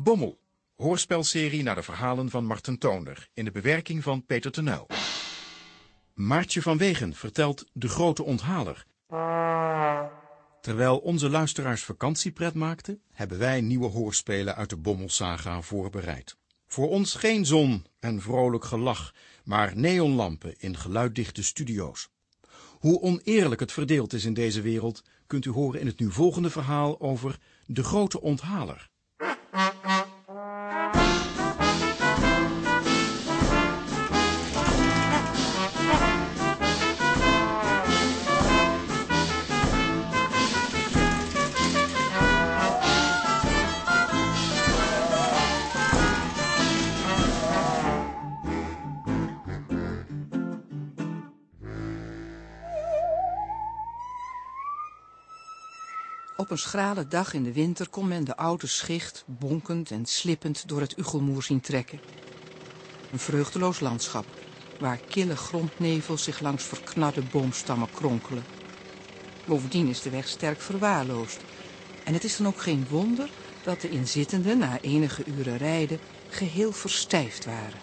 Bommel, hoorspelserie naar de verhalen van Marten Toner in de bewerking van Peter Tenuil. Maartje van Wegen vertelt De Grote Onthaler. Terwijl onze luisteraars vakantiepret maakten, hebben wij nieuwe hoorspelen uit de Bommelsaga voorbereid. Voor ons geen zon en vrolijk gelach, maar neonlampen in geluiddichte studio's. Hoe oneerlijk het verdeeld is in deze wereld, kunt u horen in het nu volgende verhaal over De Grote Onthaler. Schrale dag in de winter kon men de oude schicht bonkend en slippend door het Ugelmoer zien trekken. Een vreugdeloos landschap, waar kille grondnevel zich langs verknarde boomstammen kronkelen. Bovendien is de weg sterk verwaarloosd. En het is dan ook geen wonder dat de inzittenden na enige uren rijden geheel verstijfd waren.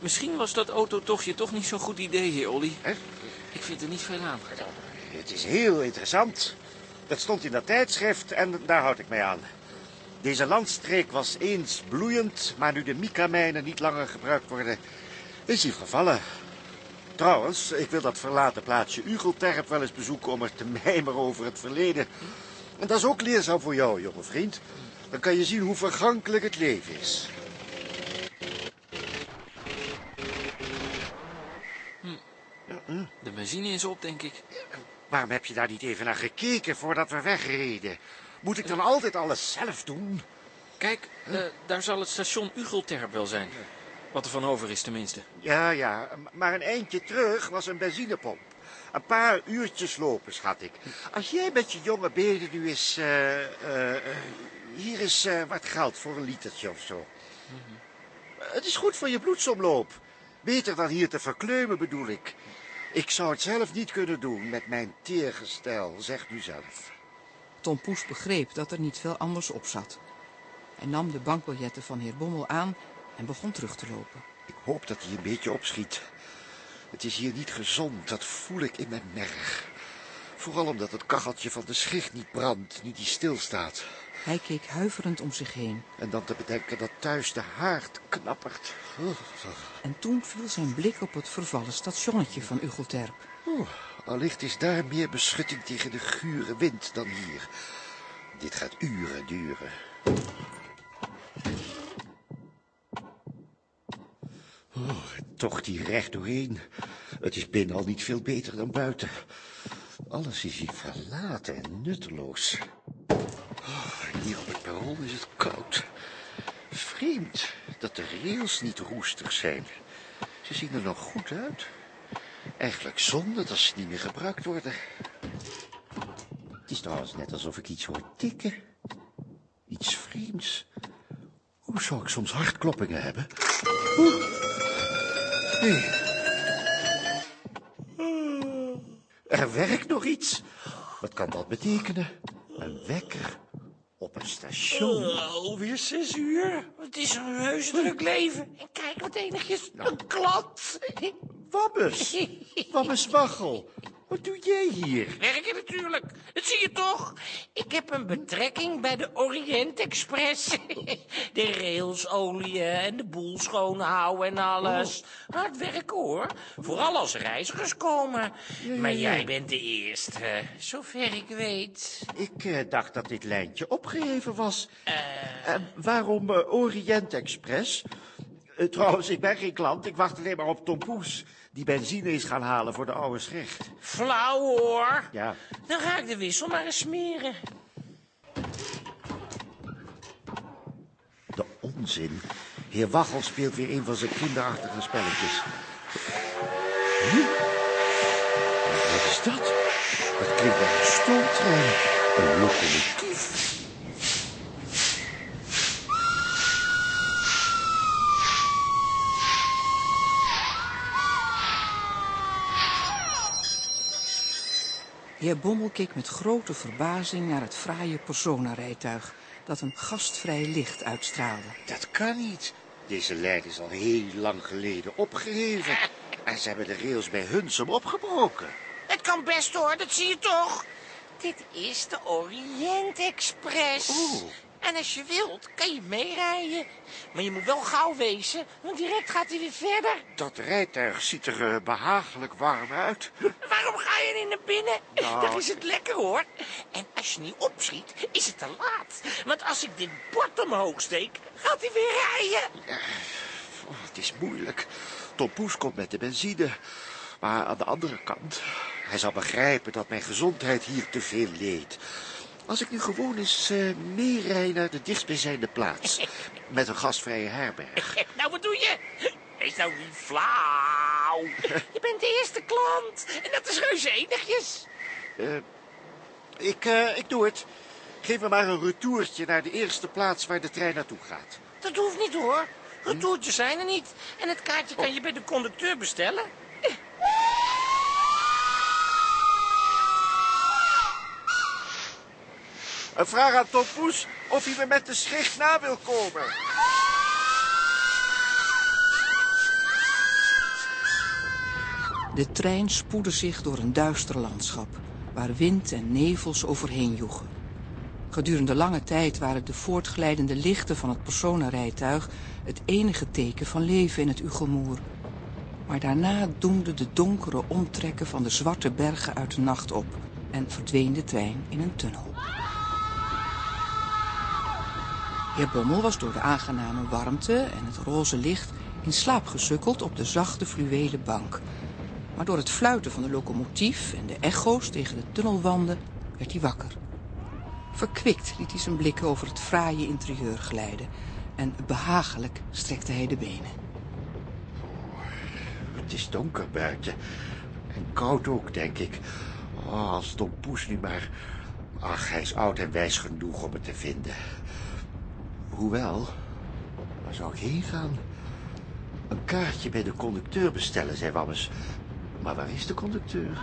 Misschien was dat autotochtje toch niet zo'n goed idee, heer Olly. Hè? Ik vind er niet veel aan. Het is heel interessant. Dat stond in dat tijdschrift en daar houd ik mij aan. Deze landstreek was eens bloeiend, maar nu de mica-mijnen niet langer gebruikt worden, is hij vervallen. Trouwens, ik wil dat verlaten plaatsje Ugelterp wel eens bezoeken om er te mijmeren over het verleden. En dat is ook leerzaam voor jou, jonge vriend. Dan kan je zien hoe vergankelijk het leven is. De benzine is op, denk ik. Waarom heb je daar niet even naar gekeken voordat we wegreden? Moet ik dan altijd alles zelf doen? Kijk, eh, daar zal het station Ugelterp wel zijn. Wat er van over is, tenminste. Ja, ja, maar een eindje terug was een benzinepomp. Een paar uurtjes lopen, schat ik. Als jij met je jonge benen nu eens... eh, eh, hier is wat geld voor een litertje of zo. Het is goed voor je bloedsomloop. Beter dan hier te verkleumen, bedoel ik. Ik zou het zelf niet kunnen doen met mijn teergestel, zeg nu zelf. Tom Poes begreep dat er niet veel anders op zat. Hij nam de bankbiljetten van heer Bommel aan en begon terug te lopen. Ik hoop dat hij een beetje opschiet. Het is hier niet gezond, dat voel ik in mijn merg. Vooral omdat het kacheltje van de schicht niet brandt, nu die stilstaat. Hij keek huiverend om zich heen. En dan te bedenken dat thuis de haard knappert. En toen viel zijn blik op het vervallen stationnetje van Ugelterp. Oeh, allicht is daar meer beschutting tegen de gure wind dan hier. Dit gaat uren duren. Oh, toch die recht doorheen. Het is binnen al niet veel beter dan buiten. Alles is hier verlaten en nutteloos. Oh, hier op het perron is het koud. Vreemd dat de rails niet roestig zijn. Ze zien er nog goed uit. Eigenlijk zonde dat ze niet meer gebruikt worden. Het is trouwens net alsof ik iets hoor tikken. Iets vreemds. Hoe zou ik soms hartkloppingen hebben? Oeh. Er werkt nog iets. Wat kan dat betekenen? Een wekker op een station. Oh, alweer zes uur. Het is een heus druk leven. En kijk wat enigjes een klant. Wabbes, Wabbes Waggel, wat doe jij hier? Werken natuurlijk. Dat zie je toch? Ik heb een betrekking bij de Orient Express. De rails oliën en de boel schoonhouden en alles. Hard werken hoor. Vooral als reizigers komen. Maar jij bent de eerste, zover ik weet. Ik eh, dacht dat dit lijntje opgeheven was. Eh, waarom eh, Orient Express? Eh, trouwens, ik ben geen klant. Ik wacht alleen maar op Tom Poes. Die benzine is gaan halen voor de oude schecht. Flauw hoor. Ja, Dan ga ik de wissel maar eens smeren. de onzin. Heer Waggel speelt weer een van zijn kinderachtige spelletjes. Hm? Wat is dat? Dat klinkt als een stoomtrein. Een locomotief. Heer Bommel keek met grote verbazing naar het fraaie personenrijtuig... dat een gastvrij licht uitstraalde. Dat kan niet. Deze lijn is al heel lang geleden opgeheven. En ze hebben de rails bij Hunsum opgebroken. Het kan best hoor, dat zie je toch? Dit is de Orient Express. Oeh. En als je wilt, kan je meerijden. Maar je moet wel gauw wezen, want direct gaat hij weer verder. Dat rijtuig ziet er eh, behagelijk warm uit. Waarom ga je niet naar binnen? Nou, Daar is het lekker hoor. En als je niet opschiet, is het te laat. Want als ik dit bord omhoog steek, gaat hij weer rijden. Oh, het is moeilijk. Tom Poes komt met de benzine. Maar aan de andere kant, hij zal begrijpen dat mijn gezondheid hier te veel leed. Als ik nu gewoon eens eh meerij naar de dichtstbijzijnde plaats. Met een gastvrije herberg. Nou, wat doe je? Wees nou niet flauw. Je bent de eerste klant. En dat is reuze enigjes. Eh, ik, eh, ik doe het. Geef me maar een retourtje naar de eerste plaats waar de trein naartoe gaat. Dat hoeft niet hoor. Retourtjes zijn er niet. En het kaartje kan je bij de conducteur bestellen. Een vraag aan Tom Poes of hij me met de schicht na wil komen. De trein spoedde zich door een duister landschap, waar wind en nevels overheen joegen. Gedurende lange tijd waren de voortglijdende lichten van het personenrijtuig het enige teken van leven in het Ugelmoer. Maar daarna doemden de donkere omtrekken van de zwarte bergen uit de nacht op en verdween de trein in een tunnel. Heer Bommel was door de aangename warmte en het roze licht in slaap gesukkeld op de zachte fluwelen bank. Maar door het fluiten van de locomotief en de echo's tegen de tunnelwanden werd hij wakker. Verkwikt liet hij zijn blikken over het fraaie interieur glijden en behagelijk strekte hij de benen. Het is donker buiten. En koud ook, denk ik. Oh, als Tom Poes nu maar... Ach, hij is oud en wijs genoeg om het te vinden. Hoewel, waar zou ik heen gaan? Een kaartje bij de conducteur bestellen, zei Wammes. Maar waar is de conducteur?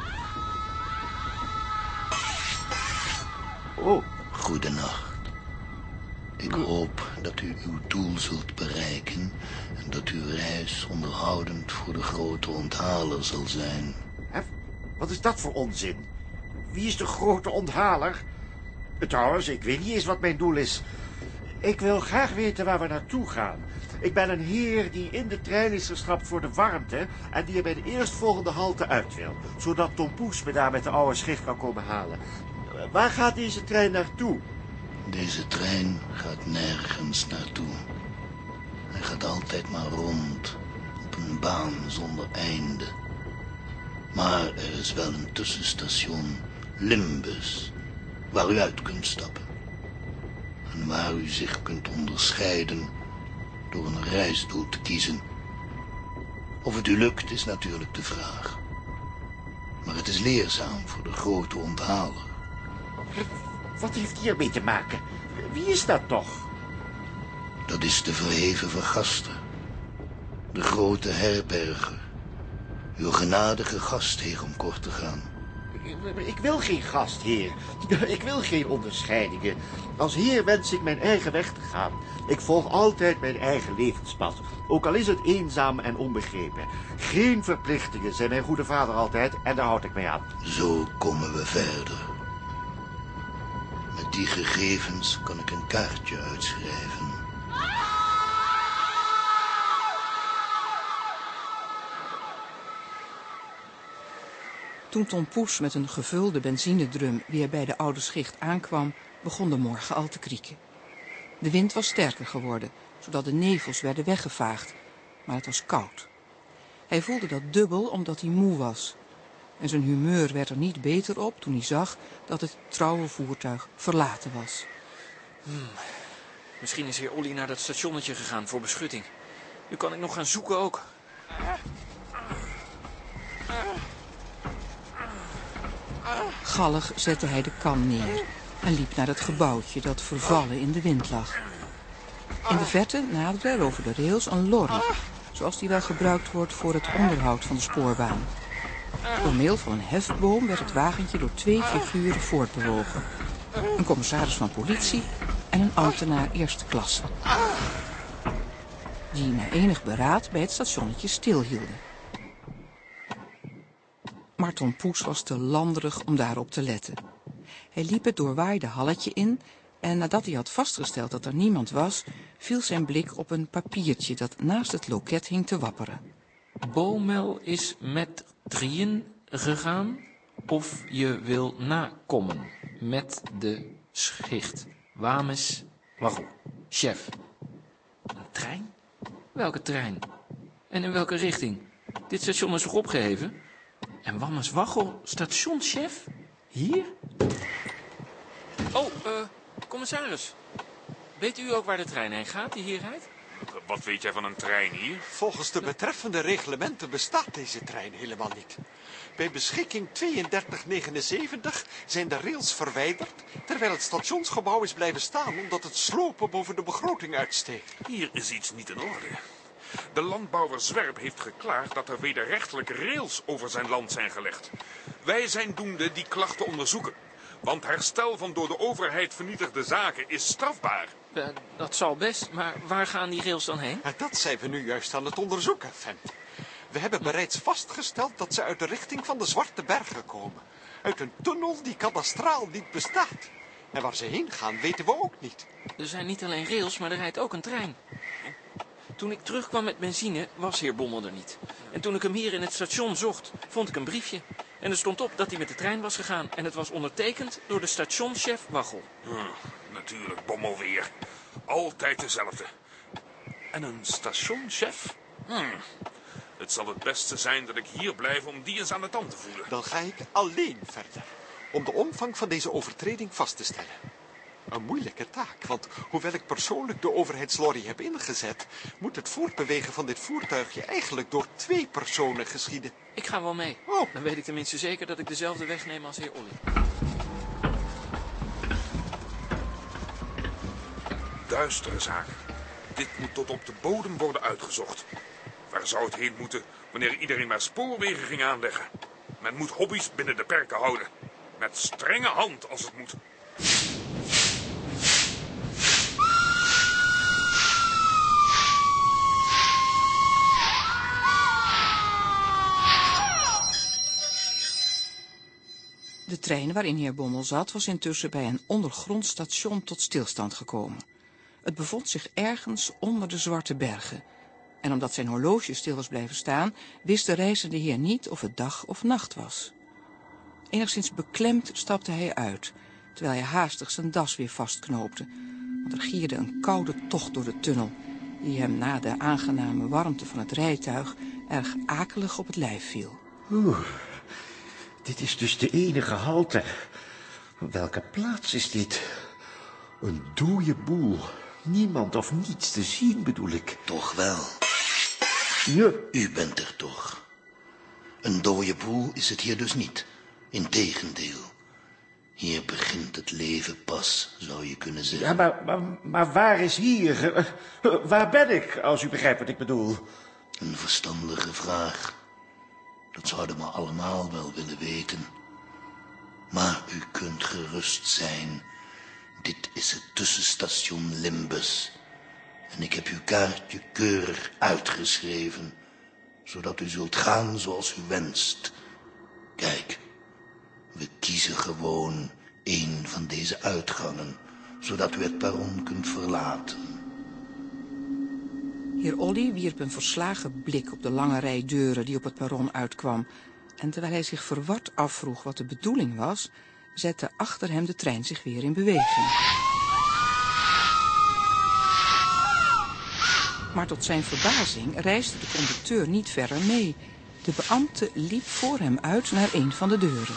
Oh, Goedenacht. Ik hoop dat u uw doel zult bereiken en dat uw reis onderhoudend voor de grote onthaler zal zijn. hè? wat is dat voor onzin? Wie is de grote onthaler? Trouwens, ik weet niet eens wat mijn doel is. Ik wil graag weten waar we naartoe gaan. Ik ben een heer die in de trein is gestrapt voor de warmte... en die er bij de eerstvolgende halte uit wil. Zodat Tom Poes me daar met de oude schicht kan komen halen. Waar gaat deze trein naartoe? Deze trein gaat nergens naartoe. Hij gaat altijd maar rond, op een baan zonder einde. Maar er is wel een tussenstation, Limbus, waar u uit kunt stappen. En waar u zich kunt onderscheiden door een reisdoel te kiezen. Of het u lukt is natuurlijk de vraag. Maar het is leerzaam voor de grote onthaler. Wat heeft hiermee te maken? Wie is dat toch? Dat is de verheven vergaster. De grote herberger. Uw genadige gastheer om kort te gaan. Ik- wil geen gastheer. Ik wil geen onderscheidingen. Als heer wens ik mijn eigen weg te gaan. Ik volg altijd mijn eigen levenspad. Ook al is het eenzaam en onbegrepen. Geen verplichtingen, zei mijn goede vader altijd. En daar houd ik mee aan. Zo komen we verder. Met die gegevens kan ik een kaartje uitschrijven. Toen Tom Poes met een gevulde benzinedrum weer bij de oude schicht aankwam, begon de morgen al te krieken. De wind was sterker geworden, zodat de nevels werden weggevaagd, maar het was koud. Hij voelde dat dubbel omdat hij moe was. En zijn humeur werd er niet beter op toen hij zag dat het trouwe voertuig verlaten was. Misschien is heer Olly naar dat stationnetje gegaan voor beschutting. Nu kan ik nog gaan zoeken ook. Gallig zette hij de kan neer en liep naar het gebouwtje dat vervallen in de wind lag. In de verte naderde er over de rails een lorry, zoals die wel gebruikt wordt voor het onderhoud van de spoorbaan. Door middel van een hefboom werd het wagentje door twee figuren voortbewogen. Een commissaris van politie en en een ambtenaar eerste klasse. Die na enig beraad bij het stationnetje stilhielden. Marton Poes was te landerig om daarop te letten. Hij liep het doorwaaide halletje in en nadat hij had vastgesteld dat er niemand was, viel zijn blik op een papiertje dat naast het loket hing te wapperen. Bomel is met drieën gegaan of je wil nakomen met de schicht. Wames, waggel, chef. Een trein? Welke trein? En in welke richting? Dit station is toch opgeheven? En Wammes Waggel, stationschef? Hier? Oh, eh, commissaris. Weet u ook waar de trein heen gaat die hier rijdt? Wat weet jij van een trein hier? Volgens de betreffende reglementen bestaat deze trein helemaal niet. Bij beschikking 3279 zijn de rails verwijderd, terwijl het stationsgebouw is blijven staan omdat het slopen boven de begroting uitsteekt. Hier is iets niet in orde. De landbouwer Zwerp heeft geklaagd dat er wederrechtelijk rails over zijn land zijn gelegd. Wij zijn doende die klachten onderzoeken. Want herstel van door de overheid vernietigde zaken is strafbaar. Eh, dat zal best, maar waar gaan die rails dan heen? En dat zijn we nu juist aan het onderzoeken, vent. We hebben bereids vastgesteld dat ze uit de richting van de Zwarte Bergen komen. Uit een tunnel die kadastraal niet bestaat. En waar ze heen gaan, weten we ook niet. Er zijn niet alleen rails, maar er rijdt ook een trein. Toen ik terugkwam met benzine, was heer Bommel er niet. En toen ik hem hier in het station zocht, vond ik een briefje. En er stond op dat hij met de trein was gegaan. En het was ondertekend door de stationschef Waggel. Hm, natuurlijk, Bommel weer. Altijd dezelfde. En een stationchef? Hm. Het zal het beste zijn dat ik hier blijf om die eens aan de tand te voelen. Dan ga ik alleen verder. Om de omvang van deze overtreding vast te stellen. Een moeilijke taak, want hoewel ik persoonlijk de overheidslorry heb ingezet, moet het voortbewegen van dit voertuigje eigenlijk door twee personen geschieden. Ik ga wel mee. Oh. Dan weet ik tenminste zeker dat ik dezelfde weg neem als heer Olly. Duistere zaak. Dit moet tot op de bodem worden uitgezocht. Waar zou het heen moeten wanneer iedereen maar spoorwegen ging aanleggen? Men moet hobby's binnen de perken houden. Met strenge hand als het moet. De trein waarin heer Bommel zat was intussen bij een ondergronds station tot stilstand gekomen. Het bevond zich ergens onder de Zwarte Bergen. En omdat zijn horloge stil was blijven staan, wist de reizende heer niet of het dag of nacht was. Enigszins beklemd stapte hij uit, terwijl hij haastig zijn das weer vastknoopte, want er gierde een koude tocht door de tunnel, die hem na de aangename warmte van het rijtuig erg akelig op het lijf viel. Oeh, dit is dus de enige halte. Welke plaats is dit? Een dode boel. Niemand of niets te zien, bedoel ik. Toch wel. Ja, U bent er toch. Een dode boel is het hier dus niet. Integendeel. Hier begint het leven pas, zou je kunnen zeggen. ja maar, maar, maar waar is hier? Eh, eh, Waar ben ik, als u begrijpt wat ik bedoel? Een verstandige vraag. Dat zouden we allemaal wel willen weten. Maar u kunt gerust zijn. Dit is het tussenstation Limbus. En ik heb uw kaartje keurig uitgeschreven, zodat u zult gaan zoals u wenst. Kijk, we kiezen gewoon een van deze uitgangen, zodat u het perron kunt verlaten. Heer Olly wierp een verslagen blik op de lange rij deuren die op het perron uitkwam. En terwijl hij zich verward afvroeg wat de bedoeling was, zette achter hem de trein zich weer in beweging. Maar tot zijn verbazing reisde de conducteur niet verder mee. De beambte liep voor hem uit naar een van de deuren.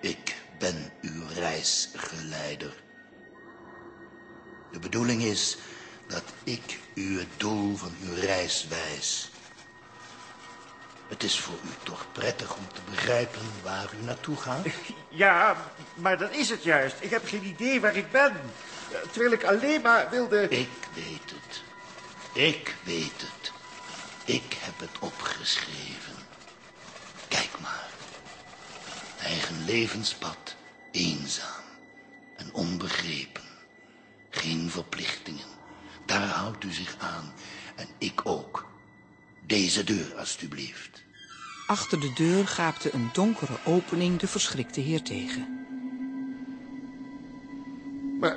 Ik ben uw reisgeleider. De bedoeling is dat ik u het doel van uw reis wijs. Het is voor u toch prettig om te begrijpen waar u naartoe gaat? Ja, maar dat is het juist. Ik heb geen idee waar ik ben. Terwijl ik alleen maar wilde... Ik weet het. Ik weet het. Ik heb het opgeschreven. Kijk maar. Eigen levenspad Eenzaam en onbegrepen. Geen verplichtingen. Daar houdt u zich aan. En ik ook. Deze deur, alstublieft. Achter de deur gaapte een donkere opening de verschrikte heer tegen. Maar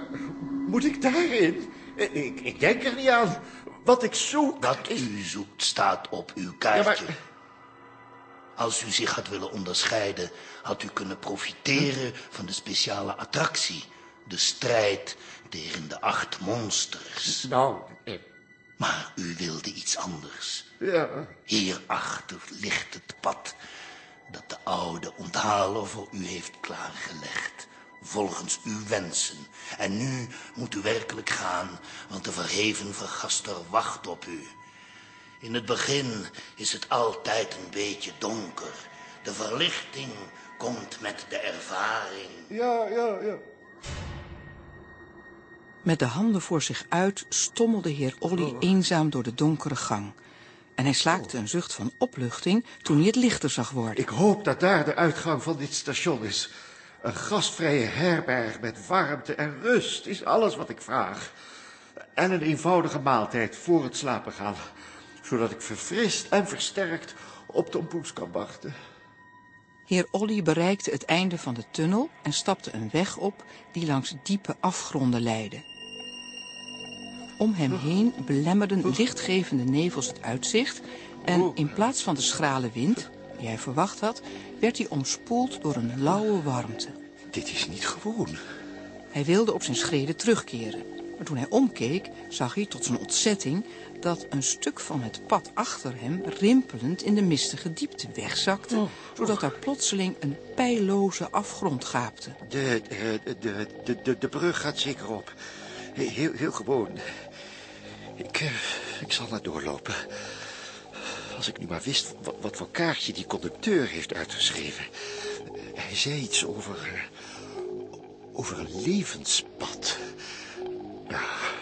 moet ik daarin? Ik, ik denk er niet aan. Wat ik zoek... Wat u zoekt staat op uw kaartje. Als u zich had willen onderscheiden, had u kunnen profiteren van de speciale attractie. De strijd tegen de acht monsters. Nou, eh, Maar u wilde iets anders. ja. Hierachter ligt het pad dat de oude onthaler voor u heeft klaargelegd. Volgens uw wensen. En nu moet u werkelijk gaan, want de verheven vergaster wacht op u. In het begin is het altijd een beetje donker. De verlichting komt met de ervaring. Ja, ja, ja. Met de handen voor zich uit stommelde heer Olly eenzaam door de donkere gang. En hij slaakte een zucht van opluchting toen hij het lichter zag worden. Ik hoop dat daar de uitgang van dit station is. Een gastvrije herberg met warmte en rust is alles wat ik vraag. En een eenvoudige maaltijd voor het slapen gaan. Zodat ik verfrist en versterkt op Tom Poes kan wachten. Heer Olly bereikte het einde van de tunnel en stapte een weg op die langs diepe afgronden leidde. Om hem heen belemmerden lichtgevende nevels het uitzicht en in plaats van de schrale wind, die hij verwacht had, werd hij omspoeld door een lauwe warmte. Dit is niet gewoon. Hij wilde op zijn schreden terugkeren, maar toen hij omkeek zag hij tot zijn ontzetting dat een stuk van het pad achter hem rimpelend in de mistige diepte wegzakte, zodat daar plotseling een pijloze afgrond gaapte. De, de, de, de, de, de brug gaat zeker op. Heel, heel gewoon. Ik, eh, ik zal naar doorlopen. Als ik nu maar wist wat, wat voor kaartje die conducteur heeft uitgeschreven. Hij zei iets over... eh, over een levenspad. Ja,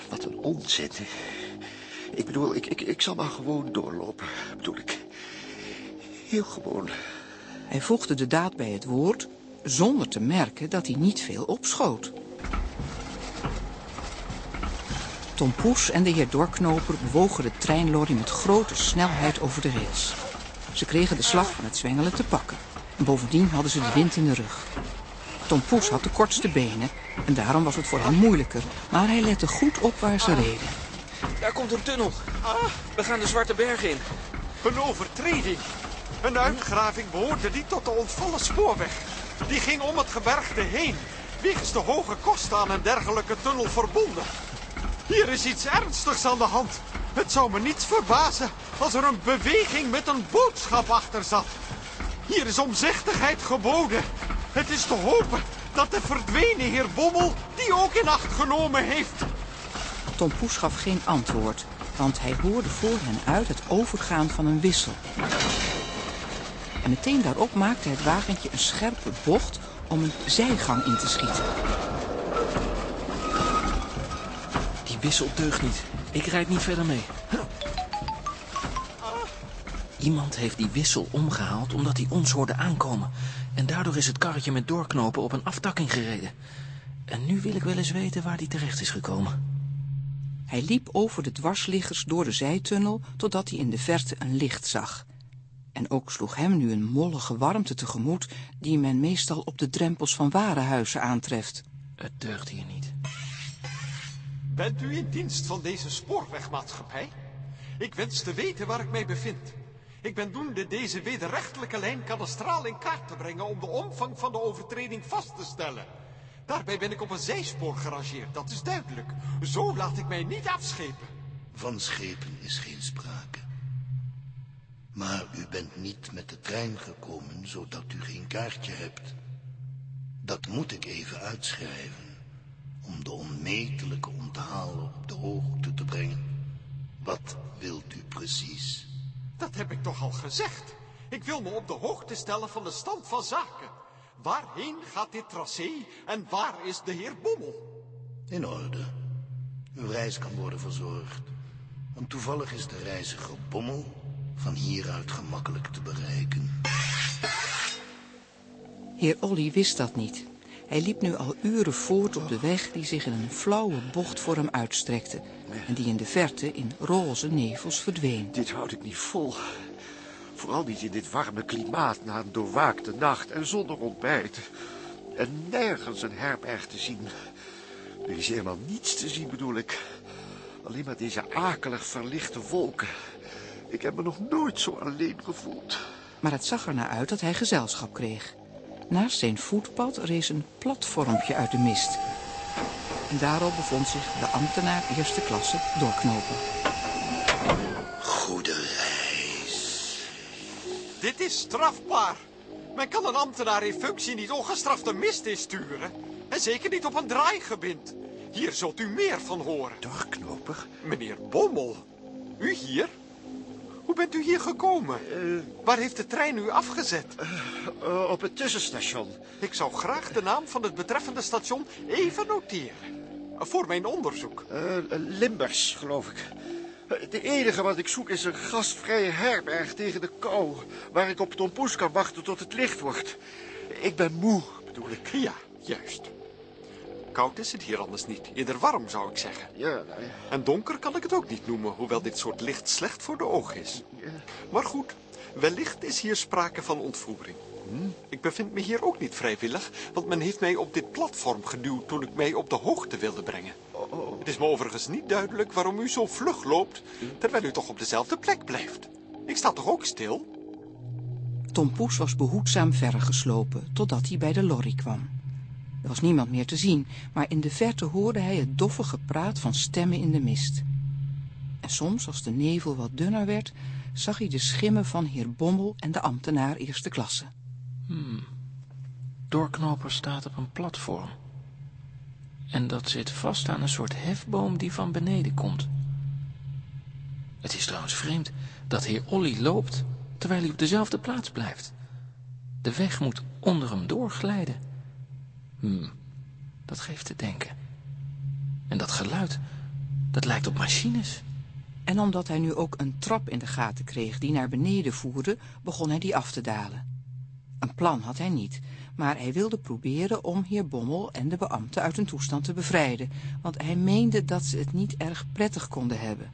wat een onzin. Ik bedoel, ik, ik, ik zal maar gewoon doorlopen, bedoel ik. Heel gewoon. Hij voegde de daad bij het woord, zonder te merken dat hij niet veel opschoot. Tom Poes en de heer Dorknoper bewogen de treinlorry met grote snelheid over de rails. Ze kregen de slag van het zwengelen te pakken. En bovendien hadden ze de wind in de rug. Tom Poes had de kortste benen en daarom was het voor hem moeilijker. Maar hij lette goed op waar ze reden. Daar komt een tunnel. We gaan de Zwarte Berg in. Een overtreding. Een uitgraving behoorde niet tot de ontvallen spoorweg. Die ging om het gebergte heen, wegens de hoge kosten aan een dergelijke tunnel verbonden. Hier is iets ernstigs aan de hand. Het zou me niets verbazen als er een beweging met een boodschap achter zat. Hier is omzichtigheid geboden. Het is te hopen dat de verdwenen heer Bommel die ook in acht genomen heeft. Tom Poes gaf geen antwoord, want hij hoorde voor hen uit het overgaan van een wissel. En meteen daarop maakte het wagentje een scherpe bocht om een zijgang in te schieten. Die wissel deugt niet. Ik rijd niet verder mee. Iemand heeft die wissel omgehaald omdat hij ons hoorde aankomen. En daardoor is het karretje met doorknopen op een aftakking gereden. En nu wil ik wel eens weten waar die terecht is gekomen. Hij liep over de dwarsliggers door de zijtunnel totdat hij in de verte een licht zag. En ook sloeg hem nu een mollige warmte tegemoet die men meestal op de drempels van warenhuizen aantreft. Het deugt hier niet. Bent u in dienst van deze spoorwegmaatschappij? Ik wens te weten waar ik mij bevind. Ik ben doende deze wederrechtelijke lijn kadastraal in kaart te brengen om de omvang van de overtreding vast te stellen. Daarbij ben ik op een zijspoor gerangeerd, dat is duidelijk. Zo laat ik mij niet afschepen. Van schepen is geen sprake. Maar u bent niet met de trein gekomen, zodat u geen kaartje hebt. Dat moet ik even uitschrijven, om de onmetelijke onthalen op de hoogte te brengen. Wat wilt u precies? Dat heb ik toch al gezegd. Ik wil me op de hoogte stellen van de stand van zaken. Waarheen gaat dit tracé en waar is de heer Bommel? In orde. Uw reis kan worden verzorgd. Want toevallig is de reiziger Bommel van hieruit gemakkelijk te bereiken. Heer Olly wist dat niet. Hij liep nu al uren voort op de weg die zich in een flauwe bocht voor hem uitstrekte en die in de verte in roze nevels verdween. Dit houd ik niet vol. Vooral niet in dit warme klimaat na een doorwaakte nacht en zonder ontbijt. En nergens een herberg te zien. Er is helemaal niets te zien, bedoel ik. Alleen maar deze akelig verlichte wolken. Ik heb me nog nooit zo alleen gevoeld. Maar het zag er naar uit dat hij gezelschap kreeg. Naast zijn voetpad rees een platformpje uit de mist. En daarop bevond zich de ambtenaar eerste klasse doorknopen. Goede reis. Dit is strafbaar. Men kan een ambtenaar in functie niet ongestraft de mist insturen. En zeker niet op een draaigebind. Hier zult u meer van horen. Doorknoper? Meneer Bommel, u hier? Hoe bent u hier gekomen? Waar heeft de trein u afgezet? Uh, op het tussenstation. Ik zou graag de naam van het betreffende station even noteren. Voor mijn onderzoek. Uh, Limbers, geloof ik. Het enige wat ik zoek is een gastvrije herberg tegen de kou... waar ik op Tom Poes kan wachten tot het licht wordt. Ik ben moe, bedoel ik. Ja, juist. Koud is het hier anders niet. Eerder warm, zou ik zeggen. Ja, nou ja. En donker kan ik het ook niet noemen, hoewel dit soort licht slecht voor de oog is. Maar goed, wellicht is hier sprake van ontvoering. Ik bevind me hier ook niet vrijwillig, want men heeft mij op dit platform geduwd toen ik mij op de hoogte wilde brengen. Het is me overigens niet duidelijk waarom u zo vlug loopt, terwijl u toch op dezelfde plek blijft. Ik sta toch ook stil? Tom Poes was behoedzaam verder geslopen, totdat hij bij de lorry kwam. Er was niemand meer te zien, maar in de verte hoorde hij het doffe gepraat van stemmen in de mist. En soms, als de nevel wat dunner werd, zag hij de schimmen van heer Bommel en de ambtenaar eerste klasse. Hmm. Doorknoper staat op een platform. En dat zit vast aan een soort hefboom die van beneden komt. Het is trouwens vreemd dat heer Olly loopt terwijl hij op dezelfde plaats blijft. De weg moet onder hem doorglijden. Hmm, dat geeft te denken. En dat geluid, dat lijkt op machines. En omdat hij nu ook een trap in de gaten kreeg die naar beneden voerde, begon hij die af te dalen. Een plan had hij niet, maar hij wilde proberen om heer Bommel en de beambte uit hun toestand te bevrijden, want hij meende dat ze het niet erg prettig konden hebben.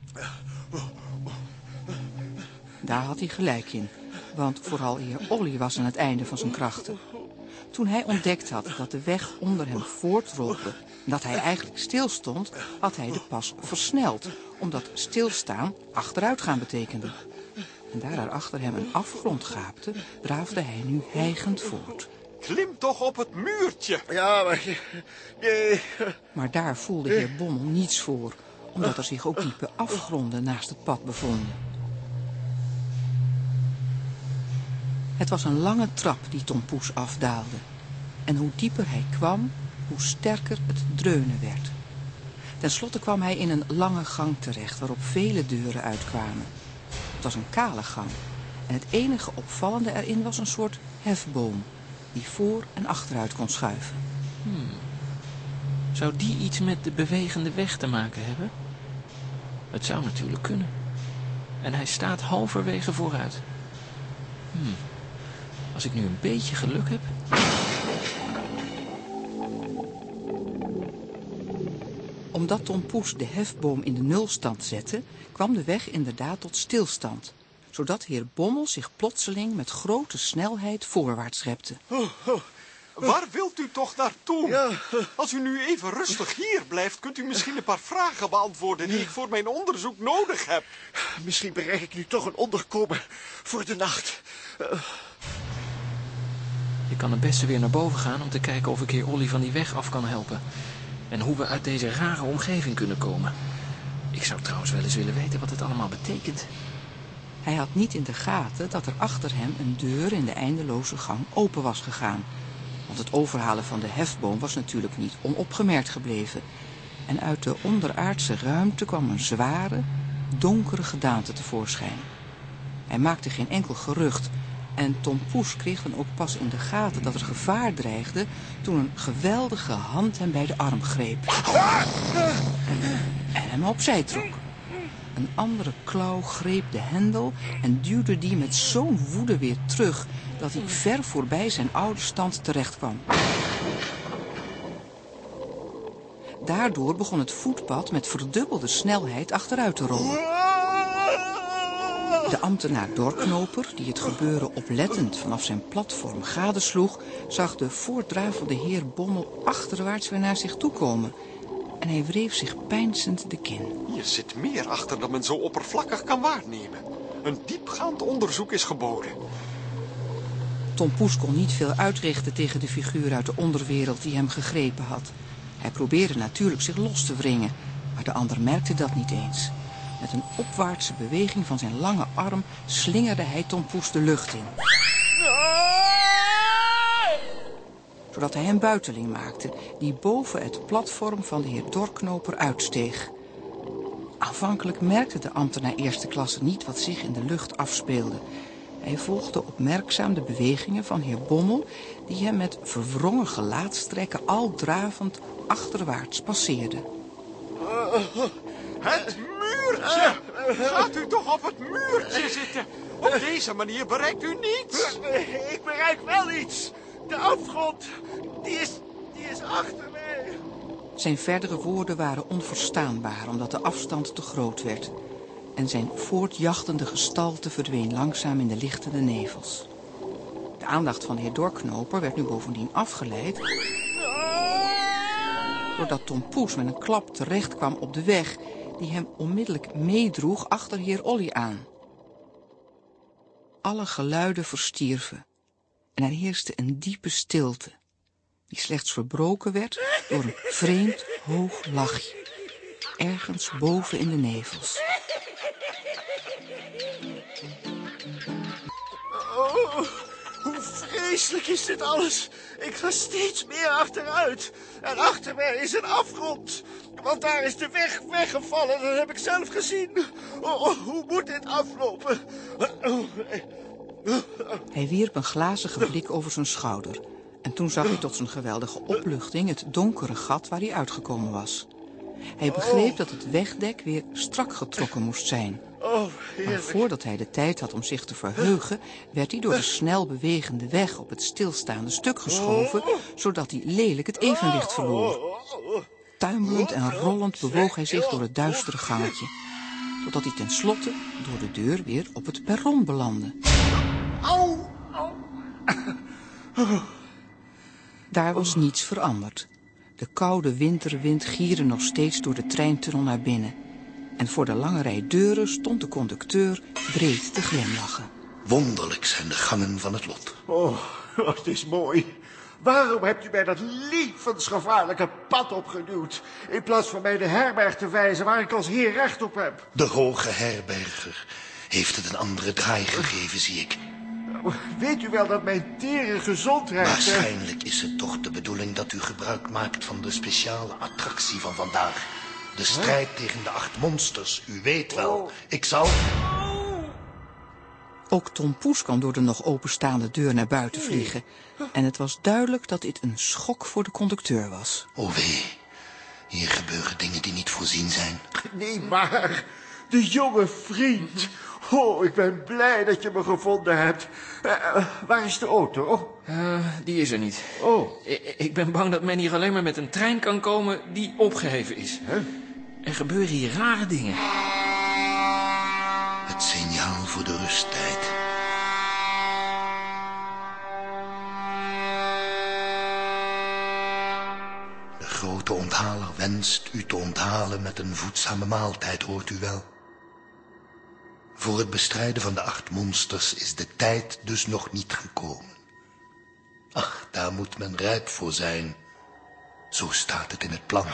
Daar had hij gelijk in, want vooral heer Olly was aan het einde van zijn krachten. Toen hij ontdekt had dat de weg onder hem voortrolde en dat hij eigenlijk stilstond, had hij de pas versneld, omdat stilstaan achteruitgaan betekende. En daar er achter hem een afgrond gaapte, draafde hij nu hijgend voort. Klim toch op het muurtje. Ja, maar... Nee. Maar daar voelde heer Bommel niets voor, omdat er zich ook diepe afgronden naast het pad bevonden. Het was een lange trap die Tom Poes afdaalde. En hoe dieper hij kwam, hoe sterker het dreunen werd. Ten slotte kwam hij in een lange gang terecht, waarop vele deuren uitkwamen. Het was een kale gang. En het enige opvallende erin was een soort hefboom, die voor en achteruit kon schuiven. Hmm. Zou die iets met de bewegende weg te maken hebben? Het zou natuurlijk kunnen. En hij staat halverwege vooruit. Hmm. Als ik nu een beetje geluk heb... Omdat Tom Poes de hefboom in de nulstand zette, kwam de weg inderdaad tot stilstand, zodat heer Bommel zich plotseling met grote snelheid voorwaarts repte. Waar wilt u toch naartoe? Ja. Als u nu even rustig hier blijft, kunt u misschien een paar vragen beantwoorden die ik voor mijn onderzoek nodig heb. Misschien bereik ik nu toch een onderkomen voor de nacht. Ik kan het beste weer naar boven gaan om te kijken of ik heer Olly van die weg af kan helpen. En hoe we uit deze rare omgeving kunnen komen. Ik zou trouwens wel eens willen weten wat het allemaal betekent. Hij had niet in de gaten dat er achter hem een deur in de eindeloze gang open was gegaan. Want het overhalen van de hefboom was natuurlijk niet onopgemerkt gebleven. En uit de onderaardse ruimte kwam een zware, donkere gedaante tevoorschijn. Hij maakte geen enkel gerucht, en Tom Poes kreeg dan ook pas in de gaten dat er gevaar dreigde toen een geweldige hand hem bij de arm greep. En hem opzij trok. Een andere klauw greep de hendel en duwde die met zo'n woede weer terug dat hij ver voorbij zijn oude stand terecht kwam. Daardoor begon het voetpad met verdubbelde snelheid achteruit te rollen. De ambtenaar Dorknoper, die het gebeuren oplettend vanaf zijn platform gadesloeg, zag de voortdravende heer Bommel achterwaarts weer naar zich toe komen. En hij wreef zich peinzend de kin. Hier zit meer achter dan men zo oppervlakkig kan waarnemen. Een diepgaand onderzoek is geboden. Tom Poes kon niet veel uitrichten tegen de figuur uit de onderwereld die hem gegrepen had. Hij probeerde natuurlijk zich los te wringen, maar de ander merkte dat niet eens. Met een opwaartse beweging van zijn lange arm slingerde hij Tom Poes de lucht in. Zodat hij een buiteling maakte die boven het platform van de heer Dorknoper uitsteeg. Aanvankelijk merkte de ambtenaar eerste klasse niet wat zich in de lucht afspeelde. Hij volgde opmerkzaam de bewegingen van heer Bommel... die hem met verwrongen gelaatstrekken al dravend achterwaarts passeerde. Het muurtje! Gaat u toch op het muurtje zitten? Op deze manier bereikt u niets. Ik bereik wel iets. De afgrond, die is, die is achter mij. Zijn verdere woorden waren onverstaanbaar omdat de afstand te groot werd. En zijn voortjachtende gestalte verdween langzaam in de lichtende nevels. De aandacht van de heer Dorknoper werd nu bovendien afgeleid... doordat Tom Poes met een klap terecht kwam op de weg... die hem onmiddellijk meedroeg achter heer Olly aan. Alle geluiden verstierven en er heerste een diepe stilte... die slechts verbroken werd door een vreemd hoog lachje... ergens boven in de nevels. Oh, vreselijk is dit alles. Ik ga steeds meer achteruit. En achter mij is een afgrond. Want daar is de weg weggevallen. Dat heb ik zelf gezien. Oh, oh, hoe moet dit aflopen? Hij wierp een glazige blik over zijn schouder. En toen zag hij tot zijn geweldige opluchting het donkere gat waar hij uitgekomen was. Hij begreep dat het wegdek weer strak getrokken moest zijn. Oh, Maar voordat hij de tijd had om zich te verheugen, werd hij door de snel bewegende weg op het stilstaande stuk geschoven, zodat hij lelijk het evenwicht verloor. Tuimelend en rollend bewoog hij zich door het duistere gangetje, totdat hij tenslotte door de deur weer op het perron belandde. Daar was niets veranderd. De koude winterwind gierde nog steeds door de treintunnel naar binnen. En voor de lange rij deuren stond de conducteur breed te glimlachen. Wonderlijk zijn de gangen van het lot. Oh, het is mooi. Waarom hebt u mij dat levensgevaarlijke pad opgeduwd... in plaats van mij de herberg te wijzen waar ik als heer recht op heb? De hoge herberger heeft het een andere draai gegeven, zie ik. Weet u wel dat mijn tere gezondheid... eh, Waarschijnlijk is het toch de bedoeling dat u gebruik maakt van de speciale attractie van vandaag. De strijd tegen de acht monsters, u weet wel. Ik zal... Ook Tom Poes kwam door de nog openstaande deur naar buiten vliegen. En het was duidelijk dat dit een schok voor de conducteur was. Oh wee, hier gebeuren dingen die niet voorzien zijn. Nee, maar de jonge vriend. Oh, ik ben blij dat je me gevonden hebt. Eh, eh, waar is de auto? Eh, die is er niet. Oh, I- Ik ben bang dat men hier alleen maar met een trein kan komen die opgeheven is. Er gebeuren hier rare dingen. Het signaal voor de rusttijd. De grote onthaler wenst u te onthalen met een voedzame maaltijd, hoort u wel. Voor het bestrijden van de acht monsters is de tijd dus nog niet gekomen. Ach, daar moet men rijp voor zijn. Zo staat het in het plan.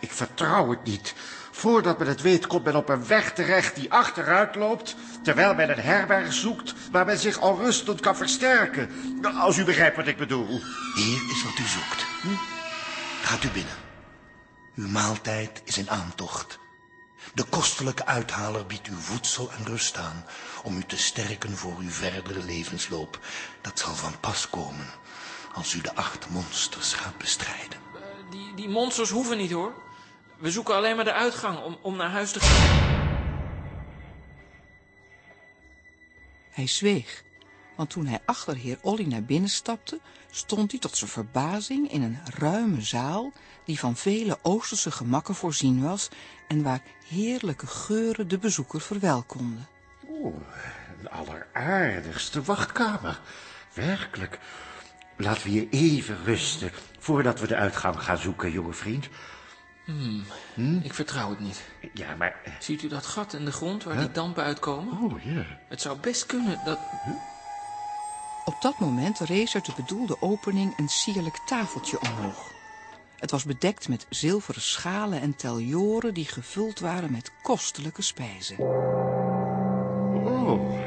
Ik vertrouw het niet. Voordat men het weet, komt men op een weg terecht die achteruit loopt... terwijl men een herberg zoekt waar men zich al rustend kan versterken. Als u begrijpt wat ik bedoel. Hier is wat u zoekt. Gaat u binnen. Uw maaltijd is in aantocht. De kostelijke uithaler biedt u voedsel en rust aan... om u te sterken voor uw verdere levensloop. Dat zal van pas komen als u de acht monsters gaat bestrijden. Die, die monsters hoeven niet hoor. We zoeken alleen maar de uitgang om, om naar huis te gaan. Hij zweeg. Want toen hij achter heer Olly naar binnen stapte, stond hij tot zijn verbazing in een ruime zaal die van vele Oosterse gemakken voorzien was en waar heerlijke geuren de bezoeker verwelkomden. Oeh, een alleraardigste wachtkamer. Werkelijk. Laten we hier even rusten voordat we de uitgang gaan zoeken, jonge vriend. Ik vertrouw het niet. Ja, maar... Ziet u dat gat in de grond waar die dampen uitkomen? Oh, ja. Het zou best kunnen dat... Op dat moment rees uit de bedoelde opening een sierlijk tafeltje omhoog. Het was bedekt met zilveren schalen en teljoren die gevuld waren met kostelijke spijzen. Oh.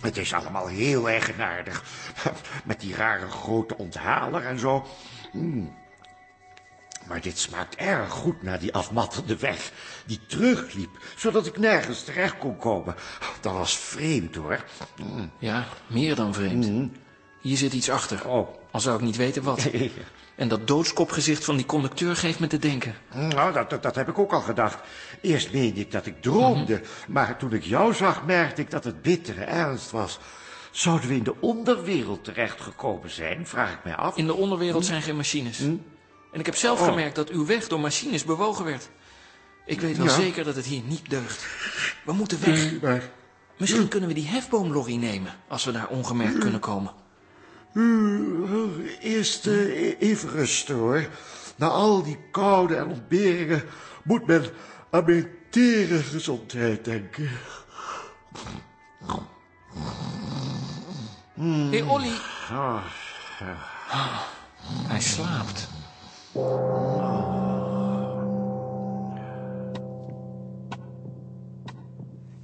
Het is allemaal heel eigenaardig. Met die rare grote onthaler en zo. Mm. Maar dit smaakt erg goed naar die afmattende weg. Die terugliep, zodat ik nergens terecht kon komen. Dat was vreemd, hoor. Mm. Ja, meer dan vreemd. Mm. Hier zit iets achter. Oh. Al zou ik niet weten wat. En dat doodskopgezicht van die conducteur geeft me te denken. Nou, dat, dat, dat heb ik ook al gedacht. Eerst meende ik dat ik droomde, maar toen ik jou zag, merkte ik dat het bittere ernst was. Zouden we in de onderwereld terechtgekomen zijn, vraag ik mij af. In de onderwereld zijn geen machines. En ik heb zelf Oh. gemerkt dat uw weg door machines bewogen werd. Ik weet wel Ja. zeker dat het hier niet deugt. We moeten weg. Misschien kunnen we die hefboomlorry nemen, als we daar ongemerkt kunnen komen. Eerst eh, even rusten, hoor. Na al die koude en ontberingen moet men aan mijn tere gezondheid denken. Hé, Olly. Ah, Hij slaapt.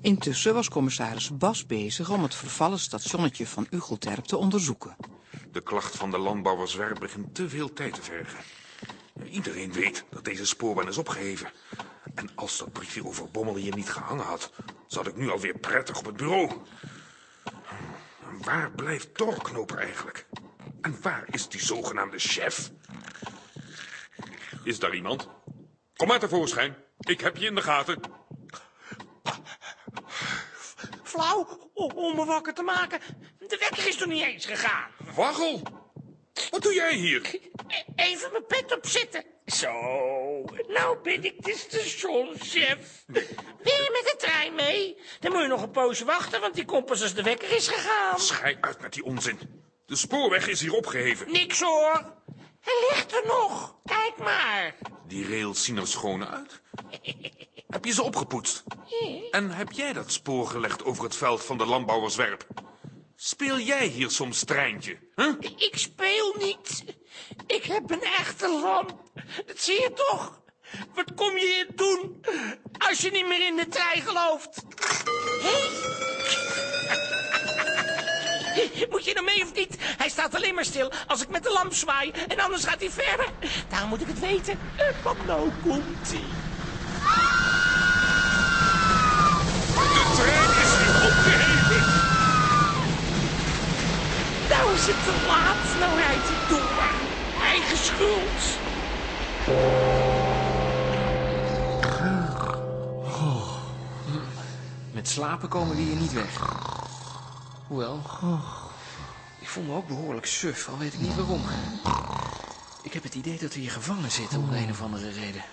Intussen was commissaris Bas bezig om het vervallen stationnetje van Ugelterp te onderzoeken. De klacht van de landbouwerswerf begint te veel tijd te vergen. Iedereen weet dat deze spoorbaan is opgeheven. En als dat briefje over Bommel hier niet gehangen had, zat ik nu alweer prettig op het bureau. Waar blijft Torknoper eigenlijk? En waar is die zogenaamde chef? Is daar iemand? Kom maar tevoorschijn. Ik heb je in de gaten. Flauw, om me wakker te maken. De wekker is nog niet eens gegaan. Waggel! Wat doe jij hier? E- Even mijn pet opzetten. Zo, nou ben ik de stationchef. Wil je met de trein mee? Dan moet je nog een poosje wachten, want die komt pas als de wekker is gegaan. Schij uit met die onzin. De spoorweg is hier opgeheven. Niks hoor. Hij ligt er nog. Kijk maar. Die rails zien er schoon uit. Heb je ze opgepoetst? En heb jij dat spoor gelegd over het veld van de landbouwerswerp? Speel jij hier soms treintje? Huh? Ik speel niet. Ik heb een echte lamp. Dat zie je toch? Wat kom je hier doen als je niet meer in de trein gelooft? Hé? Moet je nou mee of niet? Hij staat alleen maar stil als ik met de lamp zwaai en anders gaat hij verder. Daarom moet ik het weten. En wat nou komt Is het te laat. Nou rijdt hij door. Eigen schuld. Met slapen komen we hier niet weg. Hoewel, ik voel me ook behoorlijk suf, al weet ik niet waarom. Ik heb het idee dat we hier gevangen zitten om de een of andere reden.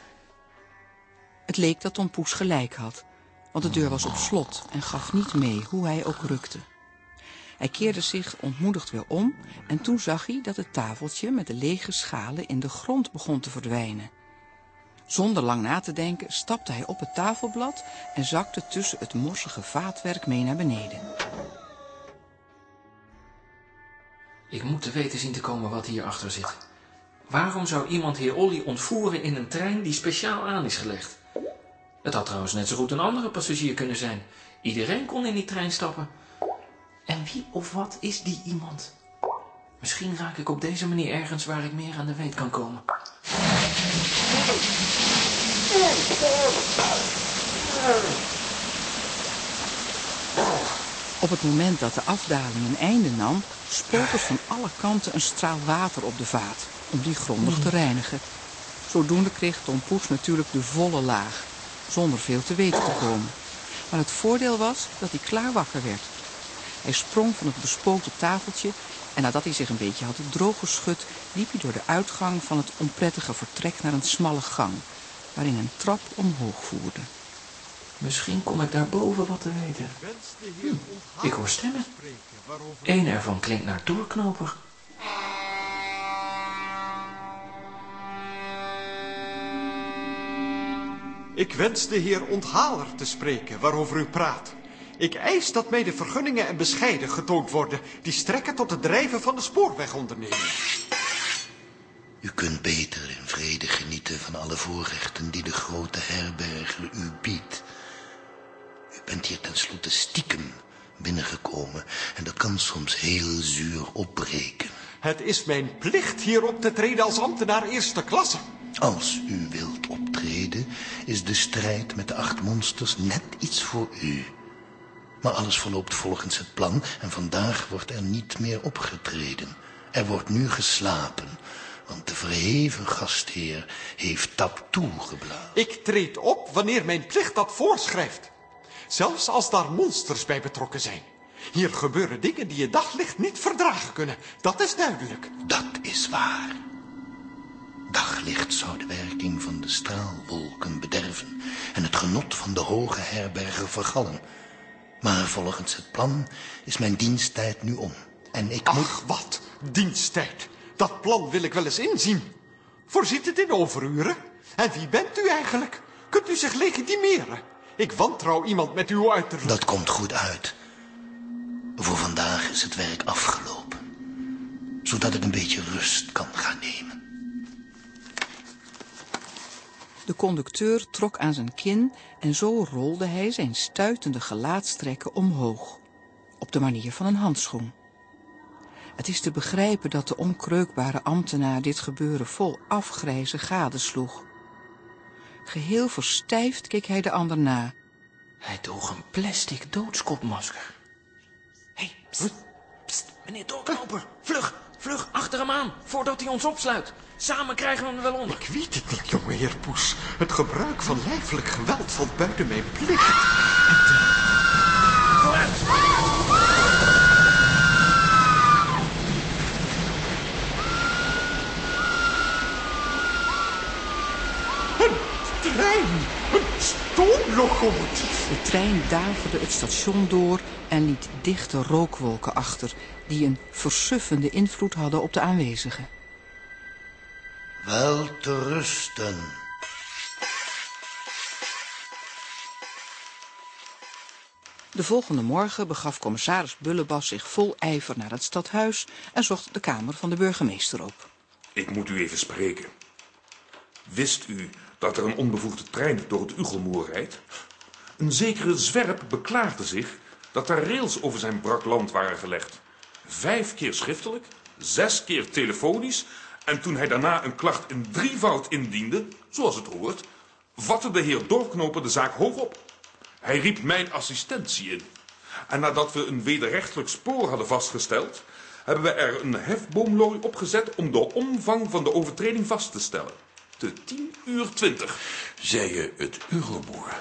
Het leek dat Tom Poes gelijk had, want de deur was op slot en gaf niet mee hoe hij ook rukte. Hij keerde zich ontmoedigd weer om en toen zag hij dat het tafeltje met de lege schalen in de grond begon te verdwijnen. Zonder lang na te denken stapte hij op het tafelblad en zakte tussen het morsige vaatwerk mee naar beneden. Ik moet te weten zien te komen wat hierachter zit. Waarom zou iemand heer Olly ontvoeren in een trein die speciaal aan is gelegd? Het had trouwens net zo goed een andere passagier kunnen zijn. Iedereen kon in die trein stappen. Wie of wat is die iemand? Misschien raak ik op deze manier ergens waar ik meer aan de weet kan komen. Op het moment dat de afdaling een einde nam, spoot er van alle kanten een straal water op de vaat, om die grondig te reinigen. Zodoende kreeg Tom Poes natuurlijk de volle laag, zonder veel te weten te komen. Maar het voordeel was dat hij klaar wakker werd. Hij sprong van het bespoten tafeltje en nadat hij zich een beetje had drooggeschud, liep hij door de uitgang van het onprettige vertrek naar een smalle gang, waarin een trap omhoog voerde. Misschien kom ik daarboven wat te weten. Hm, ik hoor stemmen. Eén ervan klinkt naar doorknoper. Ik wens de heer Onthaler te spreken waarover u praat. Ik eis dat mij de vergunningen en bescheiden getoond worden... die strekken tot het drijven van de spoorwegonderneming. U kunt beter in vrede genieten van alle voorrechten die de grote herberger u biedt. U bent hier tenslotte stiekem binnengekomen en dat kan soms heel zuur opbreken. Het is mijn plicht hier op te treden als ambtenaar eerste klasse. Als u wilt optreden, is de strijd met de acht monsters net iets voor u. Maar alles verloopt volgens het plan en vandaag wordt er niet meer opgetreden. Er wordt nu geslapen, want de verheven gastheer heeft tap toegeblazen. Ik treed op wanneer mijn plicht dat voorschrijft. Zelfs als daar monsters bij betrokken zijn. Hier gebeuren dingen die je daglicht niet verdragen kunnen. Dat is duidelijk. Dat is waar. Daglicht zou de werking van de straalwolken bederven en het genot van de hoge herbergen vergallen. Maar volgens het plan is mijn diensttijd nu om. En ik Ach, moet... wat? Diensttijd. Dat plan wil ik wel eens inzien. Voorziet het in overuren? En wie bent u eigenlijk? Kunt u zich legitimeren? Ik wantrouw iemand met uw uiterlijk. Dat komt goed uit. Voor vandaag is het werk afgelopen. Zodat ik een beetje rust kan gaan nemen. De conducteur trok aan zijn kin en zo rolde hij zijn stuitende gelaatstrekken omhoog. Op de manier van een handschoen. Het is te begrijpen dat de onkreukbare ambtenaar dit gebeuren vol afgrijzen gadesloeg. Geheel verstijfd keek hij de ander na. Hij droeg een plastic doodskopmasker. Hé, hey, pst, pst, meneer Doorknoper. Vlug, vlug, achter hem aan, voordat hij ons opsluit. Samen krijgen we hem wel onder. Ik weet het niet, jongeheer Poes. Het gebruik van lijfelijk geweld valt buiten mijn plicht. Een trein! Een stoomlocomotief! De trein daverde het station door en liet dichte rookwolken achter... die een versuffende invloed hadden op de aanwezigen. Wel te rusten. De volgende morgen begaf commissaris Bullebas zich vol ijver naar het stadhuis... en zocht de kamer van de burgemeester op. Ik moet u even spreken. Wist u dat er een onbevoegde trein door het Ugelmoer rijdt? Een zekere zwerp beklaagde zich dat er rails over zijn brak land waren gelegd. Vijf keer schriftelijk, zes keer telefonisch... en toen hij daarna een klacht in drievoud indiende, zoals het hoort... vatte de heer Doorknoper de zaak hoog op. Hij riep mijn assistentie in. En nadat we een wederrechtelijk spoor hadden vastgesteld... hebben we er een hefboomlooi opgezet om de omvang van de overtreding vast te stellen. Te 10 uur 20. Zei je het Ugelmoer?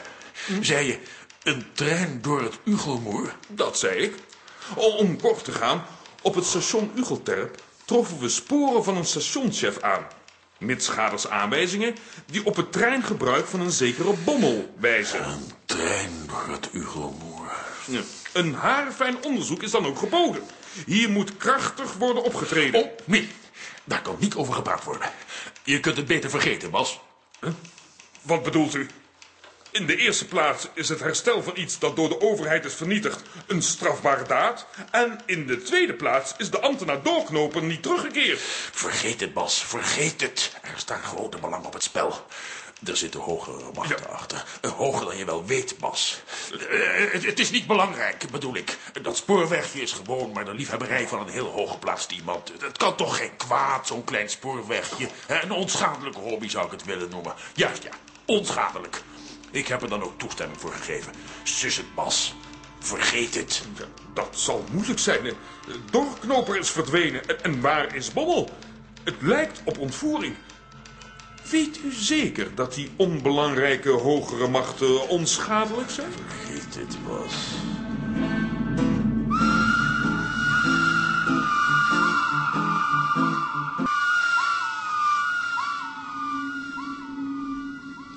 Zei je een trein door het Ugelmoer? Dat zei ik. Om kort te gaan, op het station Ugelterp troffen we sporen van een stationschef aan. Mitsgaders aanwijzingen die op het treingebruik van een zekere bommel wijzen. Een trein door het Ugelmoer. Ja. Een haarfijn onderzoek is dan ook geboden. Hier moet krachtig worden opgetreden. Oh, nee. Daar kan niet over gepraat worden. Je kunt het beter vergeten, Bas. Wat bedoelt u? In de eerste plaats is het herstel van iets dat door de overheid is vernietigd een strafbare daad. En in de tweede plaats is de ambtenaar doorknoper niet teruggekeerd. Vergeet het, Bas. Vergeet het. Er staan grote belangen op het spel. Er zitten hogere machten achter. Eh, Hoger dan je wel weet, Bas. Eh, het, het is niet belangrijk, bedoel ik. Dat spoorwegje is gewoon maar de liefhebberij van een heel hooggeplaatst iemand. Het kan toch geen kwaad, zo'n klein spoorwegje. Een onschadelijke hobby zou ik het willen noemen. Juist, ja. Onschadelijk. Ik heb er dan ook toestemming voor gegeven. Zus het, Bas. Vergeet het. Ja, Dat zal moeilijk zijn. hè. Doorknoper is verdwenen. En, en waar is Bommel? Het lijkt op ontvoering. Weet u zeker dat die onbelangrijke hogere machten onschadelijk zijn? Vergeet het, Bas.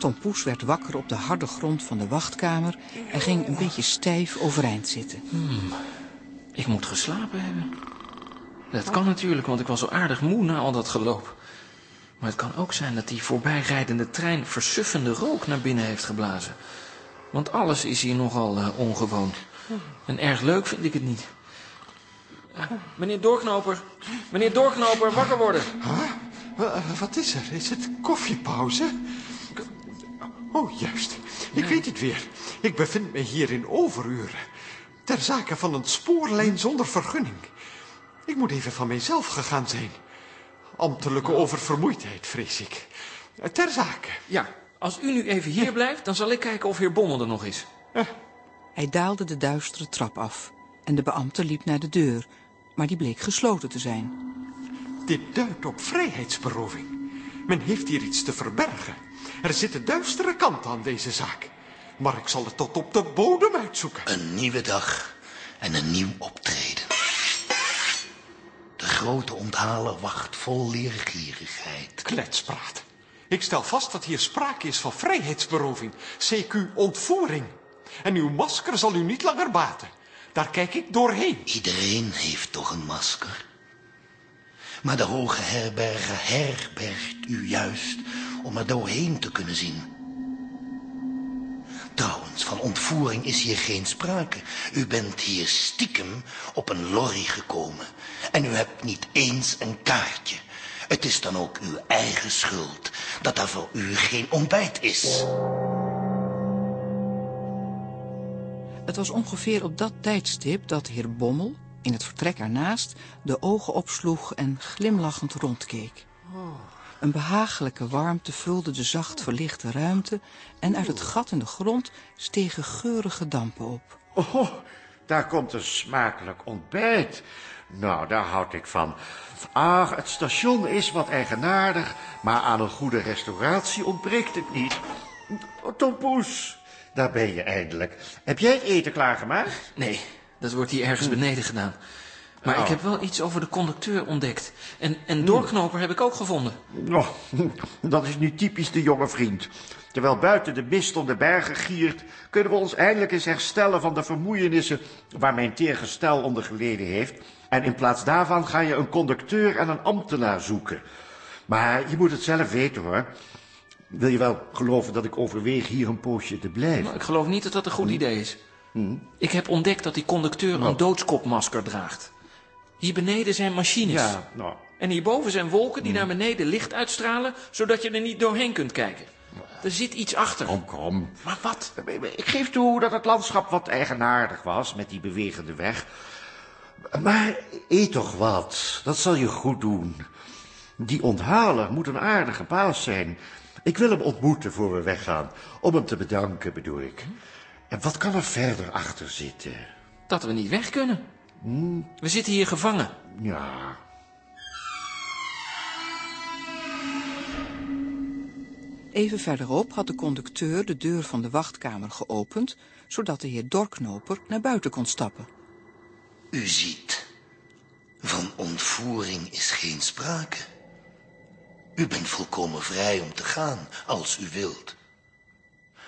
Tom Poes werd wakker op de harde grond van de wachtkamer en ging een beetje stijf overeind zitten. Ik moet geslapen hebben. Dat kan natuurlijk, want ik was zo aardig moe na al dat geloop. Maar het kan ook zijn dat die voorbijrijdende trein versuffende rook naar binnen heeft geblazen. Want alles is hier nogal eh, ongewoon. En erg leuk vind ik het niet. Eh, meneer Doorknoper, meneer Doorknoper, wakker worden. Wa- Wat is er? Is het koffiepauze? Oh, juist. Ik weet het weer. Ik bevind me hier in overuren. Ter zake van een spoorlijn zonder vergunning. Ik moet even van mijzelf gegaan zijn. Ambtelijke oververmoeidheid, vrees ik. Ter zake. Ja, als u nu even hier blijft, dan zal ik kijken of heer Bommel er nog is. Hij daalde de duistere trap af en de beambte liep naar de deur, maar die bleek gesloten te zijn. Dit duidt op vrijheidsberoving. Men heeft hier iets te verbergen. Er zitten duistere kanten aan deze zaak. Maar ik zal het tot op de bodem uitzoeken. Een nieuwe dag en een nieuw optreden. De grote onthaler wacht vol leergierigheid. Kletspraat. Ik stel vast dat hier sprake is van vrijheidsberoving. CQ ontvoering. En uw masker zal u niet langer baten. Daar kijk ik doorheen. Iedereen heeft toch een masker. Maar de hoge herberger herbergt u juist om er doorheen te kunnen zien. Trouwens, van ontvoering is hier geen sprake. U bent hier stiekem op een lorry gekomen. En u hebt niet eens een kaartje. Het is dan ook uw eigen schuld dat er voor u geen ontbijt is. Het was ongeveer op dat tijdstip dat heer Bommel, in het vertrek ernaast, de ogen opsloeg en glimlachend rondkeek. Een behagelijke warmte vulde de zacht verlichte ruimte en uit het gat in de grond stegen geurige dampen op. Oh, daar komt een smakelijk ontbijt. Nou, daar houd ik van. Ach, het station is wat eigenaardig, maar aan een goede restauratie ontbreekt het niet. Oh, Tom Poes, daar ben je eindelijk. Heb jij het eten klaargemaakt? Nee, dat wordt hier ergens beneden gedaan. Maar Oh. ik heb wel iets over de conducteur ontdekt. En, en doorknoper heb ik ook gevonden. Oh, dat is nu typisch de jonge vriend. Terwijl buiten de mist om de bergen giert, kunnen we ons eindelijk eens herstellen van de vermoeienissen waar mijn teergestel onder geleden heeft. En in plaats daarvan ga je een conducteur en een ambtenaar zoeken. Maar je moet het zelf weten hoor. Wil je wel geloven dat ik overweeg hier een poosje te blijven? Maar ik geloof niet dat dat een goed idee is. Ik heb ontdekt dat die conducteur een doodskopmasker draagt. Hier beneden zijn machines. Ja, nou, En hierboven zijn wolken die naar beneden licht uitstralen, zodat je er niet doorheen kunt kijken. Er zit iets achter. kom, kom. Maar wat? Ik geef toe dat het landschap wat eigenaardig was met die bewegende weg. Maar eet toch wat, dat zal je goed doen. Die onthaler moet een aardige baas zijn. Ik wil hem ontmoeten voor we weggaan. Om hem te bedanken, bedoel ik. En wat kan er verder achter zitten? Dat we niet weg kunnen. We zitten hier gevangen. Ja, Even verderop had de conducteur de deur van de wachtkamer geopend, zodat de heer Dorknoper naar buiten kon stappen. U ziet, van ontvoering is geen sprake. U bent volkomen vrij om te gaan, als u wilt.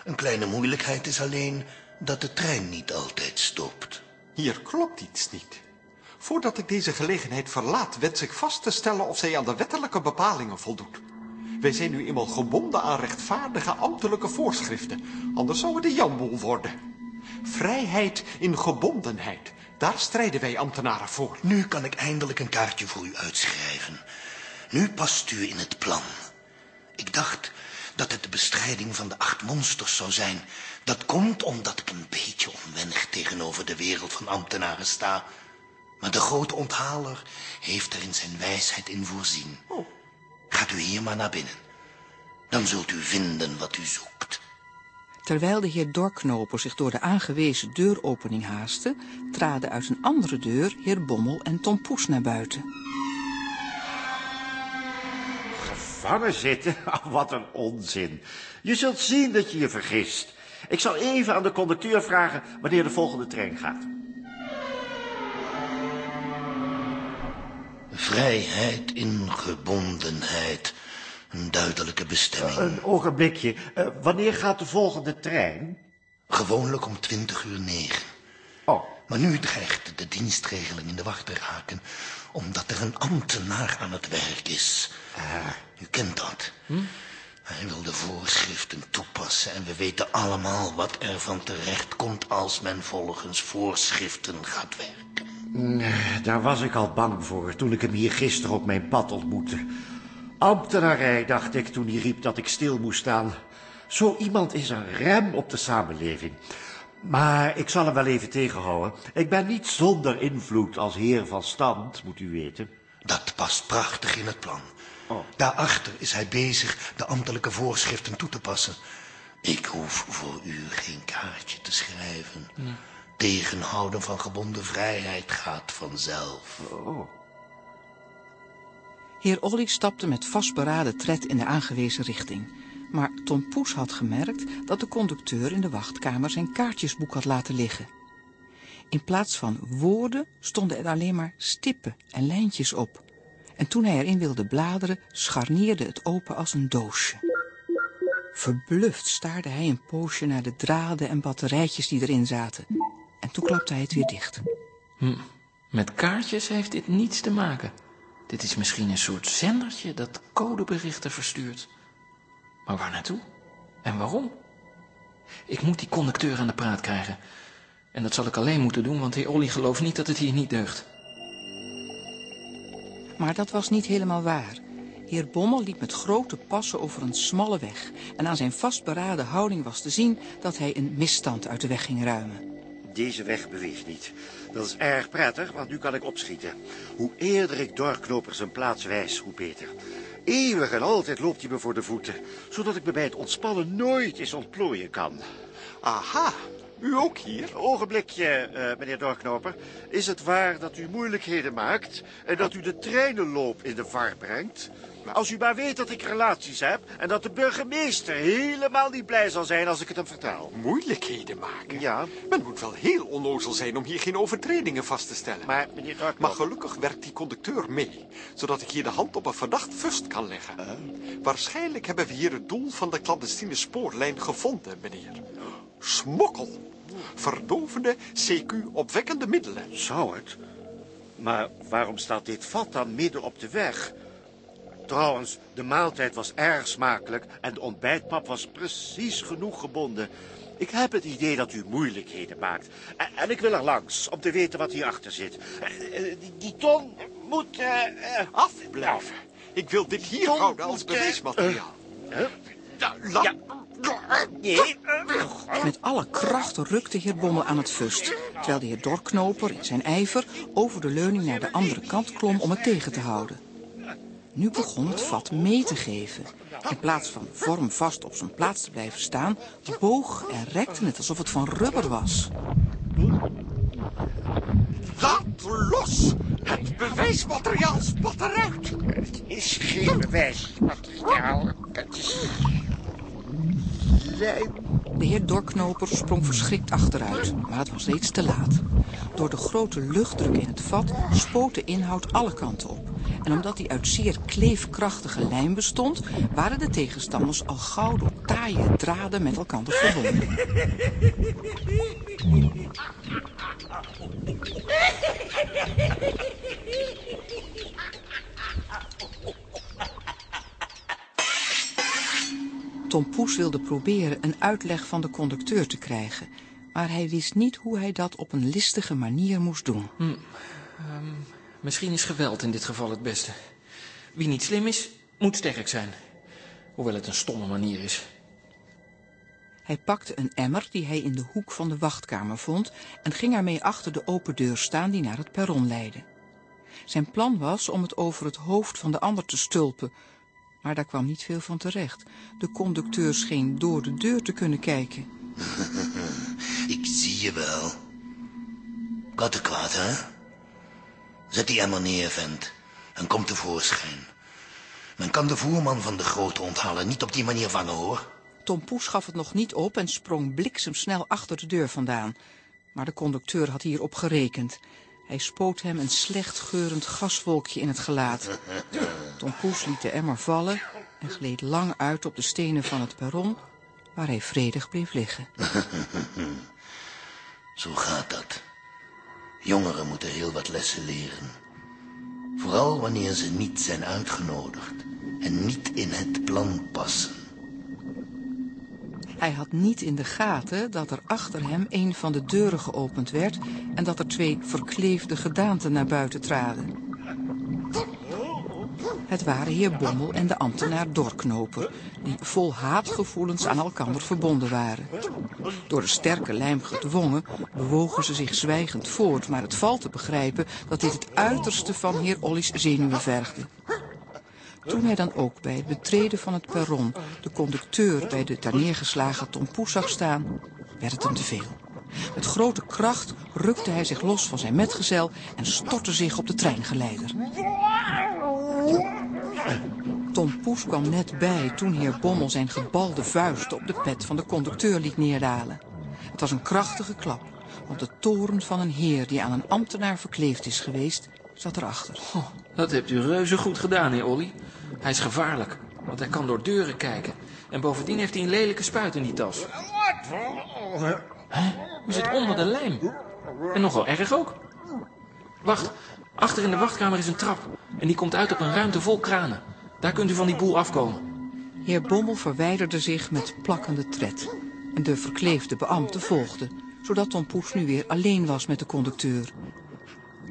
Een kleine moeilijkheid is alleen dat de trein niet altijd stopt. Hier klopt iets niet. Voordat ik deze gelegenheid verlaat, wens ik vast te stellen of zij aan de wettelijke bepalingen voldoet. Wij zijn nu eenmaal gebonden aan rechtvaardige ambtelijke voorschriften, anders zou het de janboel worden. Vrijheid in gebondenheid, daar strijden wij ambtenaren voor. Nu kan ik eindelijk een kaartje voor u uitschrijven. Nu past u in het plan. Ik dacht dat het de bestrijding van de acht monsters zou zijn. Dat komt omdat ik een beetje onwennig tegenover de wereld van ambtenaren sta. Maar de grote onthaler heeft er in zijn wijsheid in voorzien. Gaat u hier maar naar binnen. Dan zult u vinden wat u zoekt. Terwijl de heer Dorknoper zich door de aangewezen deuropening haastte, traden uit een andere deur heer Bommel en Tom Poes naar buiten. gevangen zitten? Oh, wat een onzin. Je zult zien dat je je vergist. Ik zal even aan de conducteur vragen wanneer de volgende trein gaat. Vrijheid in gebondenheid. Een duidelijke bestemming. Een ogenblikje. Uh, wanneer gaat de volgende trein? Gewoonlijk om twintig uur negen. Oh. Maar nu dreigt de dienstregeling in de wacht te raken, omdat er een ambtenaar aan het werk is. Ah. U kent dat. Hm? Hij wil de voorschriften toepassen en we weten allemaal wat er van terecht komt als men volgens voorschriften gaat werken. Daar was ik al bang voor toen ik hem hier gisteren op mijn pad ontmoette. Ambtenarij, dacht ik toen hij riep dat ik stil moest staan. Zo iemand is een rem op de samenleving. Maar ik zal hem wel even tegenhouden. Ik ben niet zonder invloed als heer van stand, moet u weten. Dat past prachtig in het plan. Oh. Daarachter is hij bezig de ambtelijke voorschriften toe te passen. Ik hoef voor u geen kaartje te schrijven. Tegenhouden van gebonden vrijheid gaat vanzelf. Oh. Heer Olly stapte met vastberaden tred in de aangewezen richting. Maar Tom Poes had gemerkt dat de conducteur in de wachtkamer zijn kaartjesboek had laten liggen. In plaats van woorden stonden er alleen maar stippen en lijntjes op. En toen hij erin wilde bladeren, scharnierde het open als een doosje. Verbluft staarde hij een poosje naar de draden en batterijtjes die erin zaten. En toen klapte hij het weer dicht. Hm. Met kaartjes heeft dit niets te maken. Dit is misschien een soort zendertje dat codeberichten verstuurt. Maar waar naartoe? En waarom? Ik moet die conducteur aan de praat krijgen. En dat zal ik alleen moeten doen, want heer Olly gelooft niet dat het hier niet deugt. Maar dat was niet helemaal waar. Heer Bommel liep met grote passen over een smalle weg. En aan zijn vastberaden houding was te zien dat hij een misstand uit de weg ging ruimen. Deze weg beweegt niet. Dat is erg prettig, want nu kan ik opschieten. Hoe eerder ik doorknopers een plaats wijs, hoe beter. Eeuwig en altijd loopt hij me voor de voeten, zodat ik me bij het ontspannen nooit eens ontplooien kan. Aha, u ook hier? Ogenblikje, uh, meneer Doorknoper. Is het waar dat u moeilijkheden maakt en dat u de treinenloop in de var brengt? Als u maar weet dat ik relaties heb en dat de burgemeester helemaal niet blij zal zijn als ik het hem vertel. Moeilijkheden maken? Ja. Men moet wel heel onnozel zijn om hier geen overtredingen vast te stellen. Maar, meneer Doorknoper... Maar gelukkig werkt die conducteur mee, zodat ik hier de hand op een verdacht vust kan leggen. Uh. Waarschijnlijk hebben we hier het doel van de clandestine spoorlijn gevonden, meneer. Smokkel. Verdovende, CQ-opwekkende middelen. Zou het? Maar waarom staat dit vat dan midden op de weg? Trouwens, de maaltijd was erg smakelijk en de ontbijtpap was precies genoeg gebonden. Ik heb het idee dat u moeilijkheden maakt. En, en ik wil er langs om te weten wat hierachter zit. Die, die ton moet... Uh, Afblijven. Ik wil dit hier houden als bewijsmateriaal. Uh, uh, ja. Met alle kracht rukte heer Bommel aan het vust, terwijl de heer Dorknoper in zijn ijver over de leuning naar de andere kant klom om het tegen te houden. Nu begon het vat mee te geven. In plaats van vormvast op zijn plaats te blijven staan, boog en rekte het alsof het van rubber was. Laat los! Het bewijsmateriaal spat eruit! Het is geen bewijsmateriaal. Het is de heer Dorknoper sprong verschrikt achteruit, maar het was reeds te laat. Door de grote luchtdruk in het vat spoot de inhoud alle kanten op. En omdat hij uit zeer kleefkrachtige lijm bestond, waren de tegenstanders al gauw door taaie draden met elkaar verbonden. Tom Poes wilde proberen een uitleg van de conducteur te krijgen. Maar hij wist niet hoe hij dat op een listige manier moest doen. Hm. Um, misschien is geweld in dit geval het beste. Wie niet slim is, moet sterk zijn. Hoewel het een stomme manier is. Hij pakte een emmer die hij in de hoek van de wachtkamer vond... en ging ermee achter de open deur staan die naar het perron leidde. Zijn plan was om het over het hoofd van de ander te stulpen... Maar daar kwam niet veel van terecht. De conducteur scheen door de deur te kunnen kijken. Ik zie je wel. Kattenkwaad, hè? Zet die emmer neer, vent. En kom tevoorschijn. Men kan de voerman van de grote onthalen niet op die manier vangen, hoor. Tom Poes gaf het nog niet op en sprong bliksemsnel achter de deur vandaan. Maar de conducteur had hierop gerekend. Hij spoot hem een slecht geurend gaswolkje in het gelaat. Tom Poes liet de emmer vallen en gleed lang uit op de stenen van het perron, waar hij vredig bleef liggen. Zo gaat dat. Jongeren moeten heel wat lessen leren. Vooral wanneer ze niet zijn uitgenodigd en niet in het plan passen. Hij had niet in de gaten dat er achter hem een van de deuren geopend werd en dat er twee verkleefde gedaanten naar buiten traden. Het waren heer Bommel en de ambtenaar Dorknoper, die vol haatgevoelens aan elkander verbonden waren. Door de sterke lijm gedwongen bewogen ze zich zwijgend voort, maar het valt te begrijpen dat dit het uiterste van heer Ollies zenuwen vergde. Toen hij dan ook bij het betreden van het perron de conducteur bij de daar neergeslagen Tom Poes zag staan, werd het hem te veel. Met grote kracht rukte hij zich los van zijn metgezel en stortte zich op de treingeleider. Tom Poes kwam net bij toen heer Bommel zijn gebalde vuist op de pet van de conducteur liet neerdalen. Het was een krachtige klap, want de toren van een heer die aan een ambtenaar verkleefd is geweest, zat erachter. Oh, dat hebt u reuze goed gedaan, heer Olly. Hij is gevaarlijk, want hij kan door deuren kijken. En bovendien heeft hij een lelijke spuit in die tas. U zit onder de lijm. En nogal erg ook. Wacht, achter in de wachtkamer is een trap. En die komt uit op een ruimte vol kranen. Daar kunt u van die boel afkomen. Heer Bommel verwijderde zich met plakkende tred. En de verkleefde beambte volgde, zodat Tom Poes nu weer alleen was met de conducteur.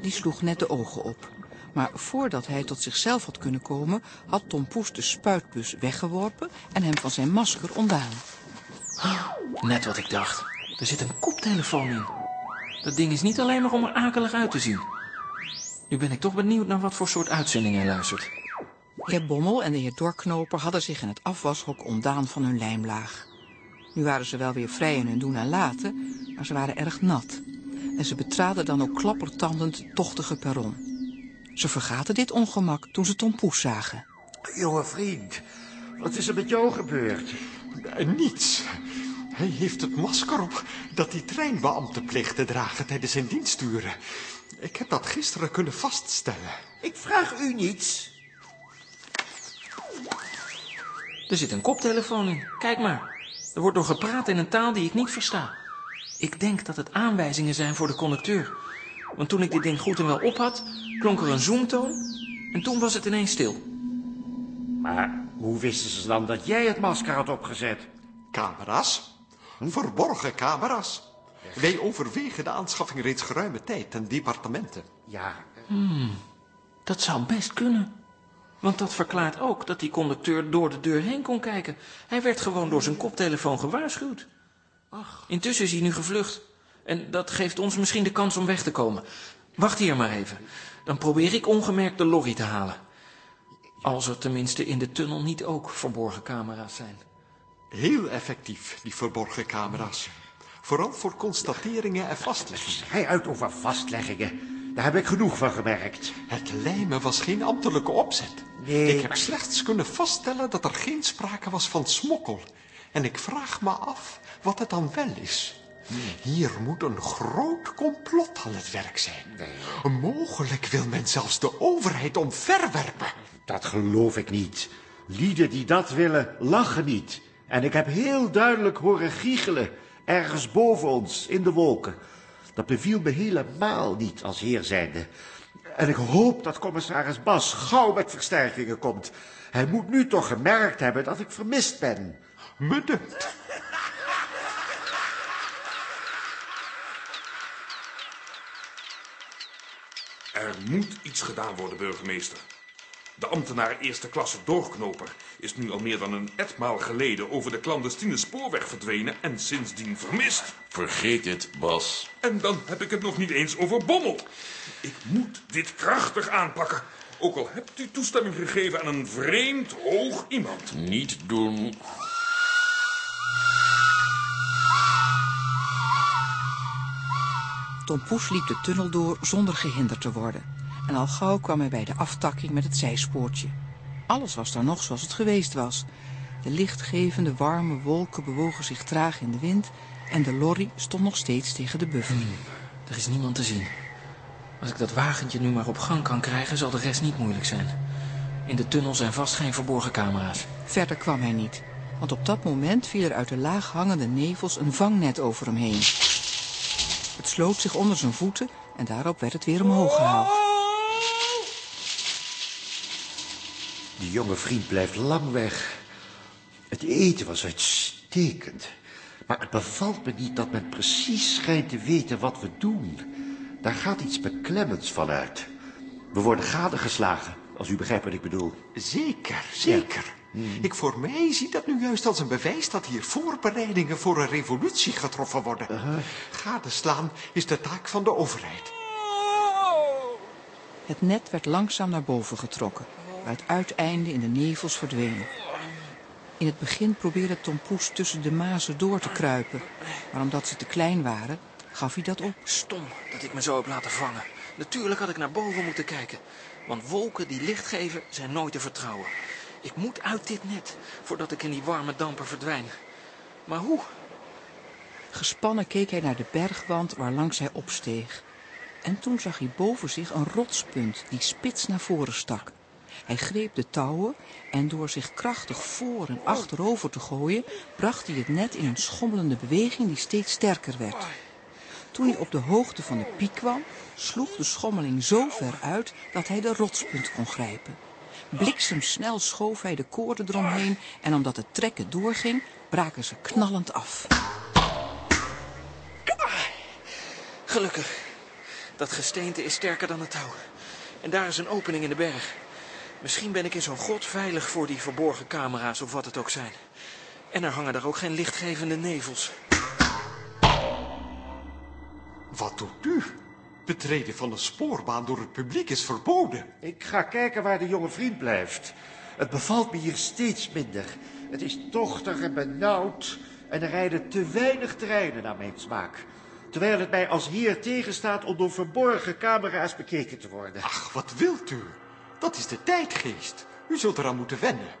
Die sloeg net de ogen op. Maar voordat hij tot zichzelf had kunnen komen, had Tom Poes de spuitbus weggeworpen en hem van zijn masker ontdaan. Net wat ik dacht. Er zit een koptelefoon in. Dat ding is niet alleen maar om er akelig uit te zien. Nu ben ik toch benieuwd naar wat voor soort uitzending hij luistert. Heer Bommel en de heer Dorknoper hadden zich in het afwashok ontdaan van hun lijmlaag. Nu waren ze wel weer vrij in hun doen en laten, maar ze waren erg nat. En ze betraden dan ook klappertandend het tochtige perron. Ze vergaten dit ongemak toen ze Tom Poes zagen. Jonge vriend, wat is er met jou gebeurd? Eh, Niets. Hij heeft het masker op dat die treinbeambte pleegt te dragen tijdens zijn diensturen. Ik heb dat gisteren kunnen vaststellen. Ik vraag u niets. Er zit een koptelefoon in. Kijk maar. Er wordt door gepraat in een taal die ik niet versta. Ik denk dat het aanwijzingen zijn voor de conducteur. Want toen ik dit ding goed en wel op had, klonk er een zoomtoon. En toen was het ineens stil. Maar hoe wisten ze dan dat jij het masker had opgezet? Camera's? Verborgen camera's. Wij overwegen de aanschaffing reeds geruime tijd ten departementen. Ja, Dat zou best kunnen. Want dat verklaart ook dat die conducteur door de deur heen kon kijken. Hij werd gewoon door zijn koptelefoon gewaarschuwd. Intussen is hij nu gevlucht. En dat geeft ons misschien de kans om weg te komen. Wacht hier maar even. Dan probeer ik ongemerkt de lorry te halen. Als er tenminste in de tunnel niet ook verborgen camera's zijn. Heel effectief, die verborgen camera's. Vooral voor constateringen en vastleggingen. hij uit over vastleggingen. Daar heb ik genoeg van gemerkt. Het lijmen was geen ambtelijke opzet. Nee, ik heb slechts kunnen vaststellen dat er geen sprake was van smokkel. En ik vraag me af wat het dan wel is. Hier moet een groot complot aan het werk zijn. Mogelijk wil men zelfs de overheid omverwerpen. Dat geloof ik niet. Lieden die dat willen, lachen niet. En ik heb heel duidelijk horen giechelen. Ergens boven ons, in de wolken. Dat beviel me helemaal niet als heer zijnde. En ik hoop dat commissaris Bas gauw met versterkingen komt. Hij moet nu toch gemerkt hebben dat ik vermist ben. Me Er moet iets gedaan worden, burgemeester. De ambtenaar eerste klasse doorknoper is nu al meer dan een etmaal geleden over de clandestine spoorweg verdwenen en sindsdien vermist. Vergeet het, Bas. En dan heb ik het nog niet eens over Bommel. Ik moet dit krachtig aanpakken. Ook al hebt u toestemming gegeven aan een vreemd hoog iemand. Niet doen. Tom Poes liep de tunnel door zonder gehinderd te worden. En al gauw kwam hij bij de aftakking met het zijspoortje. Alles was daar nog zoals het geweest was. De lichtgevende, warme wolken bewogen zich traag in de wind... en de lorry stond nog steeds tegen de buffer. Er is niemand te zien. Als ik dat wagentje nu maar op gang kan krijgen, zal de rest niet moeilijk zijn. In de tunnel zijn vast geen verborgen camera's. Verder kwam hij niet, want op dat moment viel er uit de laag hangende nevels een vangnet over hem heen. Het sloot zich onder zijn voeten en daarop werd het weer omhoog gehaald. Die jonge vriend blijft lang weg. Het eten was uitstekend. Maar het bevalt me niet dat men precies schijnt te weten wat we doen. Daar gaat iets beklemmends van uit. We worden gadegeslagen, als u begrijpt wat ik bedoel. Zeker, zeker. Ik voor mij zie dat nu juist als een bewijs dat hier voorbereidingen voor een revolutie getroffen worden. Gadeslaan is de taak van de overheid. Het net werd langzaam naar boven getrokken, waar het uiteinde in de nevels verdween. In het begin probeerde Tom Poes tussen de mazen door te kruipen, maar omdat ze te klein waren, gaf hij dat op. Stom dat ik me zo heb laten vangen. Natuurlijk had ik naar boven moeten kijken. Want wolken die licht geven zijn nooit te vertrouwen. Ik moet uit dit net, voordat ik in die warme dampen verdwijn. Maar hoe? Gespannen keek hij naar de bergwand waarlangs hij opsteeg. En toen zag hij boven zich een rotspunt die spits naar voren stak. Hij greep de touwen en door zich krachtig voor en achterover te gooien, bracht hij het net in een schommelende beweging die steeds sterker werd. Toen hij op de hoogte van de piek kwam, sloeg de schommeling zo ver uit dat hij de rotspunt kon grijpen. Bliksemsnel schoof hij de koorden eromheen en omdat het trekken doorging, braken ze knallend af. Gelukkig. Dat gesteente is sterker dan het touw. En daar is een opening in de berg. Misschien ben ik in zo'n grot veilig voor die verborgen camera's of wat het ook zijn. En er hangen daar ook geen lichtgevende nevels. Wat doet u? Betreden van een spoorbaan door het publiek is verboden. Ik ga kijken waar de jonge vriend blijft. Het bevalt me hier steeds minder. Het is tochtig en benauwd en er rijden te weinig treinen naar mijn smaak. Terwijl het mij als heer tegenstaat om door verborgen camera's bekeken te worden. Ach, wat wilt u? Dat is de tijdgeest. U zult eraan moeten wennen.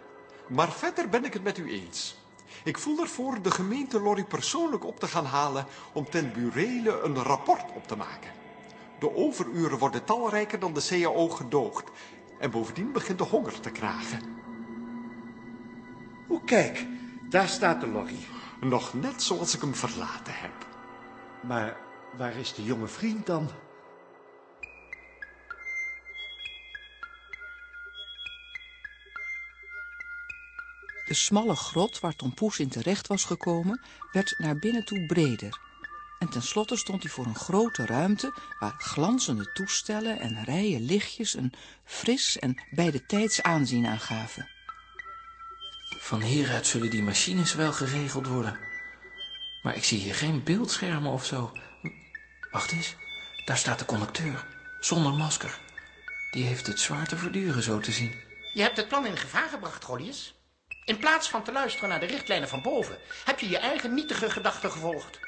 Maar verder ben ik het met u eens. Ik voel ervoor de gemeente Lorry persoonlijk op te gaan halen om ten burele een rapport op te maken. De overuren worden talrijker dan de CAO gedoogd. En bovendien begint de honger te kragen. O, kijk, daar staat de lorry. Nog net zoals ik hem verlaten heb. Maar waar is de jonge vriend dan? De smalle grot waar Tom Poes in terecht was gekomen, werd naar binnen toe breder. En tenslotte stond hij voor een grote ruimte waar glanzende toestellen en rijen lichtjes een fris en bij de tijds aanzien aangaven. Van hieruit zullen die machines wel geregeld worden. Maar ik zie hier geen beeldschermen of zo. Wacht eens, daar staat de conducteur, zonder masker. Die heeft het zwaar te verduren, zo te zien. Je hebt het plan in gevaar gebracht, Golius. In plaats van te luisteren naar de richtlijnen van boven, heb je je eigen nietige gedachten gevolgd.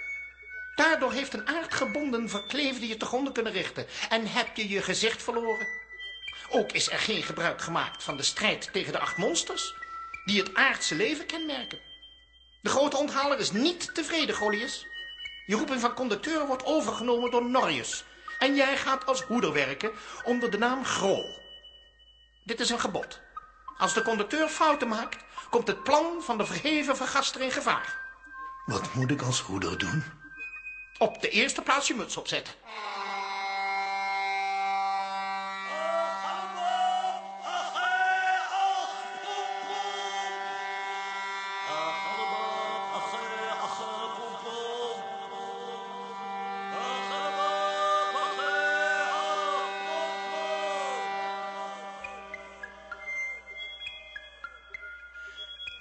Daardoor heeft een aardgebonden verkleefde je te kunnen richten en heb je je gezicht verloren. Ook is er geen gebruik gemaakt van de strijd tegen de acht monsters die het aardse leven kenmerken. De grote onthaler is niet tevreden, Golius. Je roeping van conducteur wordt overgenomen door Norrius. En jij gaat als hoeder werken onder de naam Grol. Dit is een gebod. Als de conducteur fouten maakt, komt het plan van de verheven vergaster in gevaar. Wat moet ik als hoeder doen? Op de eerste plaats je muts opzetten.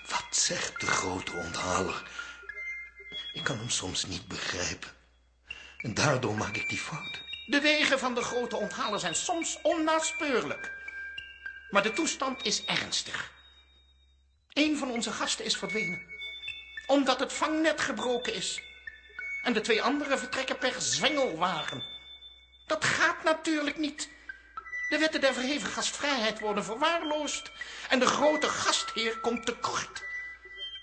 Wat zegt de grote onthaler? Ik kan hem soms niet begrijpen. En daardoor maak ik die fout. De wegen van de grote onthaler zijn soms onnaspeurlijk. Maar de toestand is ernstig. Een van onze gasten is verdwenen. Omdat het vangnet gebroken is. En de twee anderen vertrekken per zwengelwagen. Dat gaat natuurlijk niet. De wetten der verheven gastvrijheid worden verwaarloosd en de grote gastheer komt tekort.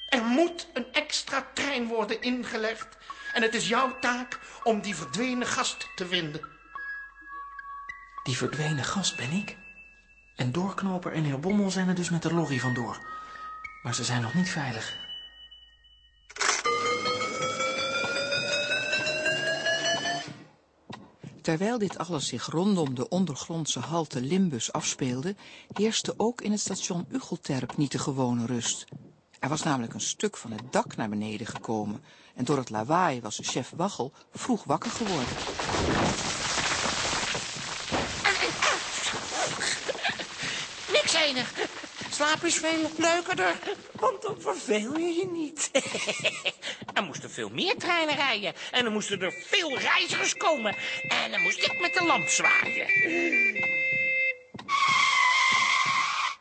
Er moet een extra trein worden ingelegd en het is jouw taak om die verdwenen gast te vinden. Die verdwenen gast ben ik. En Doorknoper en heer Bommel zijn er dus met de lorry vandoor. Maar ze zijn nog niet veilig. Terwijl dit alles zich rondom de ondergrondse halte Limbus afspeelde, heerste ook in het station Ugelterp niet de gewone rust. Er was namelijk een stuk van het dak naar beneden gekomen en door het lawaai was chef Waggel vroeg wakker geworden. Niks enig. Slaap is veel leukerder, want dan verveel je je niet. er moesten veel meer treinen rijden en er moesten er veel reizigers komen. En dan moest ik met de lamp zwaaien.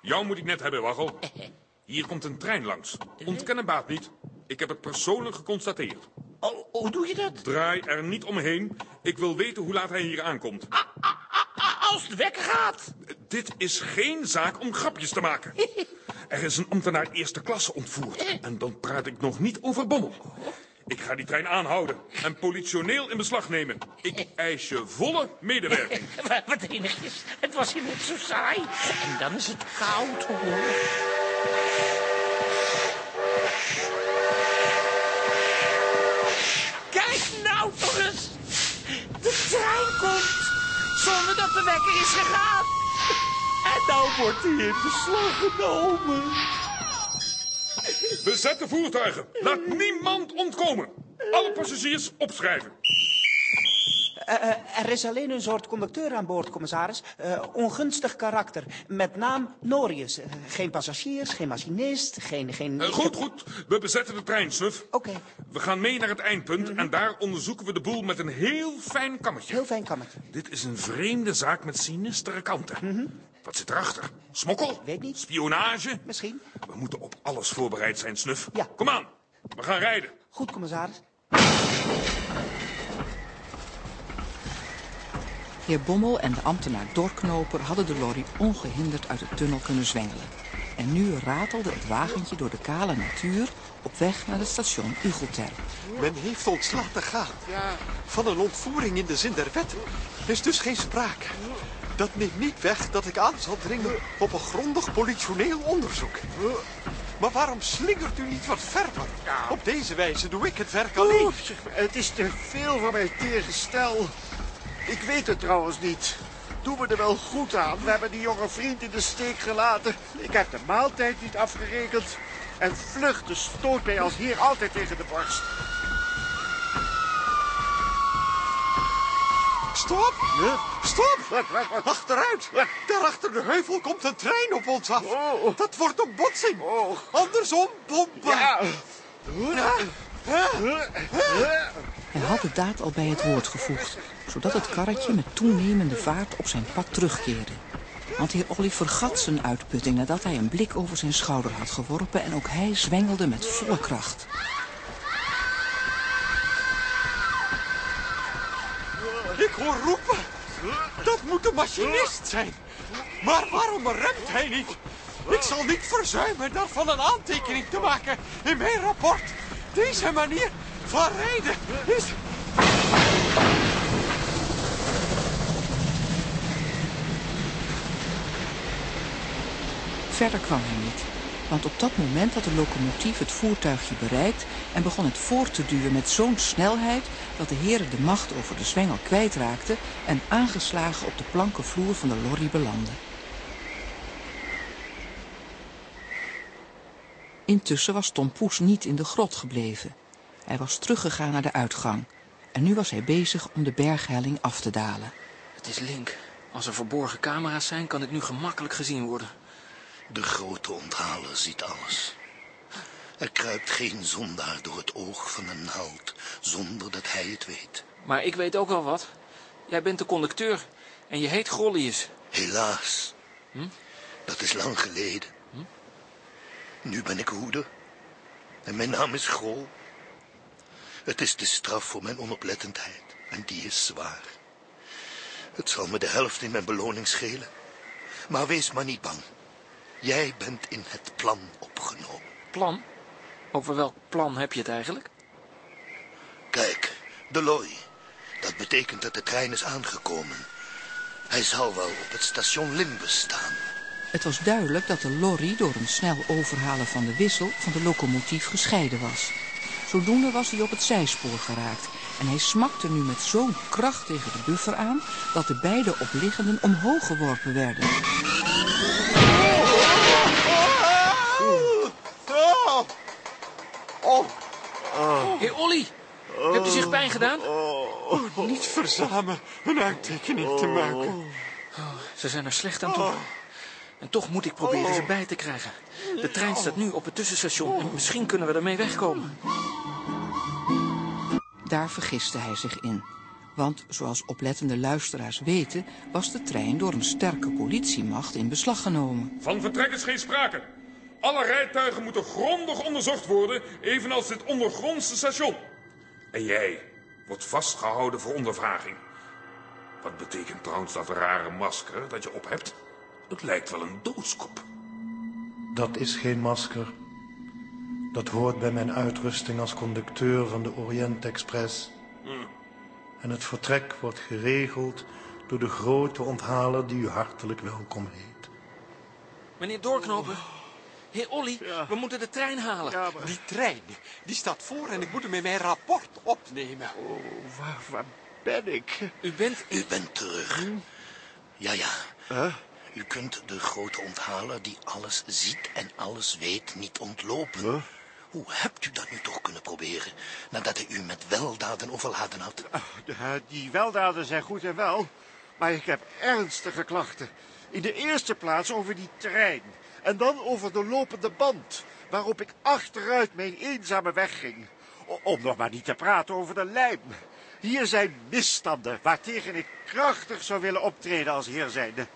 Jou moet ik net hebben, Waggel. Hier komt een trein langs. Ontkennen baat niet. Ik heb het persoonlijk geconstateerd. Oh, hoe doe je dat? Draai er niet omheen. Ik wil weten hoe laat hij hier aankomt. Als de wekker gaat. Dit is geen zaak om grapjes te maken. Er is een ambtenaar eerste klasse ontvoerd. En dan praat ik nog niet over Bommel. Ik ga die trein aanhouden en politioneel in beslag nemen. Ik eis je volle medewerking. Wat enigjes. Het was hier net zo saai. En dan is het koud hoor. Kijk eens. De trein komt. Zonder dat de wekker is gegaan. En nou wordt hij in beslag genomen. Bezet de voertuigen. Laat niemand ontkomen. Alle passagiers opschrijven. Uh, er is alleen een soort conducteur aan boord, commissaris. Uh, ongunstig karakter. Met naam Norius. Geen passagiers, geen machinist, geen... geen... goed, goed. We bezetten de trein, Snuf. Oké. Okay. We gaan mee naar het eindpunt mm -hmm. en daar onderzoeken we de boel met een heel fijn kammetje. Heel fijn kammetje. Dit is een vreemde zaak met sinistere kanten. Mm -hmm. Wat zit erachter? Smokkel? Weet niet. Spionage? Misschien. We moeten op alles voorbereid zijn, Snuf. Ja. Kom aan. We gaan rijden. Goed, commissaris. Heer Bommel en de ambtenaar Dorknoper hadden de lorry ongehinderd uit de tunnel kunnen zwengelen. En nu ratelde het wagentje door de kale natuur op weg naar het station Ugelterp. Men heeft ons laten gaan. Van een ontvoering in de zin der wet is dus geen sprake. Dat neemt niet weg dat ik aan zal dringen op een grondig politioneel onderzoek. Maar waarom slingert u niet wat verder? Op deze wijze doe ik het werk alleen. Oef, het is te veel voor mijn tegenstel. Ik weet het trouwens niet. Doen we er wel goed aan? We hebben die jonge vriend in de steek gelaten. Ik heb de maaltijd niet afgerekend. En vluchten stoot mij als heer altijd tegen de borst. Stop! Huh? Stop! Wat, wat, wat? Achteruit! Daar achter de heuvel komt een trein op ons af. Oh. Dat wordt een botsing. Oh. Andersom pompen. Ja. Hij had de daad al bij het woord gevoegd, zodat het karretje met toenemende vaart op zijn pad terugkeerde. Want heer Olly vergat zijn uitputting nadat hij een blik over zijn schouder had geworpen en ook hij zwengelde met volle kracht. Ik hoor roepen. Dat moet de machinist zijn. Maar waarom remt hij niet? Ik zal niet verzuimen daarvan een aantekening te maken in mijn rapport. Deze manier van rijden is... Verder kwam hij niet, want op dat moment had de locomotief het voertuigje bereikt en begon het voort te duwen met zo'n snelheid dat de heren de macht over de zwengel kwijtraakten en aangeslagen op de planken vloer van de lorry belanden. Intussen was Tom Poes niet in de grot gebleven. Hij was teruggegaan naar de uitgang. En nu was hij bezig om de berghelling af te dalen. Het is link. Als er verborgen camera's zijn, kan ik nu gemakkelijk gezien worden. De grote onthaler ziet alles. Er kruipt geen zondaar door het oog van een naald zonder dat hij het weet. Maar ik weet ook wel wat. Jij bent de conducteur en je heet Grollius. Helaas. Hm? Dat is lang geleden. Nu ben ik hoeder. En mijn naam is Grol. Het is de straf voor mijn onoplettendheid. En die is zwaar. Het zal me de helft in mijn beloning schelen. Maar wees maar niet bang. Jij bent in het plan opgenomen. Plan? Over welk plan heb je het eigenlijk? Kijk, de looi. Dat betekent dat de trein is aangekomen. Hij zal wel op het station Limbus staan. Het was duidelijk dat de lorry door een snel overhalen van de wissel van de locomotief gescheiden was. Zodoende was hij op het zijspoor geraakt en hij smakte nu met zo'n kracht tegen de buffer aan dat de beide opliggenden omhoog geworpen werden. Oh! Oh! Heer Olly, hebt u zich pijn gedaan? Oh, niet verzamen een uittekening te maken. Ze zijn er slecht aan toe. En toch moet ik proberen ze bij te krijgen. De trein staat nu op het tussenstation en misschien kunnen we ermee wegkomen. Daar vergiste hij zich in. Want, zoals oplettende luisteraars weten, was de trein door een sterke politiemacht in beslag genomen. Van vertrek is geen sprake. Alle rijtuigen moeten grondig onderzocht worden, evenals dit ondergrondse station. En jij wordt vastgehouden voor ondervraging. Wat betekent trouwens dat rare masker dat je op hebt? Het lijkt wel een doodskop. Dat is geen masker. Dat hoort bij mijn uitrusting als conducteur van de Orient Express. En het vertrek wordt geregeld door de grote onthaler die u hartelijk welkom heet. Meneer Doorknopen, heer Olly, we moeten de trein halen. Die trein, die staat voor en ik moet hem in mijn rapport opnemen. Oh, waar, waar ben ik? U bent... U bent terug. Ja, ja. Huh? U kunt de grote onthaler die alles ziet en alles weet niet ontlopen. Hoe hebt u dat nu toch kunnen proberen, nadat hij u met weldaden overladen had? Die weldaden zijn goed en wel, maar ik heb ernstige klachten. In de eerste plaats over die trein. En dan over de lopende band, waarop ik achteruit mijn eenzame weg ging. Om nog maar niet te praten over de lijm. Hier zijn misstanden waartegen ik krachtig zou willen optreden als heer zijnde.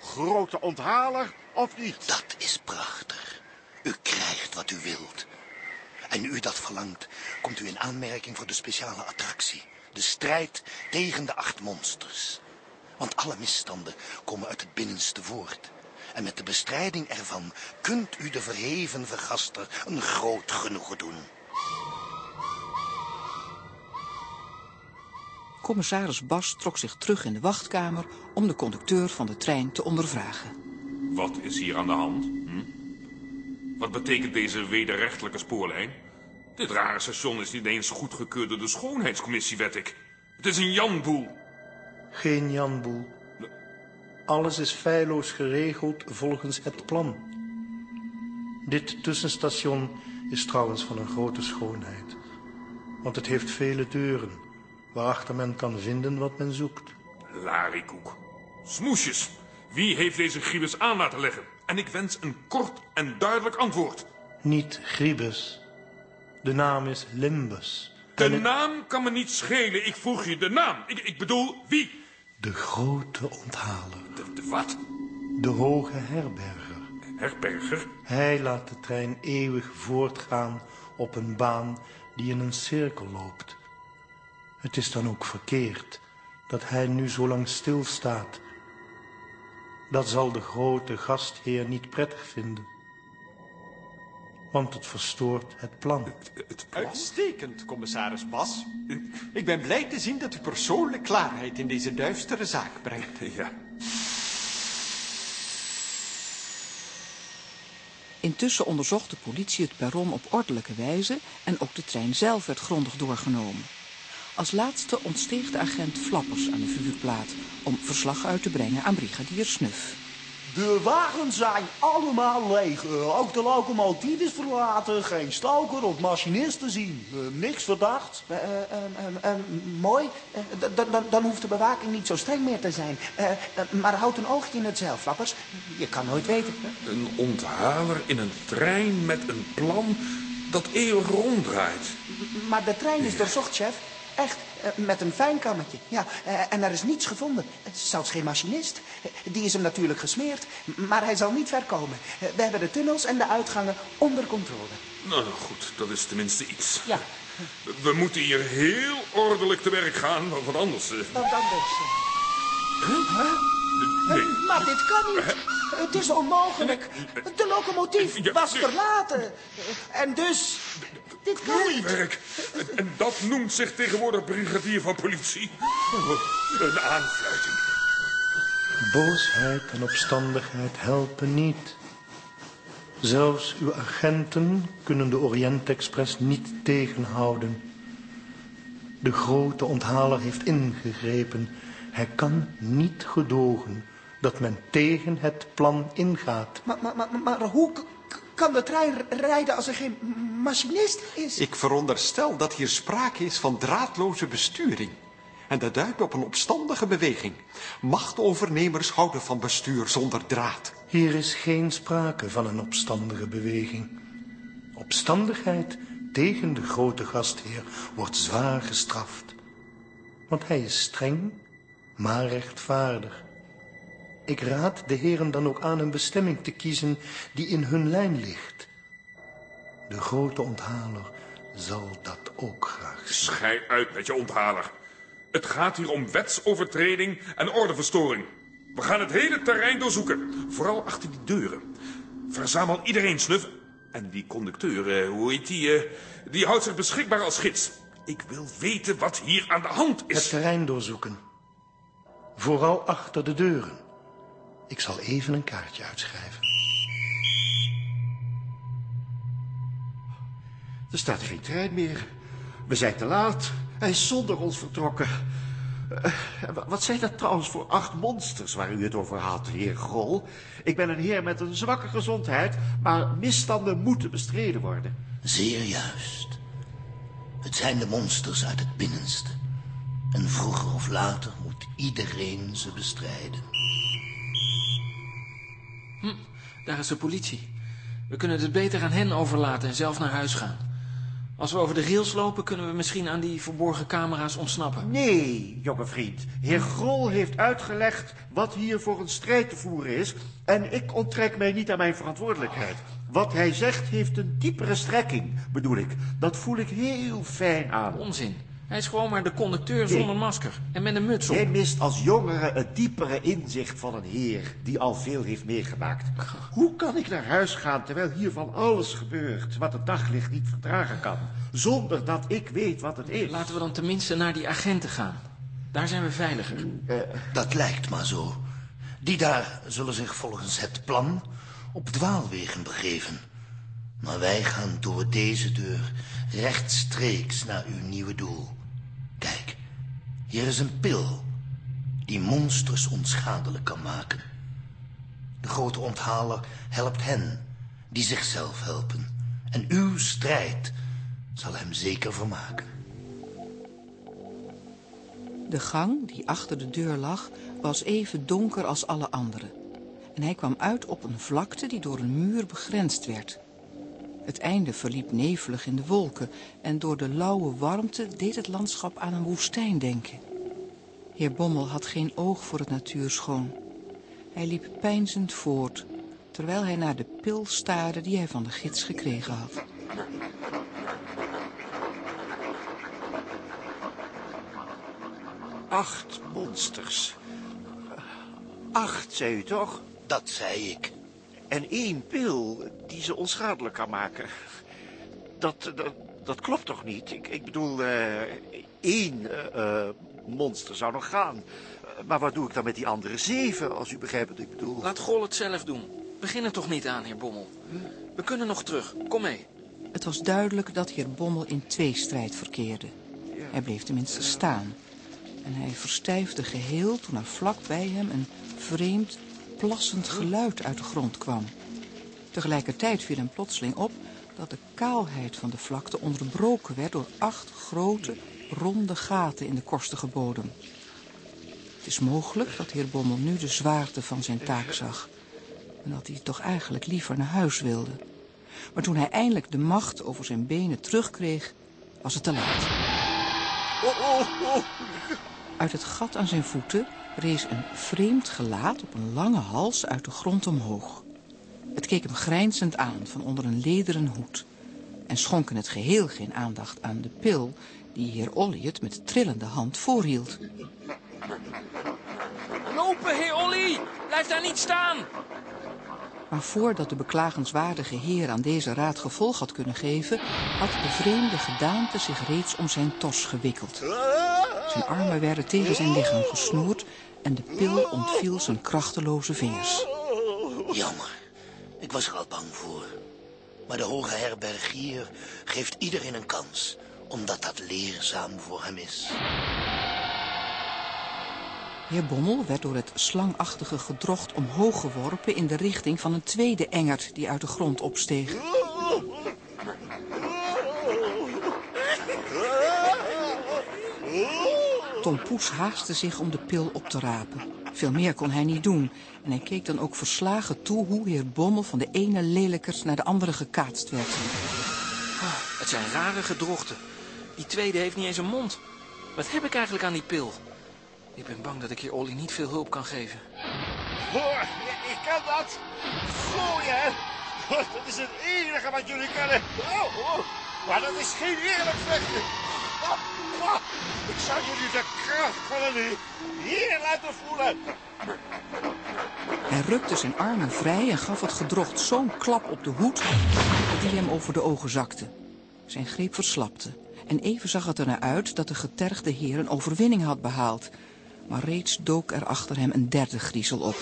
Grote onthaler of niet? Dat is prachtig. U krijgt wat u wilt. En u dat verlangt, komt u in aanmerking voor de speciale attractie. De strijd tegen de acht monsters. Want alle misstanden komen uit het binnenste voort. En met de bestrijding ervan kunt u de verheven vergaster een groot genoegen doen. Commissaris Bas trok zich terug in de wachtkamer om de conducteur van de trein te ondervragen. Wat is hier aan de hand? Hm? Wat betekent deze wederrechtelijke spoorlijn? Dit rare station is niet eens goedgekeurd door de schoonheidscommissie, wet ik. Het is een janboel. Geen Janboel. Alles is feilloos geregeld volgens het plan. Dit tussenstation is trouwens van een grote schoonheid. Want het heeft vele deuren, waarachter men kan vinden wat men zoekt. Larikoek. Smoesjes. Wie heeft deze griebus aan laten leggen? En ik wens een kort en duidelijk antwoord. Niet Gribus. De naam is Limbus. De naam kan me niet schelen. Ik vroeg je de naam. Ik, ik bedoel, wie? De grote onthaler. De, de wat? De hoge herberger. Herberger? Hij laat de trein eeuwig voortgaan op een baan die in een cirkel loopt. Het is dan ook verkeerd dat hij nu zo lang stilstaat. Dat zal de grote gastheer niet prettig vinden. Want het verstoort het plan. Uitstekend, commissaris Bas. Ik ben blij te zien dat u persoonlijk klaarheid in deze duistere zaak brengt. Ja. Intussen onderzocht de politie het perron op ordelijke wijze en ook de trein zelf werd grondig doorgenomen. Als laatste ontsteeg de agent Flappers aan de vuurplaat om verslag uit te brengen aan brigadier Snuf. De wagens zijn allemaal leeg. Eh, ook de locomotief is verlaten. Geen stoker of machinist te zien. Eh, niks verdacht. Eh, eh, eh, eh, eh, mooi. Eh, dan- dan hoeft de bewaking niet zo streng meer te zijn. Maar houd een oogje in het zeil, Flappers. Je kan nooit weten. hè? Een onthaler in een trein met een plan dat eeuwig ronddraait. Maar de trein is doorzocht, chef. Echt, eh, met een fijn kammetje. Ja, eh, en er is niets gevonden. Zelfs geen machinist. Eh, Die is hem natuurlijk gesmeerd. Maar hij zal niet ver komen. We hebben de tunnels en de uitgangen onder controle. Nou goed, dat is tenminste iets. Ja, We moeten hier heel ordelijk te werk gaan, want anders... want anders... Huh? Nee. Maar dit kan niet. Het is onmogelijk. De locomotief was verlaten. En dus... Dit kan niet. En dat noemt zich tegenwoordig brigadier van politie. Oh, een aanfluiting. Boosheid en opstandigheid helpen niet. Zelfs uw agenten kunnen de Orient Express niet tegenhouden. De grote onthaler heeft ingegrepen. Hij kan niet gedogen dat men tegen het plan ingaat. Maar, maar, maar, maar hoe kan de trein rijden als er geen machinist is? Ik veronderstel dat hier sprake is van draadloze besturing. En dat duidt op een opstandige beweging. Machtovernemers houden van bestuur zonder draad. Hier is geen sprake van een opstandige beweging. Opstandigheid tegen de grote gastheer wordt zwaar gestraft. Want hij is streng, maar rechtvaardig. Ik raad de heren dan ook aan een bestemming te kiezen die in hun lijn ligt. De grote onthaler zal dat ook graag zien. Schij uit met je onthaler. Het gaat hier om wetsovertreding en ordeverstoring. We gaan het hele terrein doorzoeken. Vooral achter die deuren. Verzamel iedereen, Snuf. En die conducteur, eh, hoe heet die? eh, die houdt zich beschikbaar als gids. Ik wil weten wat hier aan de hand Het is. terrein doorzoeken. Vooral achter de deuren. Ik zal even een kaartje uitschrijven. Er staat geen trein meer. We zijn te laat. Hij is zonder ons vertrokken. Eh, wa- wat zijn dat trouwens voor acht monsters waar u het over had, heer Grol? Ik ben een heer met een zwakke gezondheid, maar misstanden moeten bestreden worden. Zeer juist. Het zijn de monsters uit het binnenste. En vroeger of later moet iedereen ze bestrijden. Hm, daar is de politie. We kunnen het beter aan hen overlaten en zelf naar huis gaan. Als we over de rails lopen, kunnen we misschien aan die verborgen camera's ontsnappen. Nee, jonge vriend. Heer Grol heeft uitgelegd wat hier voor een strijd te voeren is... en ik onttrek mij niet aan mijn verantwoordelijkheid. Wat hij zegt heeft een diepere strekking, bedoel ik. Dat voel ik heel fijn aan. Onzin. Hij is gewoon maar de conducteur Nee. zonder masker en met een muts op. Jij mist als jongere het diepere inzicht van een heer die al veel heeft meegemaakt. Hoe kan ik naar huis gaan terwijl hier van alles gebeurt wat het daglicht niet verdragen kan, zonder dat ik weet wat het is? Laten we dan tenminste naar die agenten gaan. Daar zijn we veiliger. Dat lijkt maar zo. Die daar zullen zich volgens het plan op dwaalwegen begeven. Maar wij gaan door deze deur rechtstreeks naar uw nieuwe doel. Kijk, hier is een pil die monsters onschadelijk kan maken. De grote onthaler helpt hen die zichzelf helpen. En uw strijd zal hem zeker vermaken. De gang die achter de deur lag was even donker als alle andere. En hij kwam uit op een vlakte die door een muur begrensd werd. Het einde verliep nevelig in de wolken en door de lauwe warmte deed het landschap aan een woestijn denken. Heer Bommel had geen oog voor het natuurschoon. Hij liep peinzend voort, terwijl hij naar de pil staarde die hij van de gids gekregen had. Acht monsters. Acht, zei u toch? Dat zei ik. En één pil die ze onschadelijk kan maken. Dat, dat, dat klopt toch niet? Ik, ik bedoel, eh, één eh, eh, monster zou nog gaan. Maar wat doe ik dan met die andere zeven, als u begrijpt wat ik bedoel? Laat Gol het zelf doen. Begin er toch niet aan, heer Bommel. We kunnen nog terug. Kom mee. Het was duidelijk dat heer Bommel in tweestrijd verkeerde. Hij bleef tenminste staan. En hij verstijfde geheel toen er vlak bij hem een vreemd, plassend geluid uit de grond kwam. Tegelijkertijd viel hem plotseling op dat de kaalheid van de vlakte onderbroken werd door acht grote, ronde gaten in de korstige bodem. Het is mogelijk dat heer Bommel nu de zwaarte van zijn taak zag. En dat hij toch eigenlijk liever naar huis wilde. Maar toen hij eindelijk de macht over zijn benen terugkreeg, was het te laat. Uit het gat aan zijn voeten rees een vreemd gelaat op een lange hals uit de grond omhoog. Het keek hem grijnzend aan van onder een lederen hoed. En schonk in het geheel geen aandacht aan de pil die heer Olliot met trillende hand voorhield. Lopen, heer Olly! Blijf daar niet staan! Maar voordat de beklagenswaardige heer aan deze raad gevolg had kunnen geven, had de vreemde gedaante zich reeds om zijn tos gewikkeld. Zijn armen werden tegen zijn lichaam gesnoerd en de pil ontviel zijn krachteloze vingers. Jammer. Ik was er al bang voor. Maar de hoge herbergier geeft iedereen een kans, omdat dat leerzaam voor hem is. Heer Bommel werd door het slangachtige gedrocht omhoog geworpen in de richting van een tweede engert die uit de grond opsteeg. Tom Poes haastte zich om de pil op te rapen. Veel meer kon hij niet doen. En hij keek dan ook verslagen toe hoe heer Bommel van de ene lelijkers naar de andere gekaatst werd. Oh, het zijn rare gedrochten. Die tweede heeft niet eens een mond. Wat heb ik eigenlijk aan die pil? Ik ben bang dat ik hier Olly niet veel hulp kan geven. Hoor, ik kan dat. Gooien. Dat is het enige wat jullie kunnen. Oh, oh. Maar dat is geen eerlijk vechten. Oh, oh. Ik zal jullie de kracht van een heer laten voelen. Hij rukte zijn armen vrij en gaf het gedrocht zo'n klap op de hoed dat die hem over de ogen zakte. Zijn greep verslapte en even zag het er naar uit dat de getergde heer een overwinning had behaald. Maar reeds dook er achter hem een derde griezel op.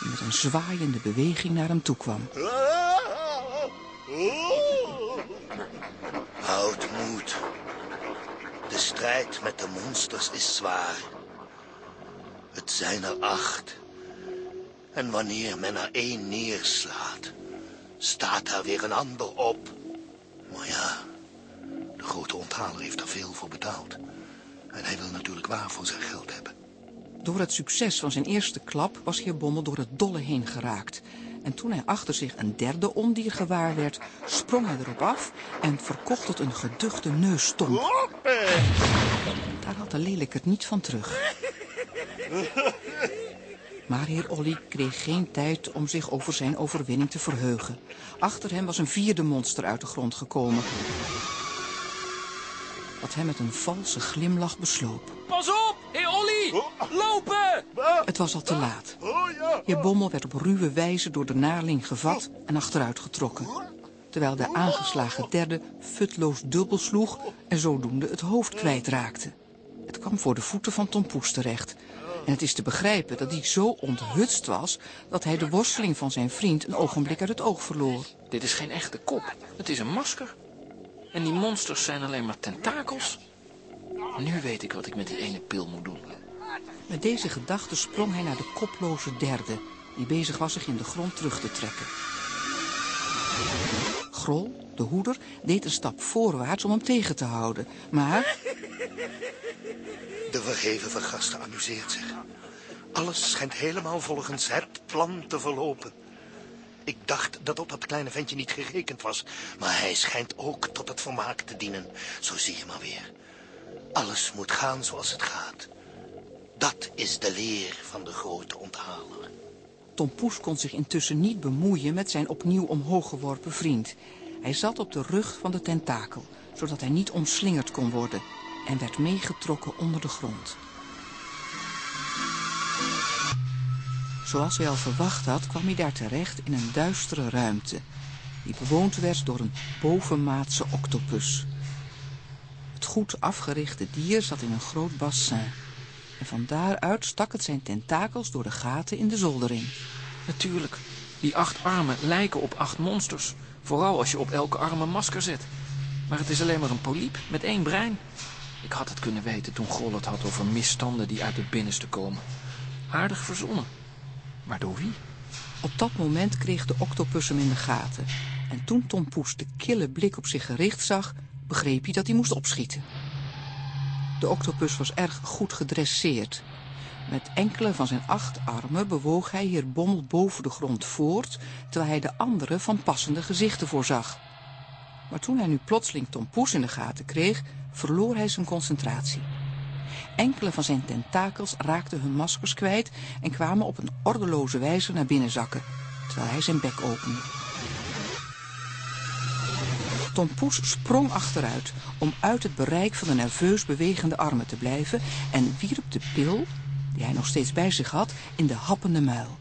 Die met een zwaaiende beweging naar hem toe kwam. Houd moed. De strijd met de monsters is zwaar. Het zijn er acht. En wanneer men er één neerslaat, staat er weer een ander op. Maar ja, de grote onthaler heeft er veel voor betaald. En hij wil natuurlijk waar voor zijn geld hebben. Door het succes van zijn eerste klap was heer Bommel door het dolle heen geraakt. En toen hij achter zich een derde ondier gewaar werd, sprong hij erop af en verkocht het een geduchte neusstomp. Daar had de lelijkert niet van terug. Maar heer Olly kreeg geen tijd om zich over zijn overwinning te verheugen. Achter hem was een vierde monster uit de grond gekomen. Wat hem met een valse glimlach besloop. Pas op, heer Olly! Lopen! Het was al te laat. Heer Bommel werd op ruwe wijze door de naarling gevat en achteruit getrokken. Terwijl de aangeslagen derde futloos dubbel sloeg en zodoende het hoofd kwijtraakte. Het kwam voor de voeten van Tom Poes terecht. En het is te begrijpen dat hij zo onthutst was... dat hij de worsteling van zijn vriend een ogenblik uit het oog verloor. Dit is geen echte kop. Het is een masker. En die monsters zijn alleen maar tentakels. Nu weet ik wat ik met die ene pil moet doen. Met deze gedachte sprong hij naar de koploze derde... die bezig was zich in de grond terug te trekken. Grol, de hoeder, deed een stap voorwaarts om hem tegen te houden. Maar... De vergeven vergaste amuseert zich. Alles schijnt helemaal volgens het plan te verlopen. Ik dacht dat op dat kleine ventje niet gerekend was. Maar hij schijnt ook tot het vermaak te dienen. Zo zie je maar weer. Alles moet gaan zoals het gaat. Dat is de leer van de grote onthaler. Tom Poes kon zich intussen niet bemoeien met zijn opnieuw omhoog geworpen vriend. Hij zat op de rug van de tentakel, zodat hij niet omslingerd kon worden... en werd meegetrokken onder de grond. Zoals hij al verwacht had, kwam hij daar terecht in een duistere ruimte... die bewoond werd door een bovenmaatse octopus. Het goed afgerichte dier zat in een groot bassin... en van daaruit stak het zijn tentakels door de gaten in de zoldering. Natuurlijk, die acht armen lijken op acht monsters. Vooral als je op elke arm een masker zet. Maar het is alleen maar een poliep met één brein. Ik had het kunnen weten toen het had over misstanden die uit het binnenste komen. Aardig verzonnen. Maar door wie? Op dat moment kreeg de octopus hem in de gaten. En toen Tom Poes de kille blik op zich gericht zag, begreep hij dat hij moest opschieten. De octopus was erg goed gedresseerd. Met enkele van zijn acht armen bewoog hij hier Bommel boven de grond voort, terwijl hij de andere van passende gezichten voorzag. Maar toen hij nu plotseling Tom Poes in de gaten kreeg, verloor hij zijn concentratie. Enkele van zijn tentakels raakten hun maskers kwijt en kwamen op een ordeloze wijze naar binnen zakken, terwijl hij zijn bek opende. Tom Poes sprong achteruit om uit het bereik van de nerveus bewegende armen te blijven en wierp de pil, die hij nog steeds bij zich had, in de happende muil.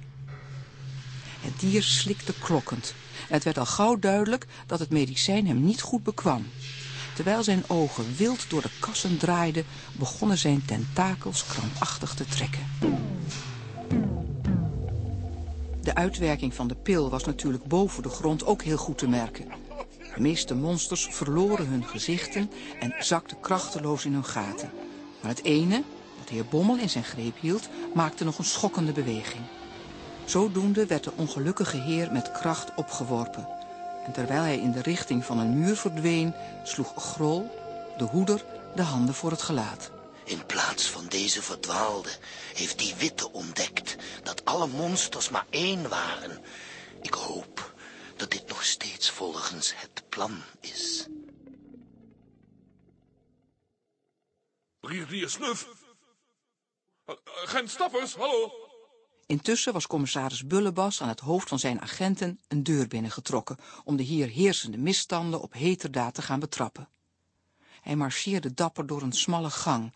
Het dier slikte klokkend. En het werd al gauw duidelijk dat het medicijn hem niet goed bekwam. Terwijl zijn ogen wild door de kassen draaiden, begonnen zijn tentakels krampachtig te trekken. De uitwerking van de pil was natuurlijk boven de grond ook heel goed te merken. De meeste monsters verloren hun gezichten en zakten krachteloos in hun gaten. Maar het ene, dat de heer Bommel in zijn greep hield, maakte nog een schokkende beweging. Zodoende werd de ongelukkige heer met kracht opgeworpen. En terwijl hij in de richting van een muur verdween, sloeg Grol, de hoeder, de handen voor het gelaat. In plaats van deze verdwaalde heeft die witte ontdekt dat alle monsters maar één waren. Ik hoop dat dit nog steeds volgens het plan is. Brigadier Snuf. Gent Stappers, hallo. Intussen was commissaris Bullebas aan het hoofd van zijn agenten een deur binnengetrokken om de hier heersende misstanden op heterdaad te gaan betrappen. Hij marcheerde dapper door een smalle gang,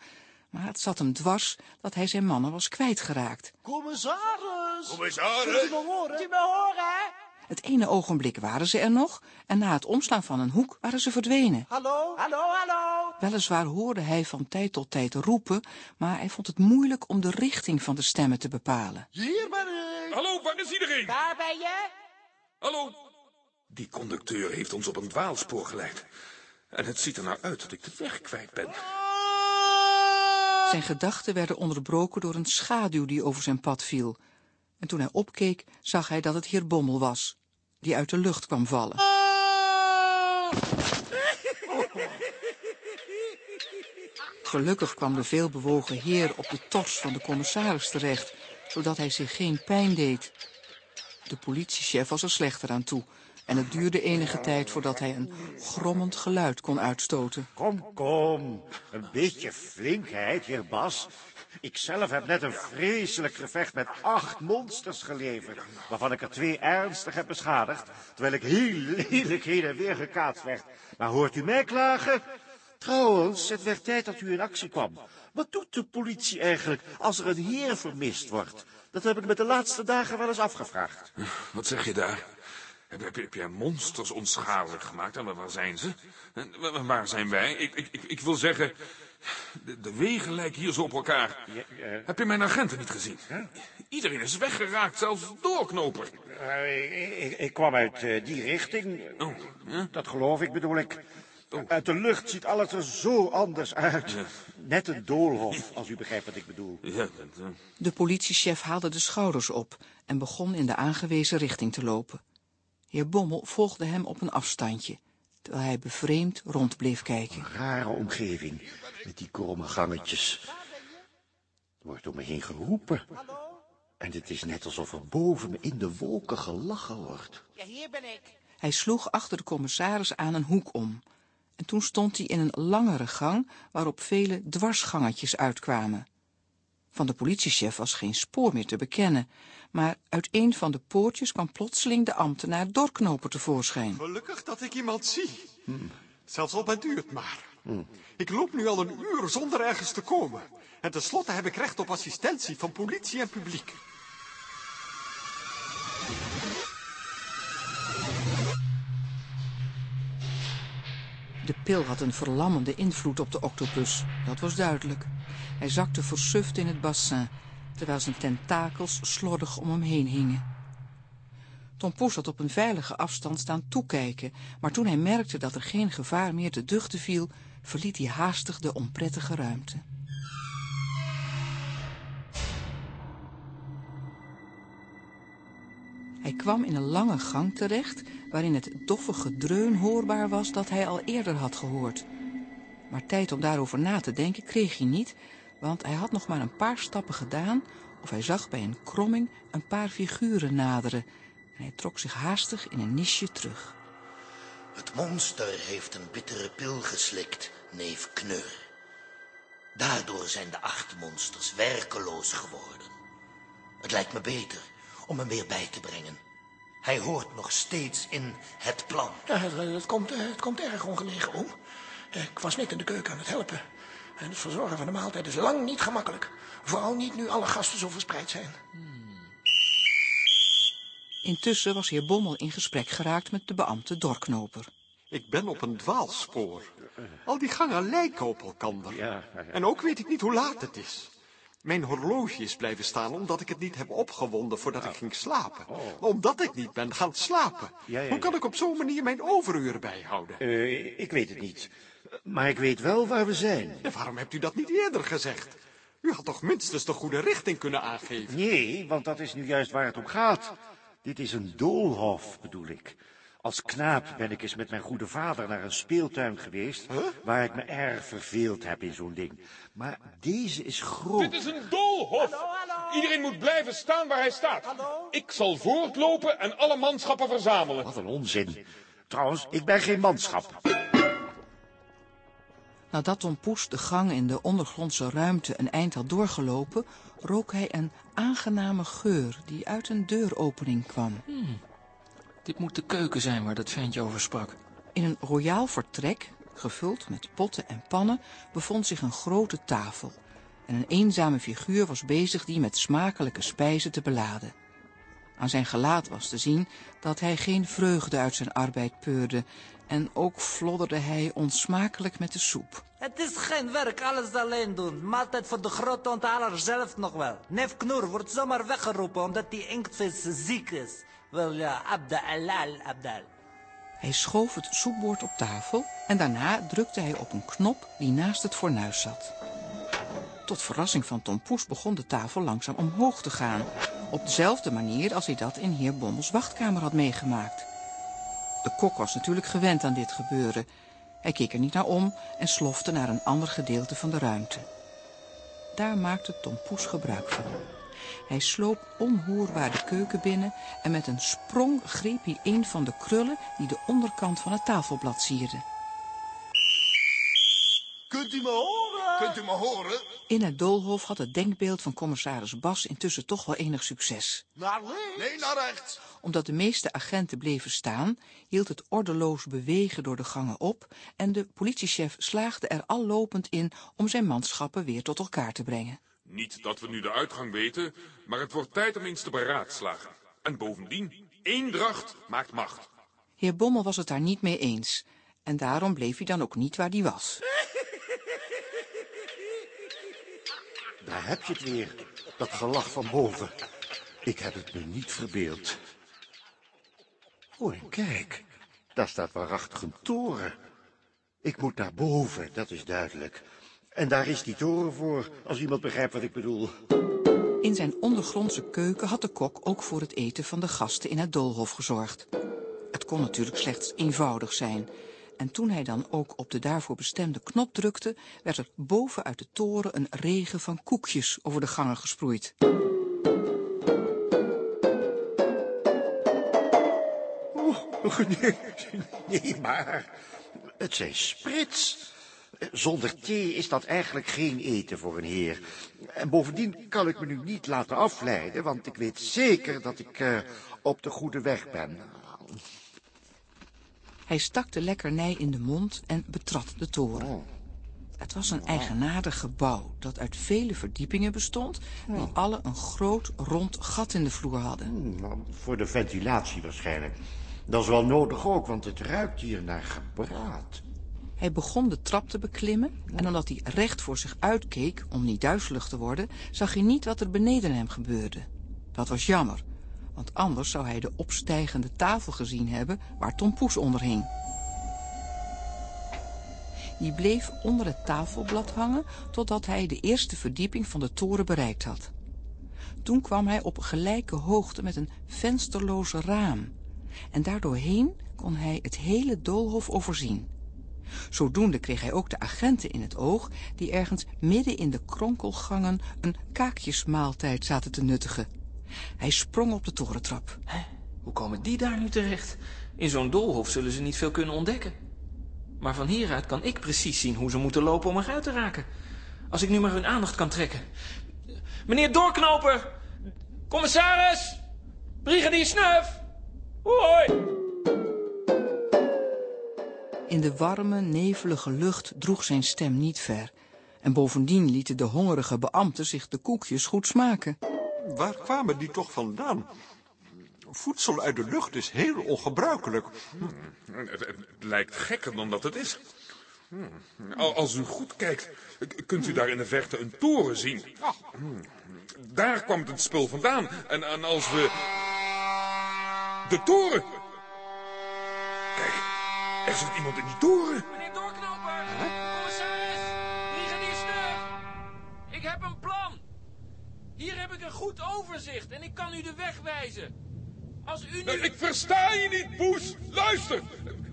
maar het zat hem dwars dat hij zijn mannen was kwijtgeraakt. Commissaris! Commissaris! Kunt u me horen? Kunt u me horen? Het ene ogenblik waren ze er nog en na het omslaan van een hoek waren ze verdwenen. Hallo? Hallo, hallo? Weliswaar hoorde hij van tijd tot tijd roepen, maar hij vond het moeilijk om de richting van de stemmen te bepalen. Hier ben ik! Hallo, waar is iedereen? Waar ben je? Hallo? Die conducteur heeft ons op een dwaalspoor geleid. En het ziet er nou uit dat ik de weg kwijt ben. Zijn gedachten werden onderbroken door een schaduw die over zijn pad viel. En toen hij opkeek, zag hij dat het heer Bommel was, die uit de lucht kwam vallen. Gelukkig kwam de veelbewogen heer op de tors van de commissaris terecht, zodat hij zich geen pijn deed. De politiechef was er slechter aan toe en het duurde enige tijd voordat hij een grommend geluid kon uitstoten. Kom, kom. Een beetje flinkheid, heer Bas. Ik zelf heb net een vreselijk gevecht met acht monsters geleverd, waarvan ik er twee ernstig heb beschadigd, terwijl ik heel lelijk heen en weer gekaatst werd. Maar hoort u mij klagen? Trouwens, het werd tijd dat u in actie kwam. Wat doet de politie eigenlijk als er een heer vermist wordt? Dat heb ik me de laatste dagen wel eens afgevraagd. Wat zeg je daar? Heb, heb, heb jij monsters onschadelijk gemaakt? En waar zijn ze? En wa- waar zijn wij? Ik, ik, ik, ik wil zeggen, de, de wegen lijken hier zo op elkaar. Heb je mijn agenten niet gezien? Iedereen is weggeraakt, zelfs doorknoper. Eh, ik, ik kwam uit eh, die richting. Oh? Dat geloof ik, bedoel ik. Uit de lucht ziet alles er zo anders uit. Ja. Net een doolhof, als u begrijpt wat ik bedoel. Ja, dat, De politiechef haalde de schouders op en begon in de aangewezen richting te lopen. Heer Bommel volgde hem op een afstandje, terwijl hij bevreemd rond bleef kijken. Rare omgeving, met die kromme gangetjes. Er wordt om me heen geroepen. En het is net alsof er boven me in de wolken gelachen wordt. Ja, hier ben ik. Hij sloeg achter de commissaris aan een hoek om. En toen stond hij in een langere gang waarop vele dwarsgangetjes uitkwamen. Van de politiechef was geen spoor meer te bekennen, maar uit een van de poortjes kwam plotseling de ambtenaar Dorknoper tevoorschijn. Gelukkig dat ik iemand zie. Zelfs al bent u het maar. Ik loop nu al een uur zonder ergens te komen. En tenslotte heb ik recht op assistentie van politie en publiek. De pil had een verlammende invloed op de octopus, dat was duidelijk. Hij zakte versuft in het bassin, terwijl zijn tentakels slordig om hem heen hingen. Tom Poes had op een veilige afstand staan toekijken, maar toen hij merkte dat er geen gevaar meer te duchten viel, verliet hij haastig de onprettige ruimte. Hij kwam in een lange gang terecht, waarin het doffe gedreun hoorbaar was dat hij al eerder had gehoord. Maar tijd om daarover na te denken kreeg hij niet, want hij had nog maar een paar stappen gedaan of hij zag bij een kromming een paar figuren naderen en hij trok zich haastig in een nisje terug. Het monster heeft een bittere pil geslikt, neef Knur. Daardoor zijn de acht monsters werkeloos geworden. Het lijkt me beter om hem weer bij te brengen. Hij hoort nog steeds in het plan. Ja, het, het komt, het komt erg ongelegen om. Ik was net in de keuken aan het helpen. En het verzorgen van de maaltijd is lang niet gemakkelijk. Vooral niet nu alle gasten zo verspreid zijn. Intussen was heer Bommel in gesprek geraakt met de beambte Dorknoper. Ik ben op een dwaalspoor. Al die gangen lijken op elkaar. En ook weet ik niet hoe laat het is. Mijn horloge is blijven staan omdat ik het niet heb opgewonden voordat ik ging slapen. Omdat ik niet ben gaan slapen. Hoe kan ik op zo'n manier mijn overuren bijhouden? Eh, ik weet het niet. Maar ik weet wel waar we zijn. Ja, waarom hebt u dat niet eerder gezegd? U had toch minstens de goede richting kunnen aangeven? Nee, want dat is nu juist waar het om gaat. Dit is een doolhof, bedoel ik. Als knaap ben ik eens met mijn goede vader naar een speeltuin geweest... waar ik me erg verveeld heb in zo'n ding. Maar deze is groot. Dit is een doolhof. Iedereen moet blijven staan waar hij staat. Ik zal voortlopen en alle manschappen verzamelen. Wat een onzin. Trouwens, ik ben geen manschap. Nadat Tom Poes de gang in de ondergrondse ruimte een eind had doorgelopen, rook hij een aangename geur die uit een deuropening kwam. Hmm. Dit moet de keuken zijn waar dat ventje over sprak. In een royaal vertrek, gevuld met potten en pannen, bevond zich een grote tafel. En een eenzame figuur was bezig die met smakelijke spijzen te beladen. Aan zijn gelaat was te zien dat hij geen vreugde uit zijn arbeid peurde en ook flodderde hij onsmakelijk met de soep. Het is geen werk, alles alleen doen. Maaltijd voor de grote onthaler zelf nog wel. Neef Knoer wordt zomaar weggeroepen omdat die inktvis ziek is. Wel ja, Abdalal, Abdal. Hij schoof het soepbord op tafel en daarna drukte hij op een knop die naast het fornuis zat. Tot verrassing van Tom Poes begon de tafel langzaam omhoog te gaan. Op dezelfde manier als hij dat in heer Bommels wachtkamer had meegemaakt. De kok was natuurlijk gewend aan dit gebeuren. Hij keek er niet naar om en slofte naar een ander gedeelte van de ruimte. Daar maakte Tom Poes gebruik van. Hij sloop onhoorbaar de keuken binnen en met een sprong greep hij een van de krullen die de onderkant van het tafelblad sierden. Kunt u me horen? Kunt u me horen? In het doolhof had het denkbeeld van commissaris Bas intussen toch wel enig succes. Naar links? Nee, naar rechts. Omdat de meeste agenten bleven staan, hield het ordeloos bewegen door de gangen op en de politiechef slaagde er al lopend in om zijn manschappen weer tot elkaar te brengen. Niet dat we nu de uitgang weten, maar het wordt tijd om eens te beraadslagen. En bovendien, eendracht maakt macht. Heer Bommel was het daar niet mee eens en daarom bleef hij dan ook niet waar hij was. Daar heb je het weer, dat gelach van boven. Ik heb het me niet verbeeld. Oh, en kijk, daar staat waarachtig een toren. Ik moet naar boven, dat is duidelijk. En daar is die toren voor, als iemand begrijpt wat ik bedoel. In zijn ondergrondse keuken had de kok ook voor het eten van de gasten in het doolhof gezorgd. Het kon natuurlijk slechts eenvoudig zijn. En toen hij dan ook op de daarvoor bestemde knop drukte, werd er boven uit de toren een regen van koekjes over de gangen gesproeid. Oh, nee, nee, maar het zijn sprits. Zonder thee is dat eigenlijk geen eten voor een heer. En bovendien kan ik me nu niet laten afleiden, want ik weet zeker dat ik uh, op de goede weg ben. Hij stak de lekkernij in de mond en betrad de toren. Oh. Het was een eigenaardig gebouw dat uit vele verdiepingen bestond... die alle een groot rond gat in de vloer hadden. Nou, voor de ventilatie waarschijnlijk. Dat is wel nodig ook, want het ruikt hier naar gebraad. Hij begon de trap te beklimmen en omdat hij recht voor zich uitkeek om niet duizelig te worden, zag hij niet wat er beneden hem gebeurde. Dat was jammer, want anders zou hij de opstijgende tafel gezien hebben waar Tom Poes onder hing. Die bleef onder het tafelblad hangen totdat hij de eerste verdieping van de toren bereikt had. Toen kwam hij op gelijke hoogte met een vensterloze raam en daardoorheen kon hij het hele doolhof overzien. Zodoende kreeg hij ook de agenten in het oog die ergens midden in de kronkelgangen een kaakjesmaaltijd zaten te nuttigen. Hij sprong op de torentrap. Hè? Hoe komen die daar nu terecht? In zo'n doolhof zullen ze niet veel kunnen ontdekken. Maar van hieruit kan ik precies zien hoe ze moeten lopen om eruit te raken. Als ik nu maar hun aandacht kan trekken. Meneer Doorknoper! Commissaris! Brigadier Snuf! Hoi! In de warme, nevelige lucht droeg zijn stem niet ver. En bovendien lieten de hongerige beambten zich de koekjes goed smaken. Waar kwamen die toch vandaan? Voedsel uit de lucht is heel ongebruikelijk. Het, het lijkt gekker dan dat het is. Al- Als u goed kijkt, kunt u daar in de verte een toren zien. Daar kwam het spul vandaan. En, en als we... De toren! Kijk, er zit iemand in die toren. Meneer Doorknoper! Commissaris! Brigadier! Ik heb plan! Hier heb ik een goed overzicht en ik kan u de weg wijzen. Als u nu... Ik versta je niet, Poes. Luister,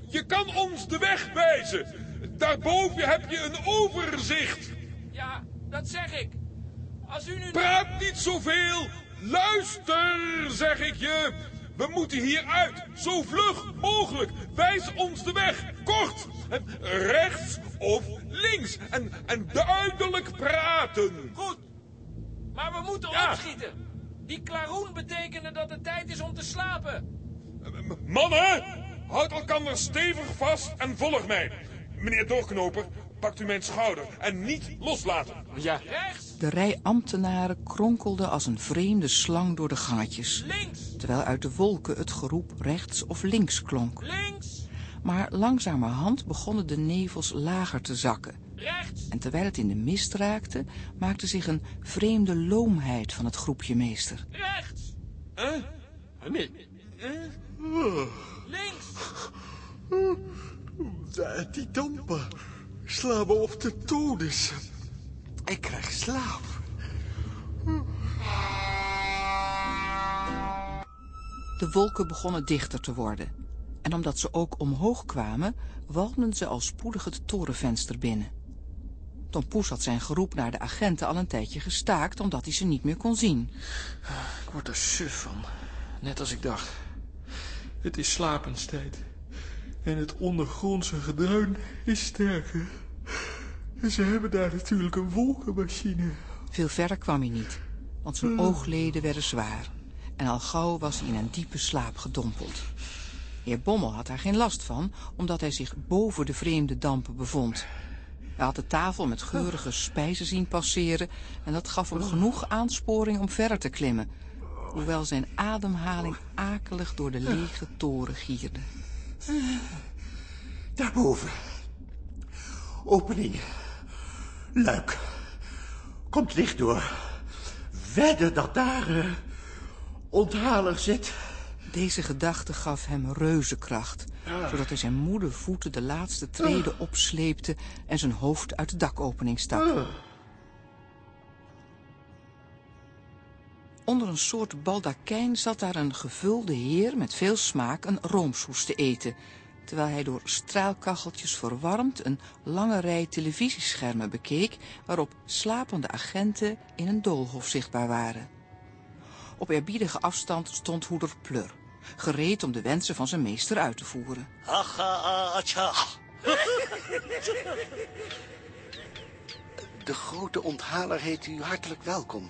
je kan ons de weg wijzen. Daarboven heb je een overzicht. Ja, dat zeg ik. Als u nu... Praat niet zoveel. Luister, zeg ik je. We moeten hieruit, zo vlug mogelijk. Wijs ons de weg, kort. En rechts of links. En, en duidelijk praten. Goed. Maar we moeten Ja. opschieten. Die klaroen betekende dat het tijd is om te slapen. Mannen, houd elkaar stevig vast en volg mij. Meneer Doorknoper, pakt u mijn schouder en niet loslaten. Ja. Rechts, De rij ambtenaren kronkelde als een vreemde slang door de gangetjes. links, Terwijl uit de wolken het geroep rechts of links klonk. links, Maar langzamerhand begonnen de nevels lager te zakken. Rechts. En terwijl het in de mist raakte, maakte zich een vreemde loomheid van het groepje meester. Rechts, Huh? Nee. links. Die dampen slaan me op de tonus. Ik krijg slaap. De wolken begonnen dichter te worden. En omdat ze ook omhoog kwamen, walmden ze al spoedig het torenvenster binnen. Tom Poes had zijn geroep naar de agenten al een tijdje gestaakt, omdat hij ze niet meer kon zien. Ik word er suf van. Net als ik dacht. Het is slapenstijd. En het ondergrondse gedreun is sterker. En ze hebben daar natuurlijk een wolkenmachine. Veel verder kwam hij niet, want zijn oogleden werden zwaar. En al gauw was hij in een diepe slaap gedompeld. Heer Bommel had daar geen last van, omdat hij zich boven de vreemde dampen bevond. Hij had de tafel met geurige spijzen zien passeren en dat gaf hem genoeg aansporing om verder te klimmen, hoewel zijn ademhaling akelig door de lege toren gierde. Daarboven. Opening. Luik. Komt licht door. Wedden dat daar eh, onthaler zit. Deze gedachte gaf hem reuzenkracht, zodat hij zijn moede voeten de laatste treden opsleepte en zijn hoofd uit de dakopening stak. Onder een soort baldakijn zat daar een gevulde heer met veel smaak een roomsoes te eten, terwijl hij door straalkacheltjes verwarmd een lange rij televisieschermen bekeek waarop slapende agenten in een doolhof zichtbaar waren. Op eerbiedige afstand stond hoeder Plur, gereed om de wensen van zijn meester uit te voeren. Haha, tja. De grote onthaler heet u hartelijk welkom.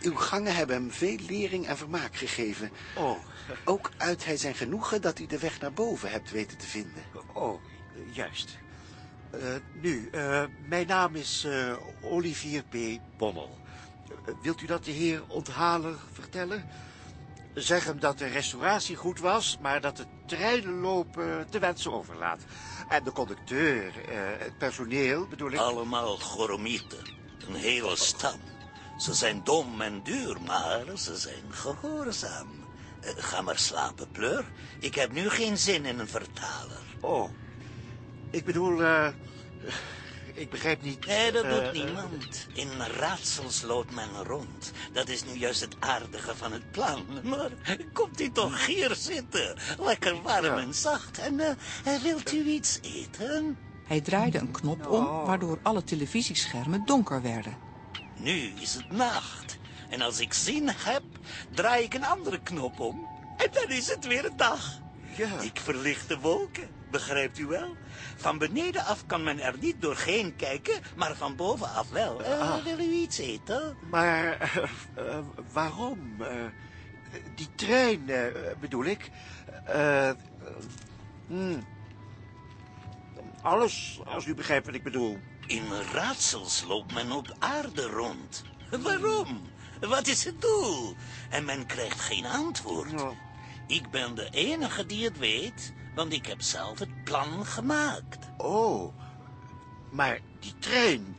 Uw gangen hebben hem veel lering en vermaak gegeven. Oh, Ook uit hij zijn genoegen dat u de weg naar boven hebt weten te vinden. oh, juist. Eh, nu, eh, mijn naam is eh, Olivier P. Bommel. Wilt u dat de heer onthaler vertellen? Zeg hem dat de restauratie goed was, maar dat het treinenlopen te wensen overlaat. En de conducteur, eh, het personeel bedoel ik... Allemaal goromieten. Een hele stam. Ze zijn dom en duur, maar ze zijn gehoorzaam. Eh, ga maar slapen, Pleur. Ik heb nu geen zin in een vertaler. Oh, ik bedoel, eh, ik begrijp niet... Nee, dat eh, doet niemand. In raadsels loopt men rond. Dat is nu juist het aardige van het plan. Maar komt u toch hier zitten? Lekker warm en zacht. En eh, wilt u iets eten? Hij draaide een knop om, waardoor alle televisieschermen donker werden. Nu is het nacht. En als ik zin heb, draai ik een andere knop om. En dan is het weer dag. Ja. Ik verlicht de wolken, begrijpt u wel? Van beneden af kan men er niet doorheen kijken, maar van bovenaf wel. Eh, Wil u iets eten? Maar eh, eh, waarom? die trein, bedoel ik. hmm. Alles, als u begrijpt wat ik bedoel. In raadsels loopt men op aarde rond. Waarom? Wat is het doel? En men krijgt geen antwoord. Ik ben de enige die het weet, want ik heb zelf het plan gemaakt. Oh, maar die trein...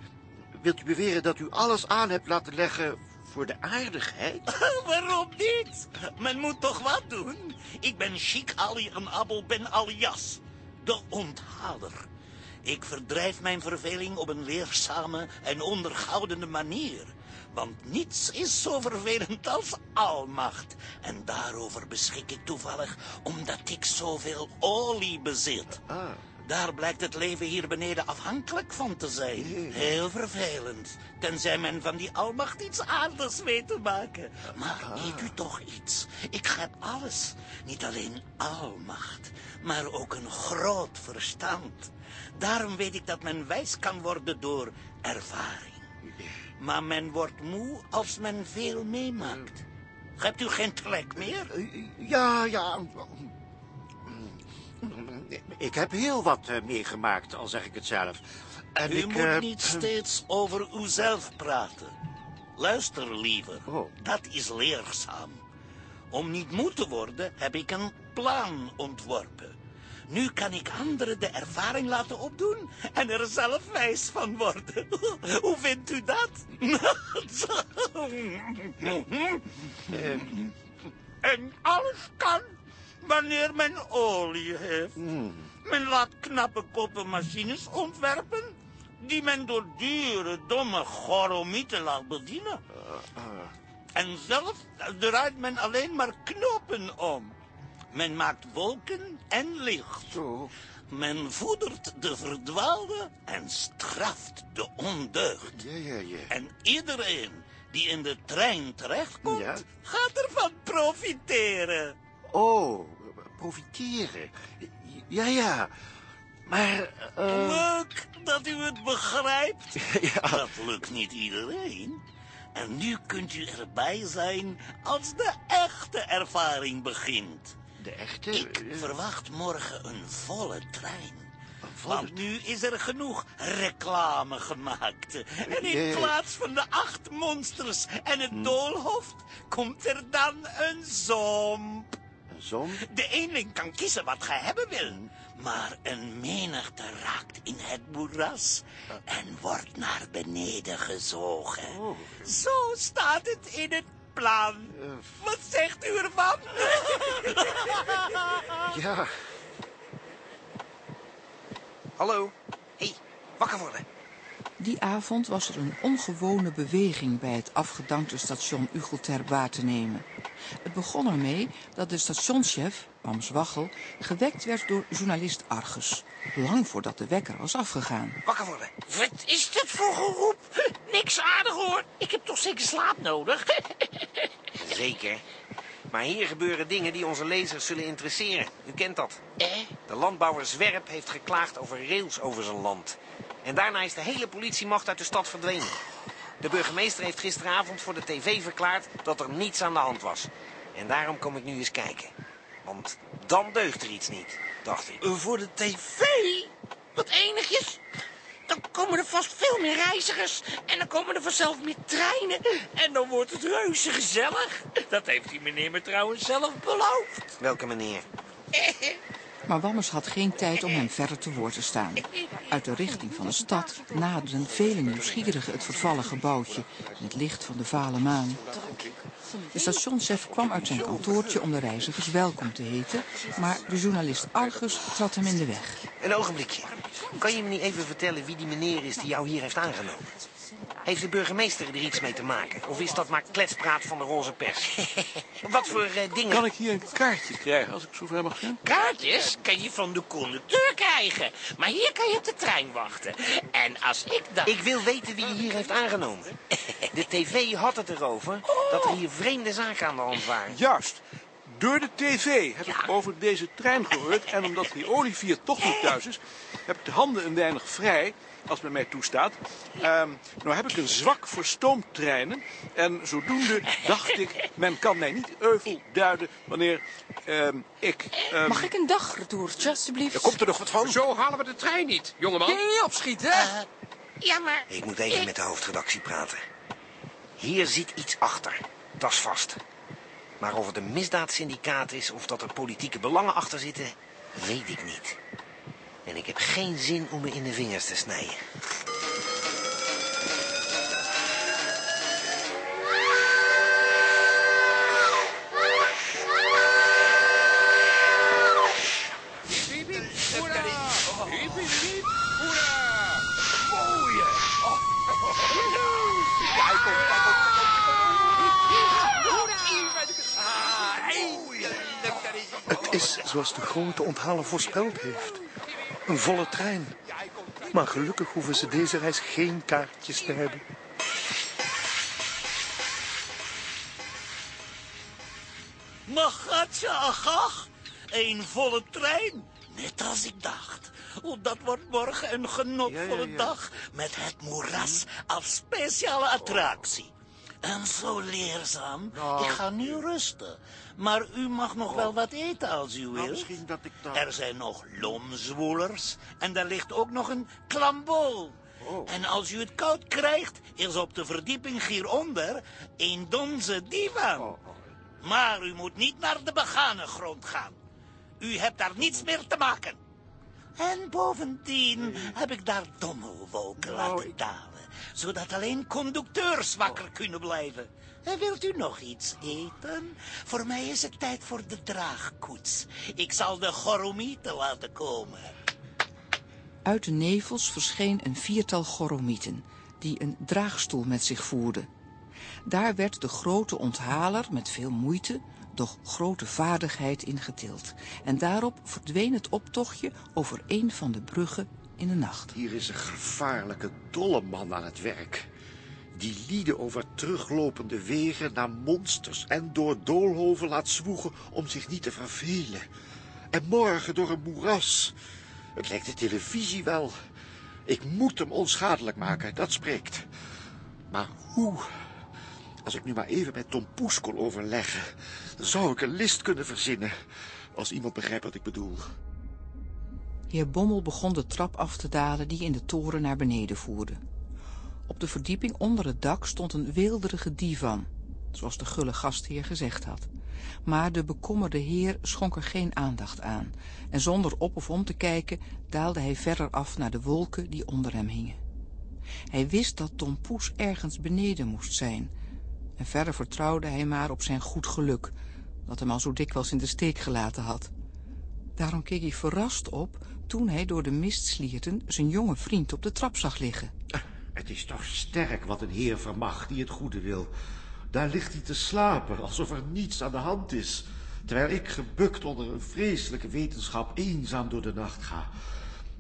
Wilt u beweren dat u alles aan hebt laten leggen voor de aardigheid? Waarom niet? Men moet toch wat doen? Ik ben Chic Ali en Abel Ben Alias, de onthaler. Ik verdrijf mijn verveling op een leerzame en onderhoudende manier. Want niets is zo vervelend als almacht. En daarover beschik ik toevallig omdat ik zoveel olie bezit. Daar blijkt het leven hier beneden afhankelijk van te zijn. Heel vervelend. Tenzij men van die almacht iets aardigs weet te maken. Maar weet u toch iets? Ik heb alles. Niet alleen almacht, maar ook een groot verstand. Daarom weet ik dat men wijs kan worden door ervaring. Maar men wordt moe als men veel meemaakt. Hebt u geen trek meer? Ja, ja. Ik heb heel wat eh, meegemaakt, al zeg ik het zelf. En u ik, moet eh, niet steeds over uzelf praten. Luister liever, dat is leerzaam. Om niet moe te worden heb ik een plan ontworpen. Nu kan ik anderen de ervaring laten opdoen en er zelf wijs van worden. Hoe vindt u dat? En alles kan wanneer men olie heeft. Men laat knappe koppenmachines ontwerpen die men door dure, domme goromieten laat bedienen. En zelf draait men alleen maar knopen om. Men maakt wolken en licht. Men voedert de verdwaalde en straft de ondeugd. En iedereen die in de trein terechtkomt, gaat ervan profiteren. Oh, profiteren. Ja, ja. Maar... eh, Leuk dat u het begrijpt. Dat lukt niet iedereen. En nu kunt u erbij zijn als de echte ervaring begint. De echte? Ik verwacht morgen een volle trein. Want nu is er genoeg reclame gemaakt. En in plaats van de acht monsters en het doolhoofd... komt er dan een zomp. Een zon? De eenling kan kiezen wat gij hebben wil. Maar een menigte raakt in het moeras en wordt naar beneden gezogen. Zo staat het in het plan. Wat zegt u ervan? Ja. Hallo. hey, wakker worden. Die avond was er een ongewone beweging bij het afgedankte station Ugelter waar te nemen. Het begon ermee dat de stationschef, Bams Waggel, gewekt werd door journalist Argus. Lang voordat de wekker was afgegaan. Wakker worden. Wat is dit voor geroep? Niks aardig hoor. Ik heb toch zeker slaap nodig? Zeker. Maar hier gebeuren dingen die onze lezers zullen interesseren. U kent dat. Eh? De landbouwer Zwerp heeft geklaagd over rails over zijn land. En daarna is de hele politiemacht uit de stad verdwenen. De burgemeester heeft gisteravond voor de tv verklaard dat er niets aan de hand was. En daarom kom ik nu eens kijken. Want dan deugt er iets niet, dacht ik. Voor de tv? Wat enigjes. Dan komen er vast veel meer reizigers. En dan komen er vanzelf meer treinen. En dan wordt het reuze gezellig. Dat heeft die meneer me trouwens zelf beloofd. Welke meneer? Maar Wammers had geen tijd om hem verder te woord te staan. Uit de richting van de stad naderden vele nieuwsgierigen het vervallen gebouwtje in het licht van de vale maan. De stationschef kwam uit zijn kantoortje om de reizigers welkom te heten, maar de journalist Argus trad hem in de weg. Een ogenblikje. Kan je me niet even vertellen wie die meneer is die jou hier heeft aangenomen? Heeft de burgemeester er iets mee te maken? Of is dat maar kletspraat van de roze pers? Wat voor eh, dingen... Kan ik hier een kaartje krijgen als ik zo ver mag gaan? Kaartjes kan je van de conducteur krijgen. Maar hier kan je op de trein wachten. En als ik dan... Ik wil weten wie je hier heeft aangenomen. De tv had het erover dat er hier vreemde zaken aan de hand waren. Juist. Door de tv heb ik over deze trein gehoord. En omdat die Olivier toch niet thuis is, heb ik de handen een weinig vrij, als men mij toestaat. Ehm, nou heb ik een zwak voor stoomtreinen. En zodoende dacht ik, men kan mij niet euvel duiden wanneer ehm, ik... ehm, Mag ik een dagretourtje, alstublieft? Er komt er nog wat van. Zo halen we de trein niet, jongeman. Niet opschieten, hè? Ja, maar... Ik moet even met de hoofdredactie praten. Hier zit iets achter. Dat is vast. Maar of het een misdaadsyndicaat is of dat er politieke belangen achter zitten, weet ik niet. En ik heb geen zin om me in de vingers te snijden. Het is zoals de grote onthaler voorspeld heeft. Een volle trein. Maar gelukkig hoeven ze deze reis geen kaartjes te hebben. Magatja, agach. Een volle trein. Net als ik dacht. Oh, dat wordt morgen een genotvolle dag. Met het moeras als speciale attractie. En zo leerzaam. Ik ga nu rusten. Maar u mag nog wel wat eten als u wil. misschien dat ik dan... Er zijn nog lomzwoelers. En daar ligt ook nog een klambool. En als u het koud krijgt, is op de verdieping hieronder een donze divan. Maar u moet niet naar de begane grond gaan. U hebt daar niets meer te maken. En bovendien heb ik daar dommelwolken laten dalen. Zodat alleen conducteurs wakker kunnen blijven. En wilt u nog iets eten? Voor mij is het tijd voor de draagkoets. Ik zal de goromieten laten komen. Uit de nevels verscheen een viertal goromieten, die een draagstoel met zich voerden. Daar werd de grote onthaler met veel moeite, doch grote vaardigheid ingetild. En daarop verdween het optochtje over een van de bruggen in de nacht. Hier is een gevaarlijke dolle man aan het werk. Die lieden over teruglopende wegen naar monsters en door doolhoven laat zwoegen om zich niet te vervelen. En morgen door een moeras. Het lijkt de televisie wel. Ik moet hem onschadelijk maken, dat spreekt. Maar hoe? Als ik nu maar even met Tom Poes kon overleggen, dan zou ik een list kunnen verzinnen. Als iemand begrijpt wat ik bedoel. Heer Bommel begon de trap af te dalen die in de toren naar beneden voerde. Op de verdieping onder het dak stond een weelderige divan, zoals de gulle gastheer gezegd had. Maar de bekommerde heer schonk er geen aandacht aan, en zonder op of om te kijken daalde hij verder af naar de wolken die onder hem hingen. Hij wist dat Tom Poes ergens beneden moest zijn, en verder vertrouwde hij maar op zijn goed geluk, dat hem al zo dikwijls in de steek gelaten had. Daarom keek hij verrast op toen hij door de mistslierten zijn jonge vriend op de trap zag liggen. Het is toch sterk wat een heer vermag die het goede wil. Daar ligt hij te slapen, alsof er niets aan de hand is. Terwijl ik gebukt onder een vreselijke wetenschap eenzaam door de nacht ga.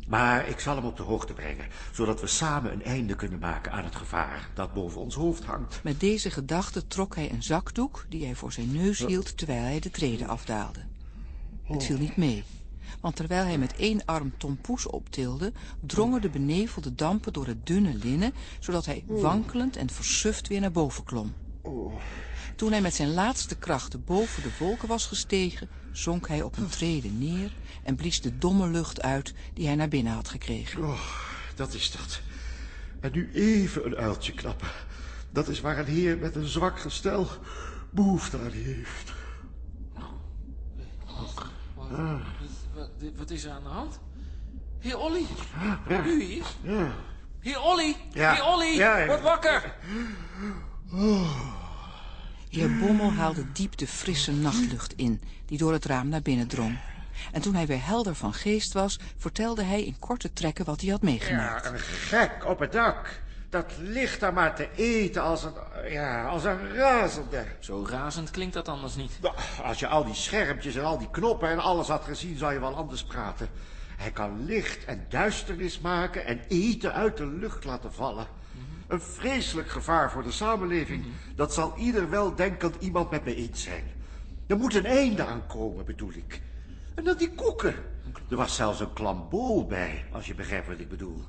Maar ik zal hem op de hoogte brengen, zodat we samen een einde kunnen maken aan het gevaar dat boven ons hoofd hangt. Met deze gedachte trok hij een zakdoek die hij voor zijn neus hield terwijl hij de treden afdaalde. Het viel niet mee, want terwijl hij met één arm Tom Poes optilde, drongen de benevelde dampen door het dunne linnen, zodat hij wankelend en versuft weer naar boven klom. Toen hij met zijn laatste krachten boven de wolken was gestegen, zonk hij op een trede neer en blies de domme lucht uit die hij naar binnen had gekregen. Oh, dat is dat. En nu even een uiltje knappen. Dat is waar een heer met een zwak gestel behoefte aan heeft. Wat, wat, is er aan de hand? Heer Olly, u hier? Heer Olly, Ja. heer Olly, Ja, ja. word wakker. Heer Bommel haalde diep de frisse nachtlucht in, die door het raam naar binnen drong. En toen hij weer helder van geest was, vertelde hij in korte trekken wat hij had meegemaakt. Ja, een gek op het dak. Dat ligt daar maar te eten als een, ja, als een razende. Zo razend klinkt dat anders niet. Nou, Als je al die schermpjes en al die knoppen en alles had gezien, zou je wel anders praten. Hij kan licht en duisternis maken en eten uit de lucht laten vallen. Een vreselijk gevaar voor de samenleving. Dat zal ieder weldenkend iemand met me eens zijn. Er moet een einde aan komen, bedoel ik. En dan die koeken. Er was zelfs een klambool bij, als je begrijpt wat ik bedoel.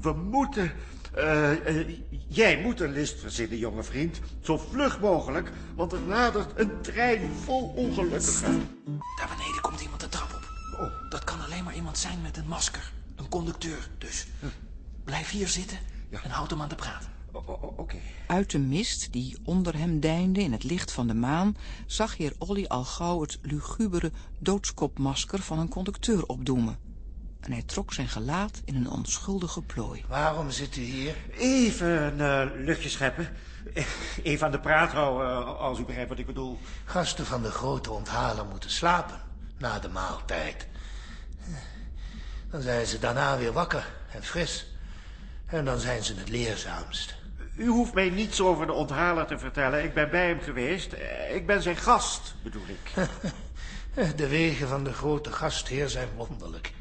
We moeten... eh, eh, jij moet een list verzinnen, jonge vriend. Zo vlug mogelijk, want er nadert een trein vol ongelukkigen. Daar beneden komt iemand de trap op. Dat kan alleen maar iemand zijn met een masker. Een conducteur dus. Blijf hier zitten En houd hem aan de praat. Oké. Uit de mist die onder hem deinde in het licht van de maan... zag heer Olly al gauw het lugubere doodskopmasker van een conducteur opdoemen. En hij trok zijn gelaat in een onschuldige plooi. Waarom zit u hier? Even een uh, luchtje scheppen. Even aan de praat houden, uh, als u begrijpt wat ik bedoel. Gasten van de grote onthaler moeten slapen na de maaltijd. Dan zijn ze daarna weer wakker en fris. En dan zijn ze het leerzaamst. U hoeft mij niets over de onthaler te vertellen. Ik ben bij hem geweest. Ik ben zijn gast, bedoel ik. De wegen van de grote gastheer zijn wonderlijk.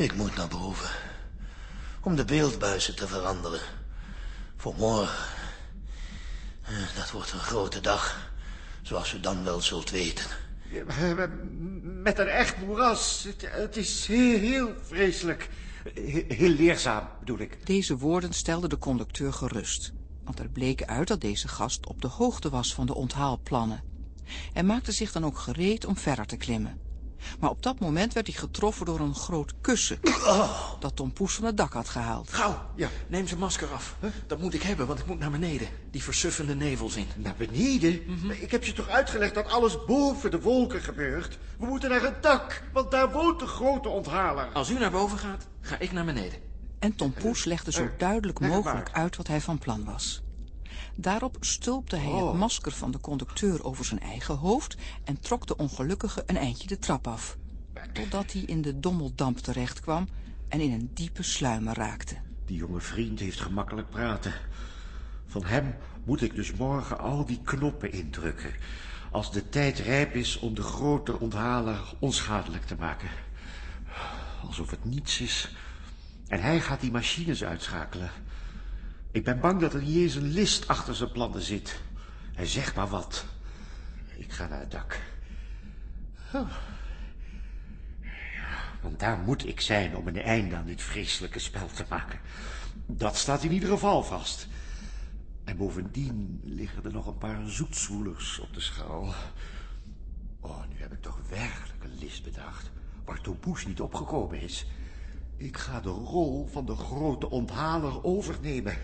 Ik moet naar boven. Om de beeldbuizen te veranderen. Voor morgen. Dat wordt een grote dag. Zoals u dan wel zult weten. Met een echt moeras. Het, het is heel, heel vreselijk. Heel leerzaam, bedoel ik. Deze woorden stelden de conducteur gerust. Want er bleek uit dat deze gast op de hoogte was van de onthaalplannen. Hij maakte zich dan ook gereed om verder te klimmen. Maar op dat moment werd hij getroffen door een groot kussen... dat Tom Poes van het dak had gehaald. Gauw, ja. neem zijn masker af. Dat moet ik hebben, want ik moet naar beneden. Die versuffende nevels in. Naar beneden? Ik heb je toch uitgelegd dat alles boven de wolken gebeurt? We moeten naar het dak, want daar woont de grote onthaler. Als u naar boven gaat, ga ik naar beneden. En Tom Poes legde zo duidelijk mogelijk uit wat hij van plan was. Daarop stulpte hij het masker van de conducteur over zijn eigen hoofd en trok de ongelukkige een eindje de trap af. Totdat hij in de dommeldamp terechtkwam en in een diepe sluimer raakte. Die jonge vriend heeft gemakkelijk praten. Van hem moet ik dus morgen al die knoppen indrukken. Als de tijd rijp is om de grote onthaler onschadelijk te maken. Alsof het niets is. En hij gaat die machines uitschakelen. Ik ben bang dat er niet eens een list achter zijn plannen zit. Hij zegt maar wat. Ik ga naar het dak. Oh. Want daar moet ik zijn om een einde aan dit vreselijke spel te maken. Dat staat in ieder geval vast. En bovendien liggen er nog een paar zoetzwoelers op de schaal. Oh, nu heb ik toch werkelijk een list bedacht... waar Topoes niet opgekomen is... Ik ga de rol van de grote onthaler overnemen.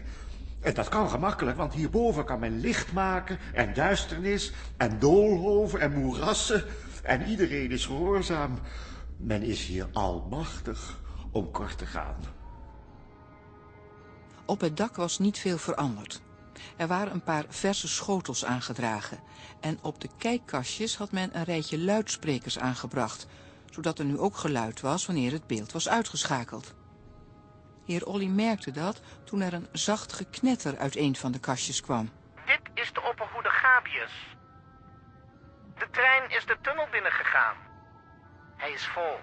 En dat kan gemakkelijk, want hierboven kan men licht maken en duisternis en doolhoven en moerassen. En iedereen is gehoorzaam. Men is hier almachtig om kort te gaan. Op het dak was niet veel veranderd. Er waren een paar verse schotels aangedragen. En op de kijkkastjes had men een rijtje luidsprekers aangebracht zodat er nu ook geluid was wanneer het beeld was uitgeschakeld. Heer Olly merkte dat toen er een zacht geknetter uit een van de kastjes kwam. Dit is de opperhoede Gabius. De trein is de tunnel binnengegaan. Hij is vol.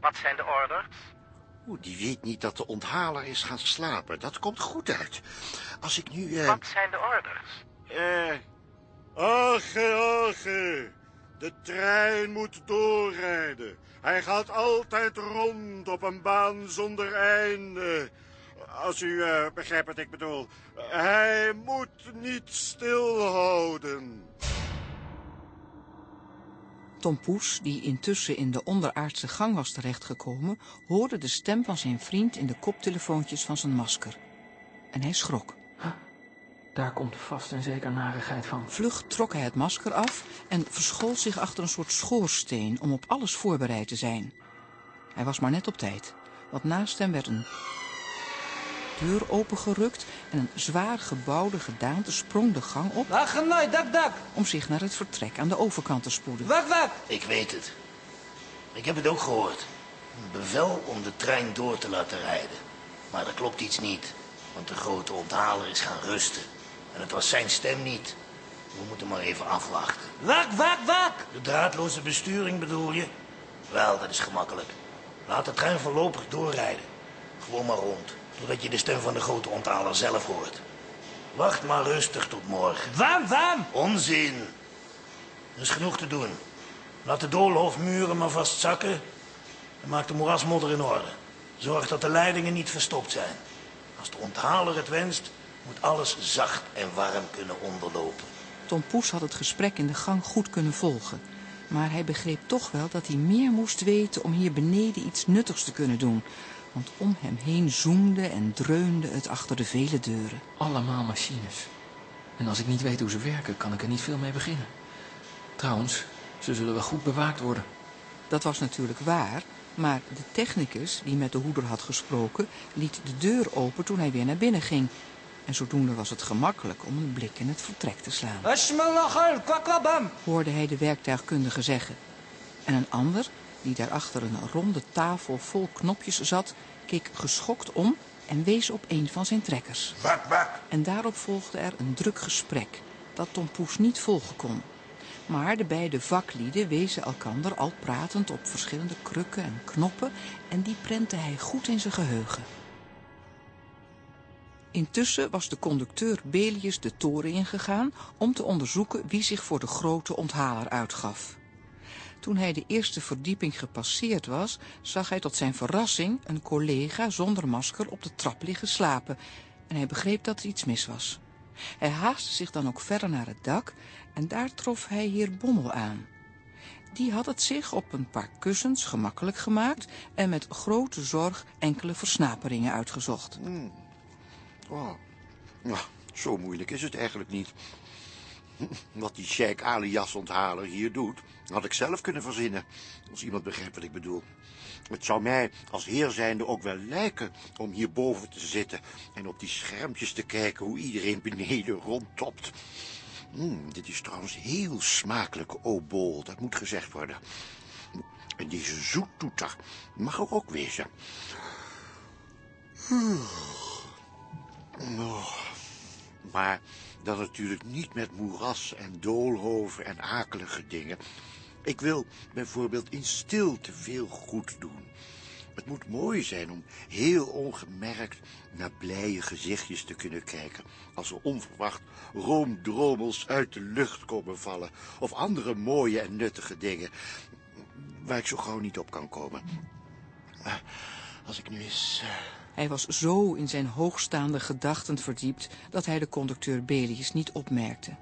Wat zijn de orders? Oeh, die weet niet dat de onthaler is gaan slapen. Dat komt goed uit. Als ik nu... Uh... Wat zijn de orders? Eh... Age, age. De trein moet doorrijden. Hij gaat altijd rond op een baan zonder einde. Als u uh, begrijpt wat ik bedoel. Hij moet niet stilhouden. Tom Poes, die intussen in de onderaardse gang was terechtgekomen... hoorde de stem van zijn vriend in de koptelefoontjes van zijn masker. En hij schrok. Daar komt vast en zeker narigheid van. Vlug trok hij het masker af en verschool zich achter een soort schoorsteen om op alles voorbereid te zijn. Hij was maar net op tijd, want naast hem werd een deur opengerukt en een zwaar gebouwde gedaante sprong de gang op. Wacht nooit, dak, dak! Om zich naar het vertrek aan de overkant te spoeden. Wacht, wacht! Ik weet het. Ik heb het ook gehoord. Een bevel om de trein door te laten rijden. Maar er klopt iets niet, want de grote onthaler is gaan rusten. En het was zijn stem niet. We moeten maar even afwachten. Wak, wak, wak! De draadloze besturing bedoel je? Wel, dat is gemakkelijk. Laat de trein voorlopig doorrijden. Gewoon maar rond, totdat je de stem van de grote onthaler zelf hoort. Wacht maar rustig tot morgen. Wam, wam! Onzin. Er is genoeg te doen. Laat de doolhofmuren maar vast zakken. En maak de moerasmodder in orde. Zorg dat de leidingen niet verstopt zijn. Als de onthaler het wenst, moet alles zacht en warm kunnen onderlopen. Tom Poes had het gesprek in de gang goed kunnen volgen. Maar hij begreep toch wel dat hij meer moest weten om hier beneden iets nuttigs te kunnen doen. Want om hem heen zoemde en dreunde het achter de vele deuren. Allemaal machines. En als ik niet weet hoe ze werken, kan ik er niet veel mee beginnen. Trouwens, ze zullen wel goed bewaakt worden. Dat was natuurlijk waar, maar de technicus die met de hoeder had gesproken... liet de deur open toen hij weer naar binnen ging. En zodoende was het gemakkelijk om een blik in het vertrek te slaan. Hoorde hij de werktuigkundige zeggen. En een ander, die daar achter een ronde tafel vol knopjes zat... keek geschokt om en wees op een van zijn trekkers. En daarop volgde er een druk gesprek dat Tom Poes niet volgen kon. Maar de beide vaklieden wezen elkander al pratend op verschillende krukken en knoppen en die prentte hij goed in zijn geheugen. Intussen was de conducteur Belius de toren ingegaan om te onderzoeken wie zich voor de grote onthaler uitgaf. Toen hij de eerste verdieping gepasseerd was, zag hij tot zijn verrassing een collega zonder masker op de trap liggen slapen en hij begreep dat er iets mis was. Hij haastte zich dan ook verder naar het dak en daar trof hij heer Bommel aan. Die had het zich op een paar kussens gemakkelijk gemaakt en met grote zorg enkele versnaperingen uitgezocht. Hmm. Oh. Nou, zo moeilijk is het eigenlijk niet. Wat die Sheikh alias onthaler hier doet, had ik zelf kunnen verzinnen. Als iemand begrijpt wat ik bedoel. Het zou mij als heer zijnde ook wel lijken om hierboven te zitten en op die schermpjes te kijken hoe iedereen beneden rondtopt. Hmm, dit is trouwens heel smakelijk, o bol, dat moet gezegd worden. En deze zoettoeter mag er ook wezen. Maar dan natuurlijk niet met moeras en doolhoven en akelige dingen. Ik wil bijvoorbeeld in stilte veel goed doen. Het moet mooi zijn om heel ongemerkt naar blije gezichtjes te kunnen kijken... als er onverwacht roomdromels uit de lucht komen vallen... of andere mooie en nuttige dingen waar ik zo gauw niet op kan komen. Uh, als ik nu eens... Hij was zo in zijn hoogstaande gedachten verdiept dat hij de conducteur Belius niet opmerkte.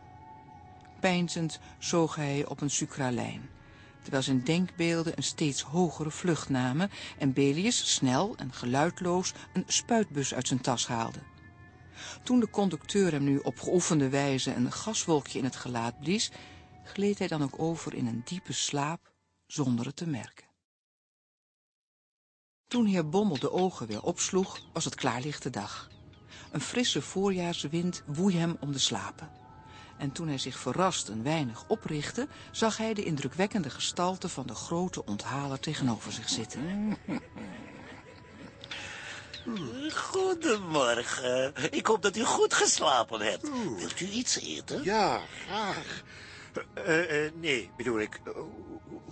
Peinzend zoog hij op een sucralijn, terwijl zijn denkbeelden een steeds hogere vlucht namen en Belius snel en geluidloos een spuitbus uit zijn tas haalde. Toen de conducteur hem nu op geoefende wijze een gaswolkje in het gelaat blies, gleed hij dan ook over in een diepe slaap zonder het te merken. Toen heer Bommel de ogen weer opsloeg, was het klaarlichte dag. Een frisse voorjaarswind woei hem om de slapen. En toen hij zich verrast een weinig oprichtte, zag hij de indrukwekkende gestalte van de grote onthaler tegenover zich zitten. Goedemorgen. Ik hoop dat u goed geslapen hebt. Wilt u iets eten? Ja, graag. Uh, uh, nee, bedoel ik. Uh,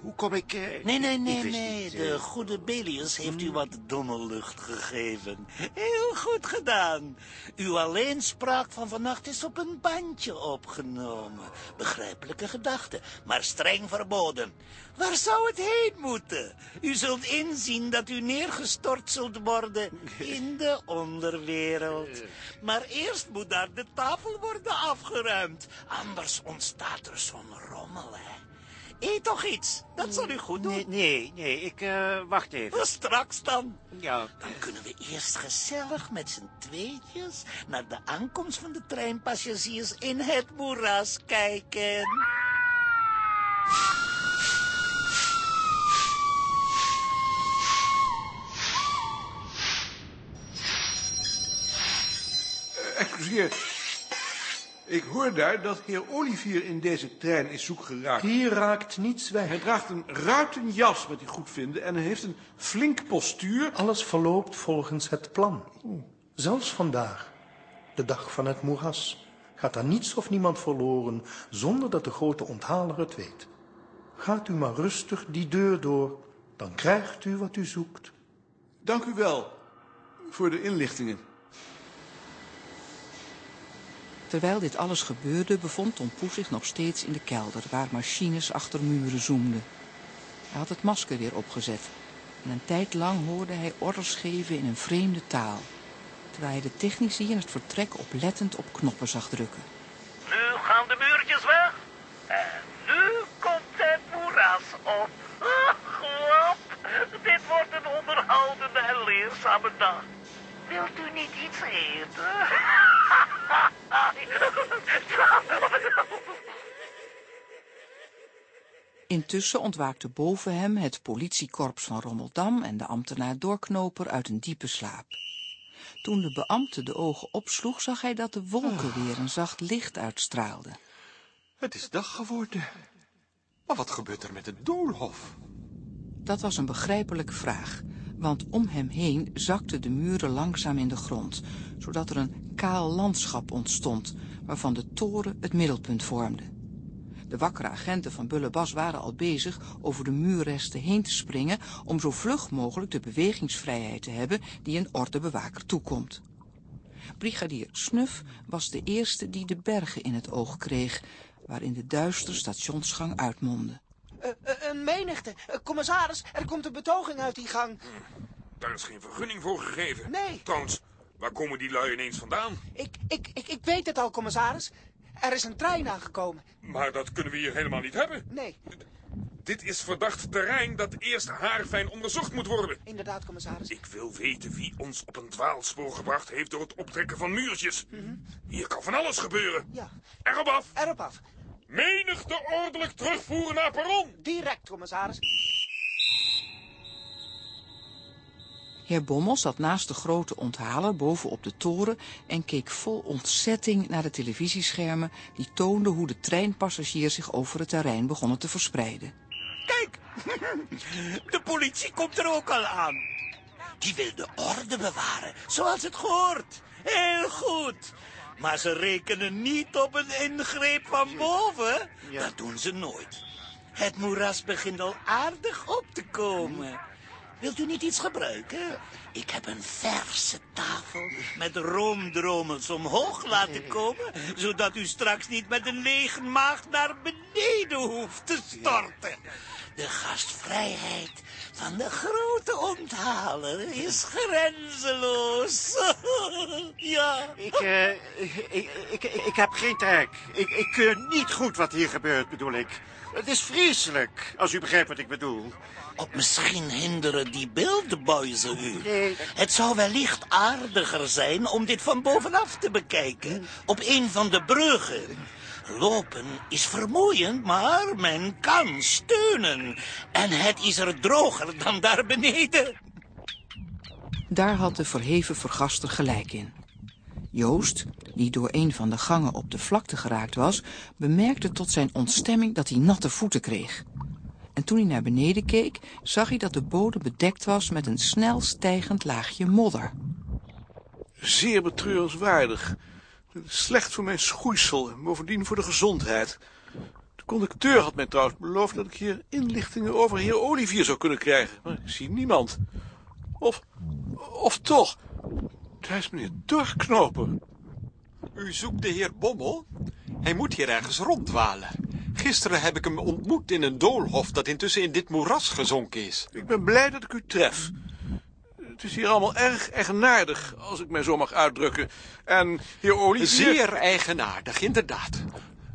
hoe kom ik... nee, nee, nee, nee. Niet, de goede Belius heeft u wat dommellucht gegeven. Heel goed gedaan. Uw alleenspraak van vannacht is op een bandje opgenomen. Begrijpelijke gedachte, maar streng verboden. Waar zou het heen moeten? U zult inzien dat u neergestort zult worden in de onderwereld. Maar eerst moet daar de tafel worden afgeruimd. Anders ontstaat er rommel, hè. Eet toch iets, dat zal u goed doen. Nee, nee, nee ik, uh, wacht even. Straks dan. Ja. Dan kunnen we eerst gezellig met z'n tweetjes naar de aankomst van de treinpassagiers in het moeras kijken. excuseer. Ik hoor daar dat heer Olivier in deze trein is zoek geraakt. Hier raakt niets weg. Hij draagt een ruitenjas, wat hij goed vindt, en hij heeft een flink postuur. Alles verloopt volgens het plan. Zelfs vandaag, de dag van het moeras, gaat er niets of niemand verloren zonder dat de grote onthaler het weet. Gaat u maar rustig die deur door, dan krijgt u wat u zoekt. Dank u wel voor de inlichtingen. Terwijl dit alles gebeurde, bevond Tom Poes zich nog steeds in de kelder, waar machines achter muren zoemden. Hij had het masker weer opgezet en een tijd lang hoorde hij orders geven in een vreemde taal, terwijl hij de technici in het vertrek oplettend op knoppen zag drukken. Nu gaan de muurtjes weg en nu komt het moeras op. Ach, dit wordt een onderhoudende en leerzame dag. Wilt u niet iets eten? Intussen ontwaakte boven hem het politiekorps van Rommeldam en de ambtenaar Doorknoper uit een diepe slaap. Toen de beambte de ogen opsloeg, zag hij dat de wolken weer een zacht licht uitstraalden. Het is dag geworden. Maar wat gebeurt er met het doolhof? Dat was een begrijpelijke vraag, want om hem heen zakten de muren langzaam in de grond, zodat er een kaal landschap ontstond, waarvan de toren het middelpunt vormde. De wakkere agenten van Bullebas waren al bezig over de muurresten heen te springen om zo vlug mogelijk de bewegingsvrijheid te hebben die een ordebewaker toekomt. Brigadier Snuf was de eerste die de bergen in het oog kreeg, waarin de duistere stationsgang uitmondde. Uh, uh, een menigte. Uh, commissaris, er komt een betoging uit die gang. Daar is geen vergunning voor gegeven. Nee. Trouwens, waar komen die lui ineens vandaan? Ik, ik, ik, ik weet het al, commissaris. Er is een trein aangekomen. Maar dat kunnen we hier helemaal niet hebben. Nee. Dit is verdacht terrein dat eerst haarfijn onderzocht moet worden. Inderdaad, commissaris. Ik wil weten wie ons op een dwaalspoor gebracht heeft door het optrekken van muurtjes. Mm -hmm. Hier kan van alles gebeuren. Ja. Erop af. Erop af. Menigte ordelijk terugvoeren naar perron. Direct, commissaris. Heer Bommel zat naast de grote onthaler boven op de toren en keek vol ontzetting naar de televisieschermen die toonden hoe de treinpassagiers zich over het terrein begonnen te verspreiden. Kijk, de politie komt er ook al aan. Die wil de orde bewaren, zoals het hoort. Heel goed. Maar ze rekenen niet op een ingreep van boven. Ja. Dat doen ze nooit. Het moeras begint al aardig op te komen. Wilt u niet iets gebruiken? Ik heb een verse tafel met roomdromels omhoog laten komen... zodat u straks niet met een lege maag naar beneden hoeft te storten. De gastvrijheid van de grote onthaler is grenzeloos. ja. Ik, uh, ik, ik, ik, ik, heb geen trek. Ik, ik keur niet goed wat hier gebeurt, bedoel ik. Het is vreselijk, als u begrijpt wat ik bedoel. Op misschien hinderen die beeldbuizen u. Nee. Het zou wellicht aardiger zijn om dit van bovenaf te bekijken. Op een van de bruggen. Lopen is vermoeiend, maar men kan steunen. En het is er droger dan daar beneden. Daar had de verheven vergaster gelijk in. Joost, die door een van de gangen op de vlakte geraakt was, bemerkte tot zijn ontstemming dat hij natte voeten kreeg. En toen hij naar beneden keek, zag hij dat de bodem bedekt was met een snel stijgend laagje modder. Zeer betreurenswaardig. Slecht voor mijn schoeisel en bovendien voor de gezondheid. De conducteur had mij trouwens beloofd dat ik hier inlichtingen over heer Olivier zou kunnen krijgen. Maar ik zie niemand. Of, of toch, daar is meneer Doorknoper. U zoekt de heer Bommel? Hij moet hier ergens rondwalen. Gisteren heb ik hem ontmoet in een doolhof dat intussen in dit moeras gezonken is. Ik ben blij dat ik u tref. Het is hier allemaal erg eigenaardig, als ik mij zo mag uitdrukken. En heer Olivier... Zeer eigenaardig, inderdaad.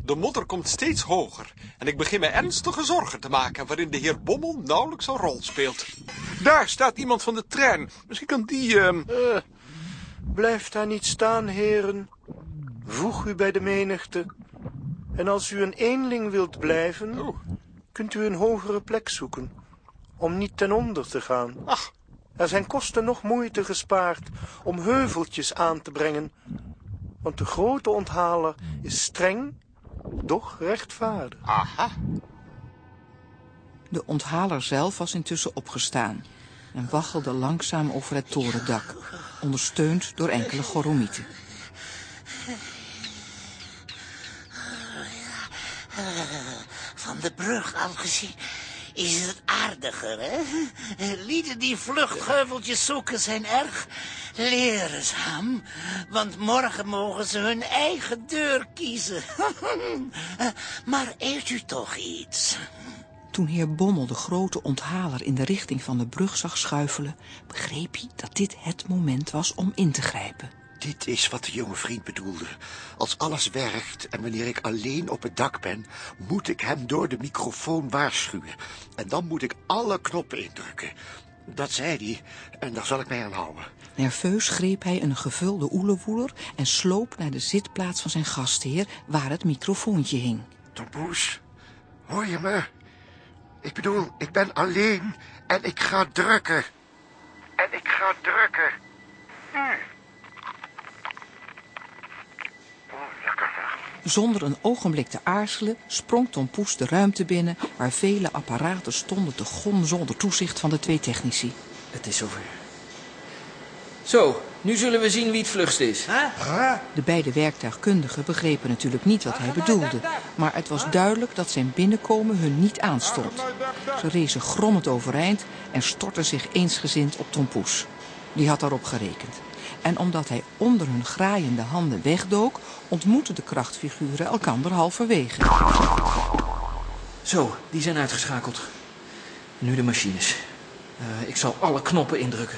De modder komt steeds hoger. En ik begin me ernstige zorgen te maken... waarin de heer Bommel nauwelijks een rol speelt. Daar staat iemand van de trein. Misschien kan die... Uh... Uh, blijf daar niet staan, heren. Voeg u bij de menigte. En als u een eenling wilt blijven... Oh. kunt u een hogere plek zoeken. Om niet ten onder te gaan. Ach. Er zijn kosten nog moeite gespaard om heuveltjes aan te brengen. Want de grote onthaler is streng, doch rechtvaardig. Aha. De onthaler zelf was intussen opgestaan en waggelde langzaam over het torendak, ondersteund door enkele goromieten. Van de brug al gezien is het aardiger, hè? Lieden die vluchtgeuveltjes zoeken zijn erg leerzaam. Want morgen mogen ze hun eigen deur kiezen. maar eet u toch iets? Toen heer Bommel de grote onthaler in de richting van de brug zag schuifelen... begreep hij dat dit het moment was om in te grijpen. Dit is wat de jonge vriend bedoelde. Als alles werkt en wanneer ik alleen op het dak ben... moet ik hem door de microfoon waarschuwen. En dan moet ik alle knoppen indrukken. Dat zei hij, en daar zal ik mij aan houden. Nerveus greep hij een gevulde oelewoeler en sloop naar de zitplaats van zijn gastheer, waar het microfoontje hing. Tompoes, hoor je me? Ik bedoel, ik ben alleen en ik ga drukken. En ik ga drukken. Nu. Zonder een ogenblik te aarzelen sprong Tom Poes de ruimte binnen... waar vele apparaten stonden te gonzen onder toezicht van de twee technici. Het is zover. Zo, nu zullen we zien wie het vlugst is. De beide werktuigkundigen begrepen natuurlijk niet wat hij bedoelde... maar het was duidelijk dat zijn binnenkomen hun niet aanstond. Ze rezen grommend overeind en stortten zich eensgezind op Tom Poes. Die had daarop gerekend. En omdat hij onder hun graaiende handen wegdook... ontmoetten de krachtfiguren elkander halverwege. Zo, die zijn uitgeschakeld. Nu de machines. Eh, ik zal alle knoppen indrukken.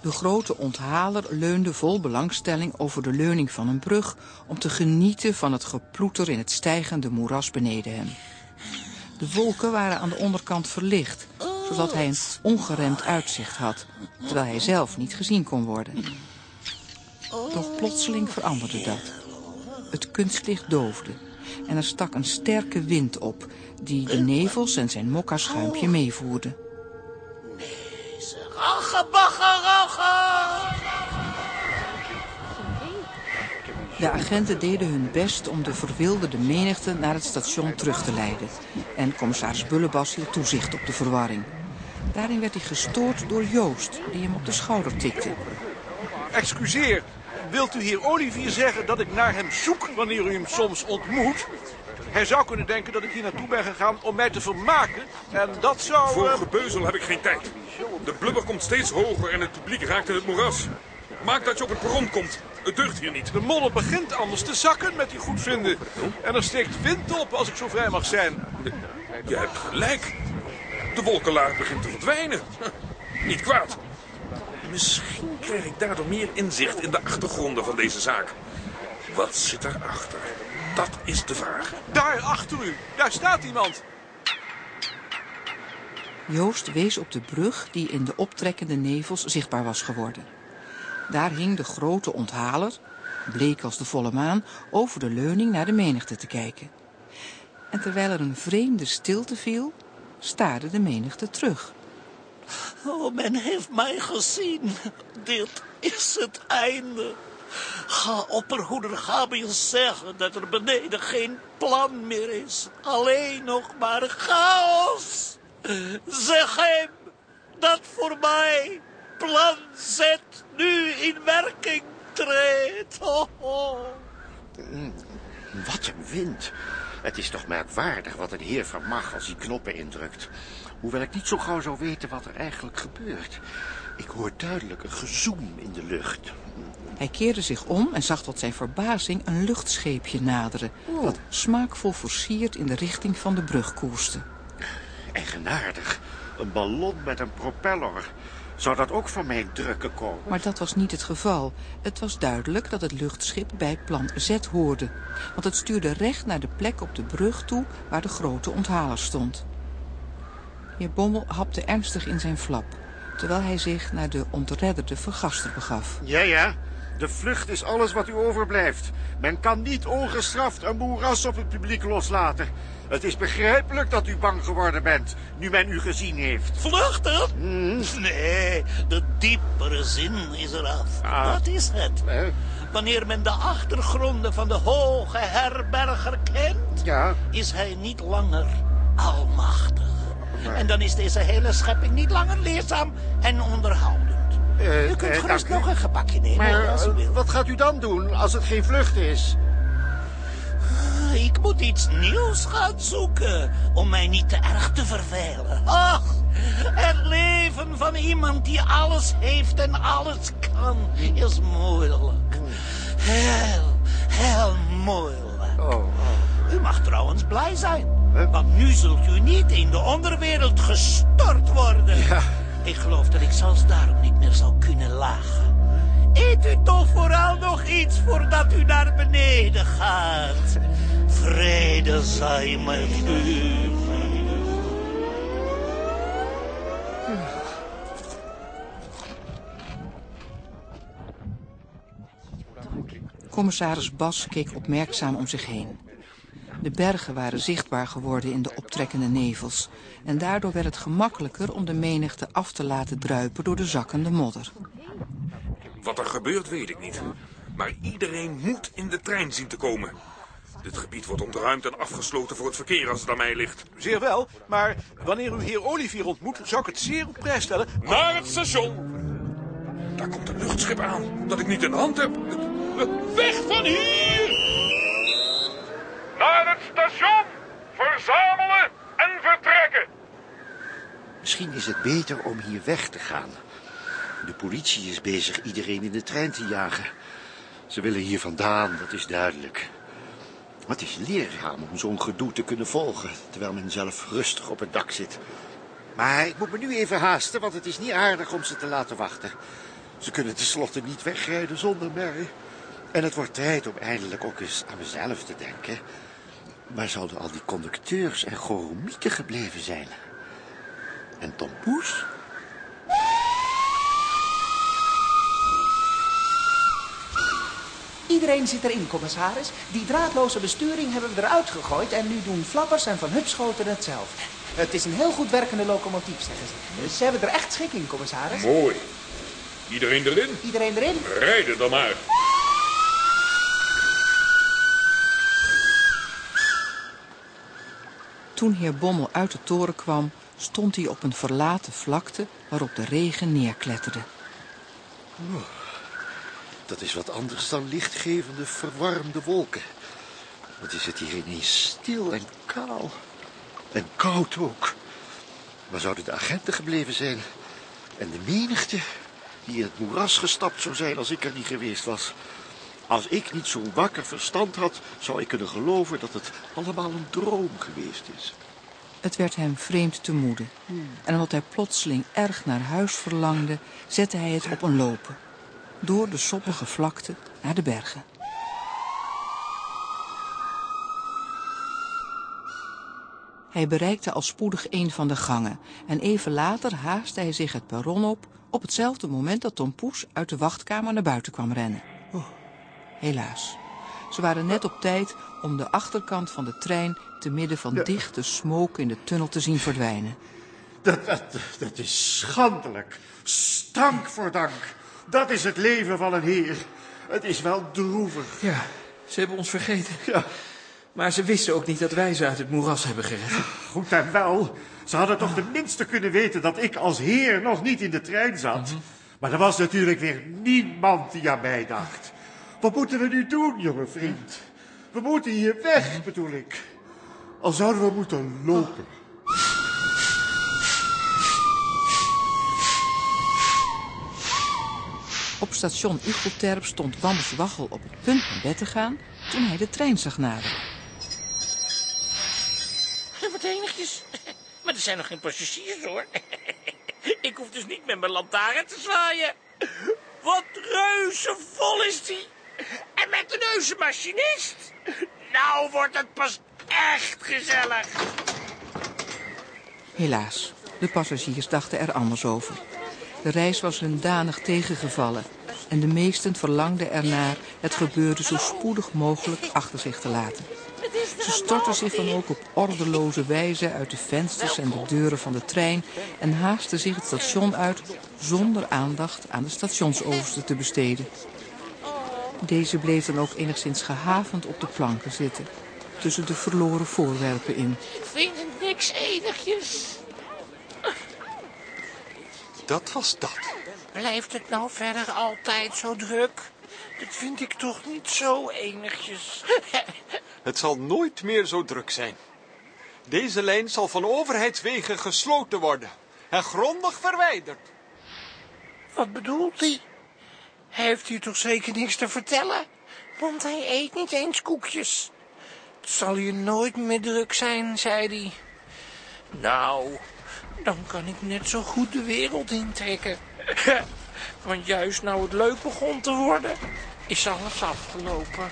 De grote onthaler leunde vol belangstelling over de leuning van een brug... om te genieten van het geploeter in het stijgende moeras beneden hem. De wolken waren aan de onderkant verlicht, zodat hij een ongeremd uitzicht had... terwijl hij zelf niet gezien kon worden. Doch plotseling veranderde dat. Het kunstlicht doofde en er stak een sterke wind op... die de nevels en zijn mokkaschuimpje meevoerde. De agenten deden hun best om de verwilderde menigte naar het station terug te leiden. En commissaris Bullebas hield toezicht op de verwarring. Daarin werd hij gestoord door Joost, die hem op de schouder tikte. Excuseer, wilt u heer Olivier zeggen dat ik naar hem zoek wanneer u hem soms ontmoet? Hij zou kunnen denken dat ik hier naartoe ben gegaan om mij te vermaken. En dat zou... Voor eh, gebeuzel heb ik geen tijd. De blubber komt steeds hoger en het publiek raakt in het moeras. Maak dat je op het perron komt. Het deugt hier niet. De modder begint anders te zakken met die goedvinden. En er steekt wind op als ik zo vrij mag zijn. Je hebt gelijk. De wolkenlaag begint te verdwijnen. Niet kwaad. Misschien krijg ik daardoor meer inzicht in de achtergronden van deze zaak. Wat zit erachter? Dat is de vraag. Daar achter u, daar staat iemand. Joost wees op de brug die in de optrekkende nevels zichtbaar was geworden. Daar hing de grote onthaler, bleek als de volle maan, over de leuning naar de menigte te kijken. En terwijl er een vreemde stilte viel, staarde de menigte terug. Oh, men heeft mij gezien. Dit is het einde. Ga opperhoeder Gabius zeggen dat er beneden geen plan meer is. Alleen nog maar chaos. Zeg hem dat voor mij plan Z nu in werking treedt. Oh, oh. Wat een wind. Het is toch merkwaardig wat een heer vermag als hij knoppen indrukt. Hoewel ik niet zo gauw zou weten wat er eigenlijk gebeurt. Ik hoor duidelijk een gezoem in de lucht. Hij keerde zich om en zag tot zijn verbazing een luchtscheepje naderen... dat smaakvol versierd in de richting van de brug koerste. Eigenaardig. Een ballon met een propeller. Zou dat ook van mijn drukken komen? Maar dat was niet het geval. Het was duidelijk dat het luchtschip bij plan Z hoorde. Want het stuurde recht naar de plek op de brug toe waar de grote onthaler stond. Heer Bommel hapte ernstig in zijn flap, terwijl hij zich naar de ontredderde vergaster begaf. Ja, ja. De vlucht is alles wat u overblijft. Men kan niet ongestraft een moeras op het publiek loslaten. Het is begrijpelijk dat u bang geworden bent, nu men u gezien heeft. Vluchten? Nee, de diepere zin is eraf. Ah. Dat is het. Wanneer men de achtergronden van de hoge herberger kent, Ja. is hij niet langer almachtig. En dan is deze hele schepping niet langer leerzaam en onderhoudend. Eh, u kunt eh, gerust u. nog een gebakje nemen Maar als u eh, wilt. wat gaat u dan doen als het geen vlucht is? Ik moet iets nieuws gaan zoeken om mij niet te erg te vervelen. Ach, het leven van iemand die alles heeft en alles kan is moeilijk. Heel, heel moeilijk. U mag trouwens blij zijn, want nu zult u niet in de onderwereld gestort worden. Ik geloof dat ik zelfs daarom niet meer zou kunnen lachen. Eet u toch vooral nog iets voordat u naar beneden gaat. Vrede zij mijn u. Commissaris Bas keek opmerkzaam om zich heen. De bergen waren zichtbaar geworden in de optrekkende nevels... en daardoor werd het gemakkelijker om de menigte af te laten druipen door de zakkende modder. Wat er gebeurt, weet ik niet. Maar iedereen moet in de trein zien te komen. Dit gebied wordt ontruimd en afgesloten voor het verkeer als het aan mij ligt. Zeer wel, maar wanneer u heer Olivier ontmoet, zou ik het zeer op prijs stellen. Naar het station! Daar komt een luchtschip aan dat ik niet in de hand heb. Weg van hier! Naar het station! Verzamelen en vertrekken! Misschien is het beter om hier weg te gaan. De politie is bezig iedereen in de trein te jagen. Ze willen hier vandaan, dat is duidelijk. Het is leerzaam om zo'n gedoe te kunnen volgen... terwijl men zelf rustig op het dak zit. Maar ik moet me nu even haasten, want het is niet aardig om ze te laten wachten. Ze kunnen tenslotte niet wegrijden zonder mij. En het wordt tijd om eindelijk ook eens aan mezelf te denken. Waar zouden al die conducteurs en goromieten gebleven zijn? En Tom Poes? Iedereen zit erin, commissaris. Die draadloze besturing hebben we eruit gegooid... en nu doen Flappers en Van Hupschoten hetzelfde. Het is een heel goed werkende locomotief, zeggen ze. Ze hebben er echt schik in, commissaris. Mooi. Iedereen erin? Iedereen erin? Rijden dan maar. Toen heer Bommel uit de toren kwam, stond hij op een verlaten vlakte waarop de regen neerkletterde. Dat is wat anders dan lichtgevende, verwarmde wolken. Wat is het hier ineens stil en kaal. En koud ook. Waar zouden de agenten gebleven zijn? En de menigte die in het moeras gestapt zou zijn als ik er niet geweest was. Als ik niet zo'n wakker verstand had, zou ik kunnen geloven dat het allemaal een droom geweest is. Het werd hem vreemd te moede. En omdat hij plotseling erg naar huis verlangde, zette hij het op een lopen. Door de soppige vlakte naar de bergen. Hij bereikte al spoedig een van de gangen en even later haastte hij zich het perron op op hetzelfde moment dat Tom Poes uit de wachtkamer naar buiten kwam rennen. Helaas, ze waren net op tijd om de achterkant van de trein te midden van dichte smoke in de tunnel te zien verdwijnen. Dat, dat, dat is schandelijk. Stank voor dank. Dat is het leven van een heer. Het is wel droevig. Ja, ze hebben ons vergeten. Ja. Maar ze wisten ook niet dat wij ze uit het moeras hebben gered. Goed en wel. Ze hadden toch tenminste kunnen weten dat ik als heer nog niet in de trein zat. Maar er was natuurlijk weer niemand die aan mij dacht. Wat moeten we nu doen, jonge vriend? We moeten hier weg, bedoel ik. Al zouden we moeten lopen. Op station Ugelterp stond Wams Waggel op het punt naar bed te gaan toen hij de trein zag naderen. Wat enigjes. Maar er zijn nog geen passagiers, hoor. Ik hoef dus niet met mijn lantaarn te zwaaien. Wat reuzevol is die. En met een neuzenmachinist. Nou wordt het pas echt gezellig. Helaas, de passagiers dachten er anders over. De reis was hun danig tegengevallen en de meesten verlangden ernaar het gebeurde zo spoedig mogelijk achter zich te laten. Ze stortten zich dan ook op ordeloze wijze uit de vensters en de deuren van de trein en haasten zich het station uit zonder aandacht aan de stationsoverste te besteden. Deze bleef dan ook enigszins gehavend op de planken zitten, tussen de verloren voorwerpen in. Ik vind het niks enigjes. Dat was dat. Blijft het nou verder altijd zo druk? Dat vind ik toch niet zo enigjes. Het zal nooit meer zo druk zijn. Deze lijn zal van overheidswegen gesloten worden en grondig verwijderd. Wat bedoelt hij? Heeft hier toch zeker niks te vertellen? Want hij eet niet eens koekjes. Het zal hier nooit meer druk zijn, zei hij. Nou, dan kan ik net zo goed de wereld intrekken. Want juist nou het leuk begon te worden, is alles afgelopen.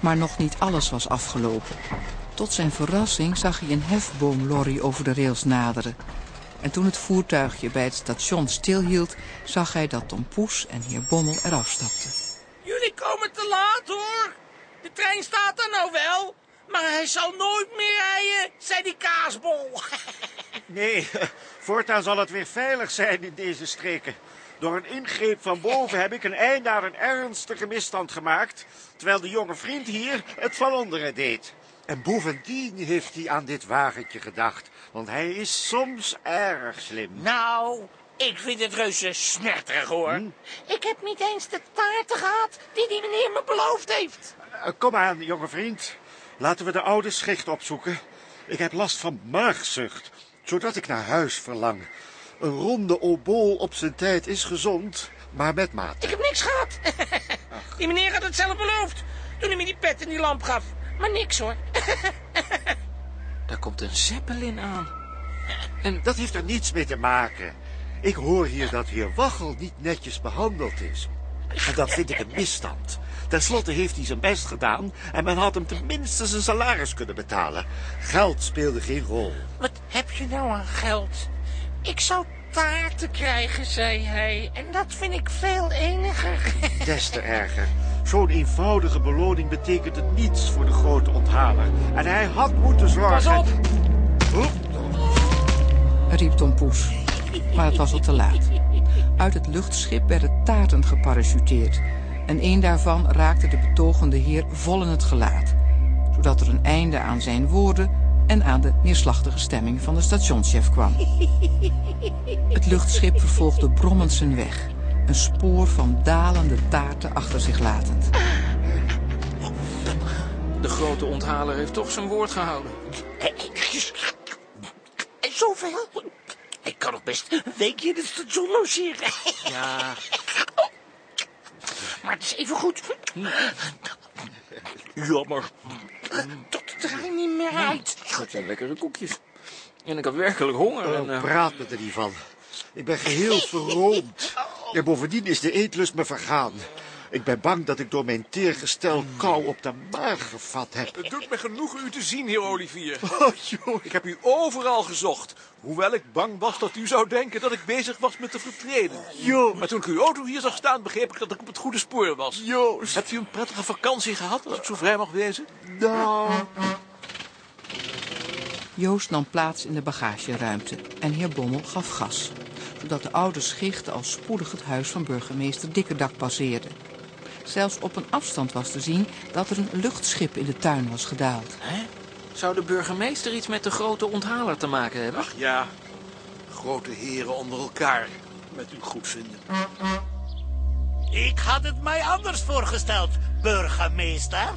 Maar nog niet alles was afgelopen. Tot zijn verrassing zag hij een hefboomlorry over de rails naderen. En toen het voertuigje bij het station stilhield, zag hij dat Tom Poes en heer Bommel eraf stapten. Jullie komen te laat, hoor. De trein staat er nou wel, maar hij zal nooit meer rijden, zei die kaasbol. Nee, voortaan zal het weer veilig zijn in deze streken. Door een ingreep van boven heb ik een einde aan een ernstige misstand gemaakt, terwijl de jonge vriend hier het van onderen deed. En bovendien heeft hij aan dit wagentje gedacht, want hij is soms erg slim. Nou, ik vind het reuze smerterig, hoor. Ik heb niet eens de taarten gehad die die meneer me beloofd heeft. Uh, kom aan, jonge vriend. Laten we de oude schicht opzoeken. Ik heb last van maagzucht, zodat ik naar huis verlang. Een ronde obool op zijn tijd is gezond, maar met maat. Ik heb niks gehad. Die meneer had het zelf beloofd, toen hij me die pet en die lamp gaf. Maar niks, hoor. Daar komt een zeppelin aan. En dat heeft er niets mee te maken. Ik hoor hier dat heer Waggel niet netjes behandeld is. En dat vind ik een misstand. Ten slotte heeft hij zijn best gedaan en men had hem tenminste zijn salaris kunnen betalen. Geld speelde geen rol. Wat heb je nou aan geld? Ik zou taarten krijgen, zei hij. En dat vind ik veel eniger. Des te erger. Zo'n eenvoudige beloning betekent het niets voor de grote onthaler. En hij had moeten zorgen... Pas op! riep Tom Poes. Maar het was al te laat. Uit het luchtschip werden taarten geparachuteerd. En een daarvan raakte de betogende heer vol in het gelaat. Zodat er een einde aan zijn woorden en aan de neerslachtige stemming van de stationschef kwam. Het luchtschip vervolgde brommend zijn weg. Een spoor van dalende taarten achter zich latend. De grote onthaler heeft toch zijn woord gehouden. En zoveel? Ik kan nog best een weekje in het station logeren. Ja. Maar het is even goed. Jammer. Tot de trein niet meer rijdt. Dat zijn lekkere koekjes. En ik had werkelijk honger. En, Oh, eh, praat me er niet van. Ik ben geheel verroomd. En bovendien is de eetlust me vergaan. Ik ben bang dat ik door mijn teergestel kou op de maag gevat heb. Het doet me genoeg u te zien, heer Olivier. Oh, joh. Ik heb u overal gezocht. Hoewel ik bang was dat u zou denken dat ik bezig was met te vertreden. Jo. Maar toen ik uw auto hier zag staan, begreep ik dat ik op het goede spoor was. Joost. Hebt u een prettige vakantie gehad, als ik zo vrij mag wezen? Nou... Joost nam plaats in de bagageruimte en heer Bommel gaf gas. Zodat de oude schicht al spoedig het huis van burgemeester Dikkerdak passeerde. Zelfs op een afstand was te zien dat er een luchtschip in de tuin was gedaald. Hè? Zou de burgemeester iets met de grote onthaler te maken hebben? Ach ja, grote heren onder elkaar, met uw goedvinden. Ik had het mij anders voorgesteld, burgemeester.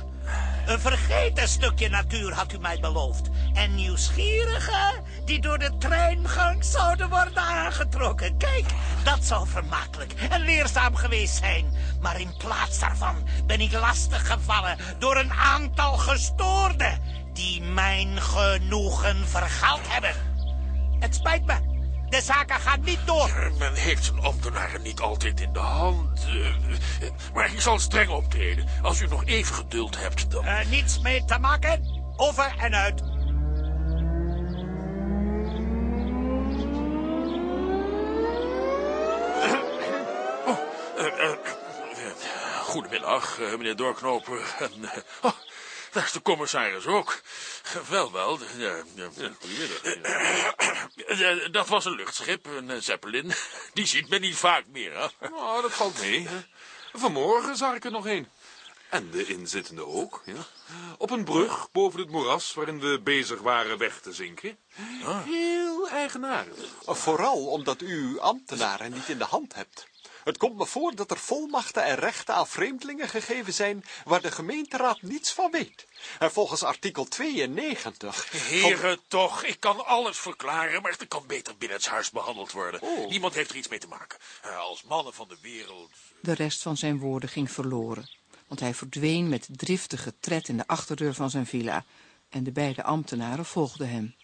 Een vergeten stukje natuur had u mij beloofd. En nieuwsgierigen die door de treingang zouden worden aangetrokken. Kijk, dat zou vermakelijk en leerzaam geweest zijn. Maar in plaats daarvan ben ik lastiggevallen door een aantal gestoorden... die mijn genoegen vergald hebben. Het spijt me. De zaken gaan niet door. Men heeft zijn ambtenaren niet altijd in de hand. eh, eh, Maar ik zal streng optreden. Als u nog even geduld hebt, dan... Er niets mee te maken. Over en uit. Eh, eh, eh, Goedemiddag, eh, meneer Doorknoper. Eh, daar is de commissaris ook. Wel, wel. Ja, ja, ja. Goedemiddag. Eh, eh, Dat was een luchtschip, een eh, zeppelin. Die ziet men niet vaak meer, hè? Oh, dat valt mee. Vanmorgen zag ik er nog een. En de inzittende ook, ja. Op een brug boven het moeras waarin we bezig waren weg te zinken. Heel eigenaardig. Vooral omdat u ambtenaren niet in de hand hebt. Het komt me voor dat er volmachten en rechten aan vreemdelingen gegeven zijn waar de gemeenteraad niets van weet. En volgens artikel 92... van- Heren, toch, ik kan alles verklaren, maar het kan beter binnen het huis behandeld worden. Niemand heeft er iets mee te maken. Eh, Als mannen van de wereld... De rest van zijn woorden ging verloren. Want hij verdween met driftige tred in de achterdeur van zijn villa. En de beide ambtenaren volgden hem.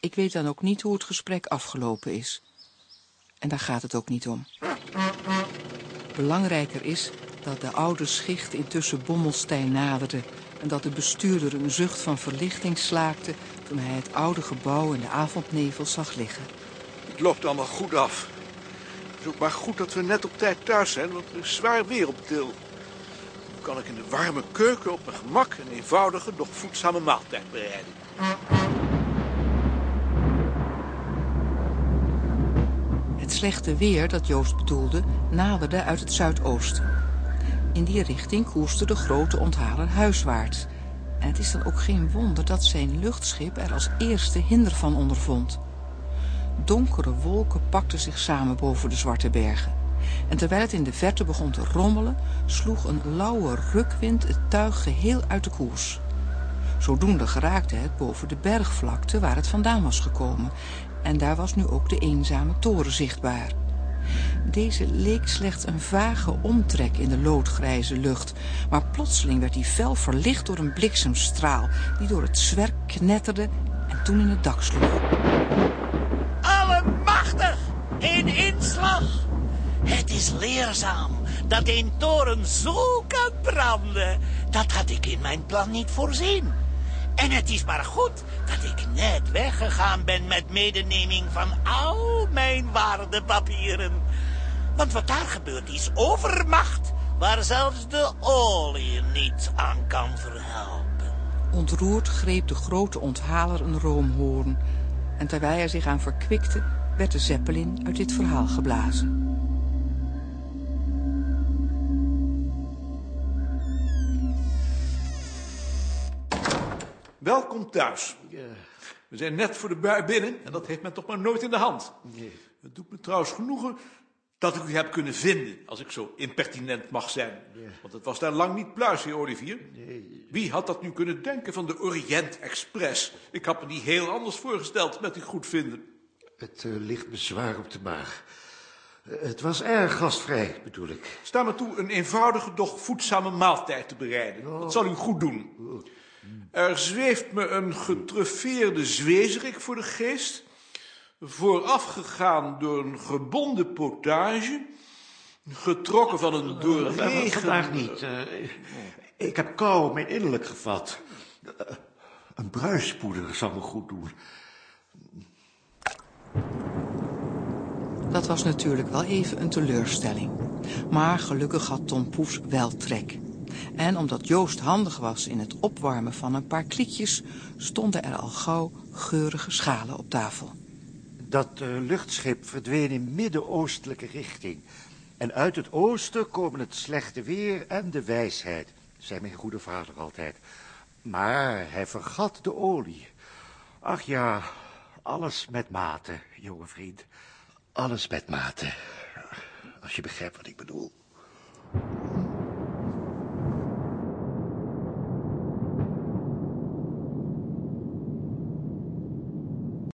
Ik weet dan ook niet hoe het gesprek afgelopen is. En daar gaat het ook niet om. Belangrijker is dat de oude schicht intussen Bommelstein naderde... en dat de bestuurder een zucht van verlichting slaakte... toen hij het oude gebouw in de avondnevel zag liggen. Het loopt allemaal goed af. Het is ook maar goed dat we net op tijd thuis zijn, want er is zwaar weer op til. kan ik in de warme keuken op mijn gemak een eenvoudige, doch voedzame maaltijd bereiden. Het slechte weer dat Joost bedoelde naderde uit het zuidoosten. In die richting koerste de grote onthaler huiswaarts. En het is dan ook geen wonder dat zijn luchtschip er als eerste hinder van ondervond. Donkere wolken pakten zich samen boven de zwarte bergen. En terwijl het in de verte begon te rommelen, sloeg een lauwe rukwind het tuig geheel uit de koers. Zodoende geraakte het boven de bergvlakte waar het vandaan was gekomen. En daar was nu ook de eenzame toren zichtbaar. Deze leek slechts een vage omtrek in de loodgrijze lucht. Maar plotseling werd die fel verlicht door een bliksemstraal... die door het zwerk knetterde en toen in het dak sloeg. Allemachtig! In inslag! Het is leerzaam dat een toren zo kan branden. Dat had ik in mijn plan niet voorzien. En het is maar goed dat ik net weggegaan ben met medeneming van al mijn waardepapieren. Want wat daar gebeurt is overmacht, waar zelfs de olie niet aan kan verhelpen. Ontroerd greep de grote onthaler een roomhoorn. En terwijl hij zich aan verkwikte, werd de zeppelin uit dit verhaal geblazen. Welkom thuis. We zijn net voor de bui binnen en dat heeft men toch maar nooit in de hand. Het doet me trouwens genoegen dat ik u heb kunnen vinden, als ik zo impertinent mag zijn. Want het was daar lang niet pluis, heer Olivier. Wie had dat nu kunnen denken van de Orient Express? Ik had me die heel anders voorgesteld, met goed vinden. Het uh, ligt me zwaar op de maag. Uh, het was erg gastvrij, bedoel ik. Sta me toe een eenvoudige, doch voedzame maaltijd te bereiden. Oh. Dat zal u goed doen. Er zweeft me een getruffeerde zwezerik voor de geest voorafgegaan door een gebonden potage, getrokken van een doorregen... Vandaag niet. Uh, ik heb kou mijn innerlijk gevat. Uh, een bruispoeder zal me goed doen. Dat was natuurlijk wel even een teleurstelling. Maar gelukkig had Tom Poes wel trek. En omdat Joost handig was in het opwarmen van een paar kliekjes... stonden er al gauw geurige schalen op tafel. Dat uh, luchtschip verdween in midden-oostelijke richting. En uit het oosten komen het slechte weer en de wijsheid, zei mijn goede vader altijd. Maar hij vergat de olie. Ach ja, alles met mate, jonge vriend. Alles met mate. Als je begrijpt wat ik bedoel.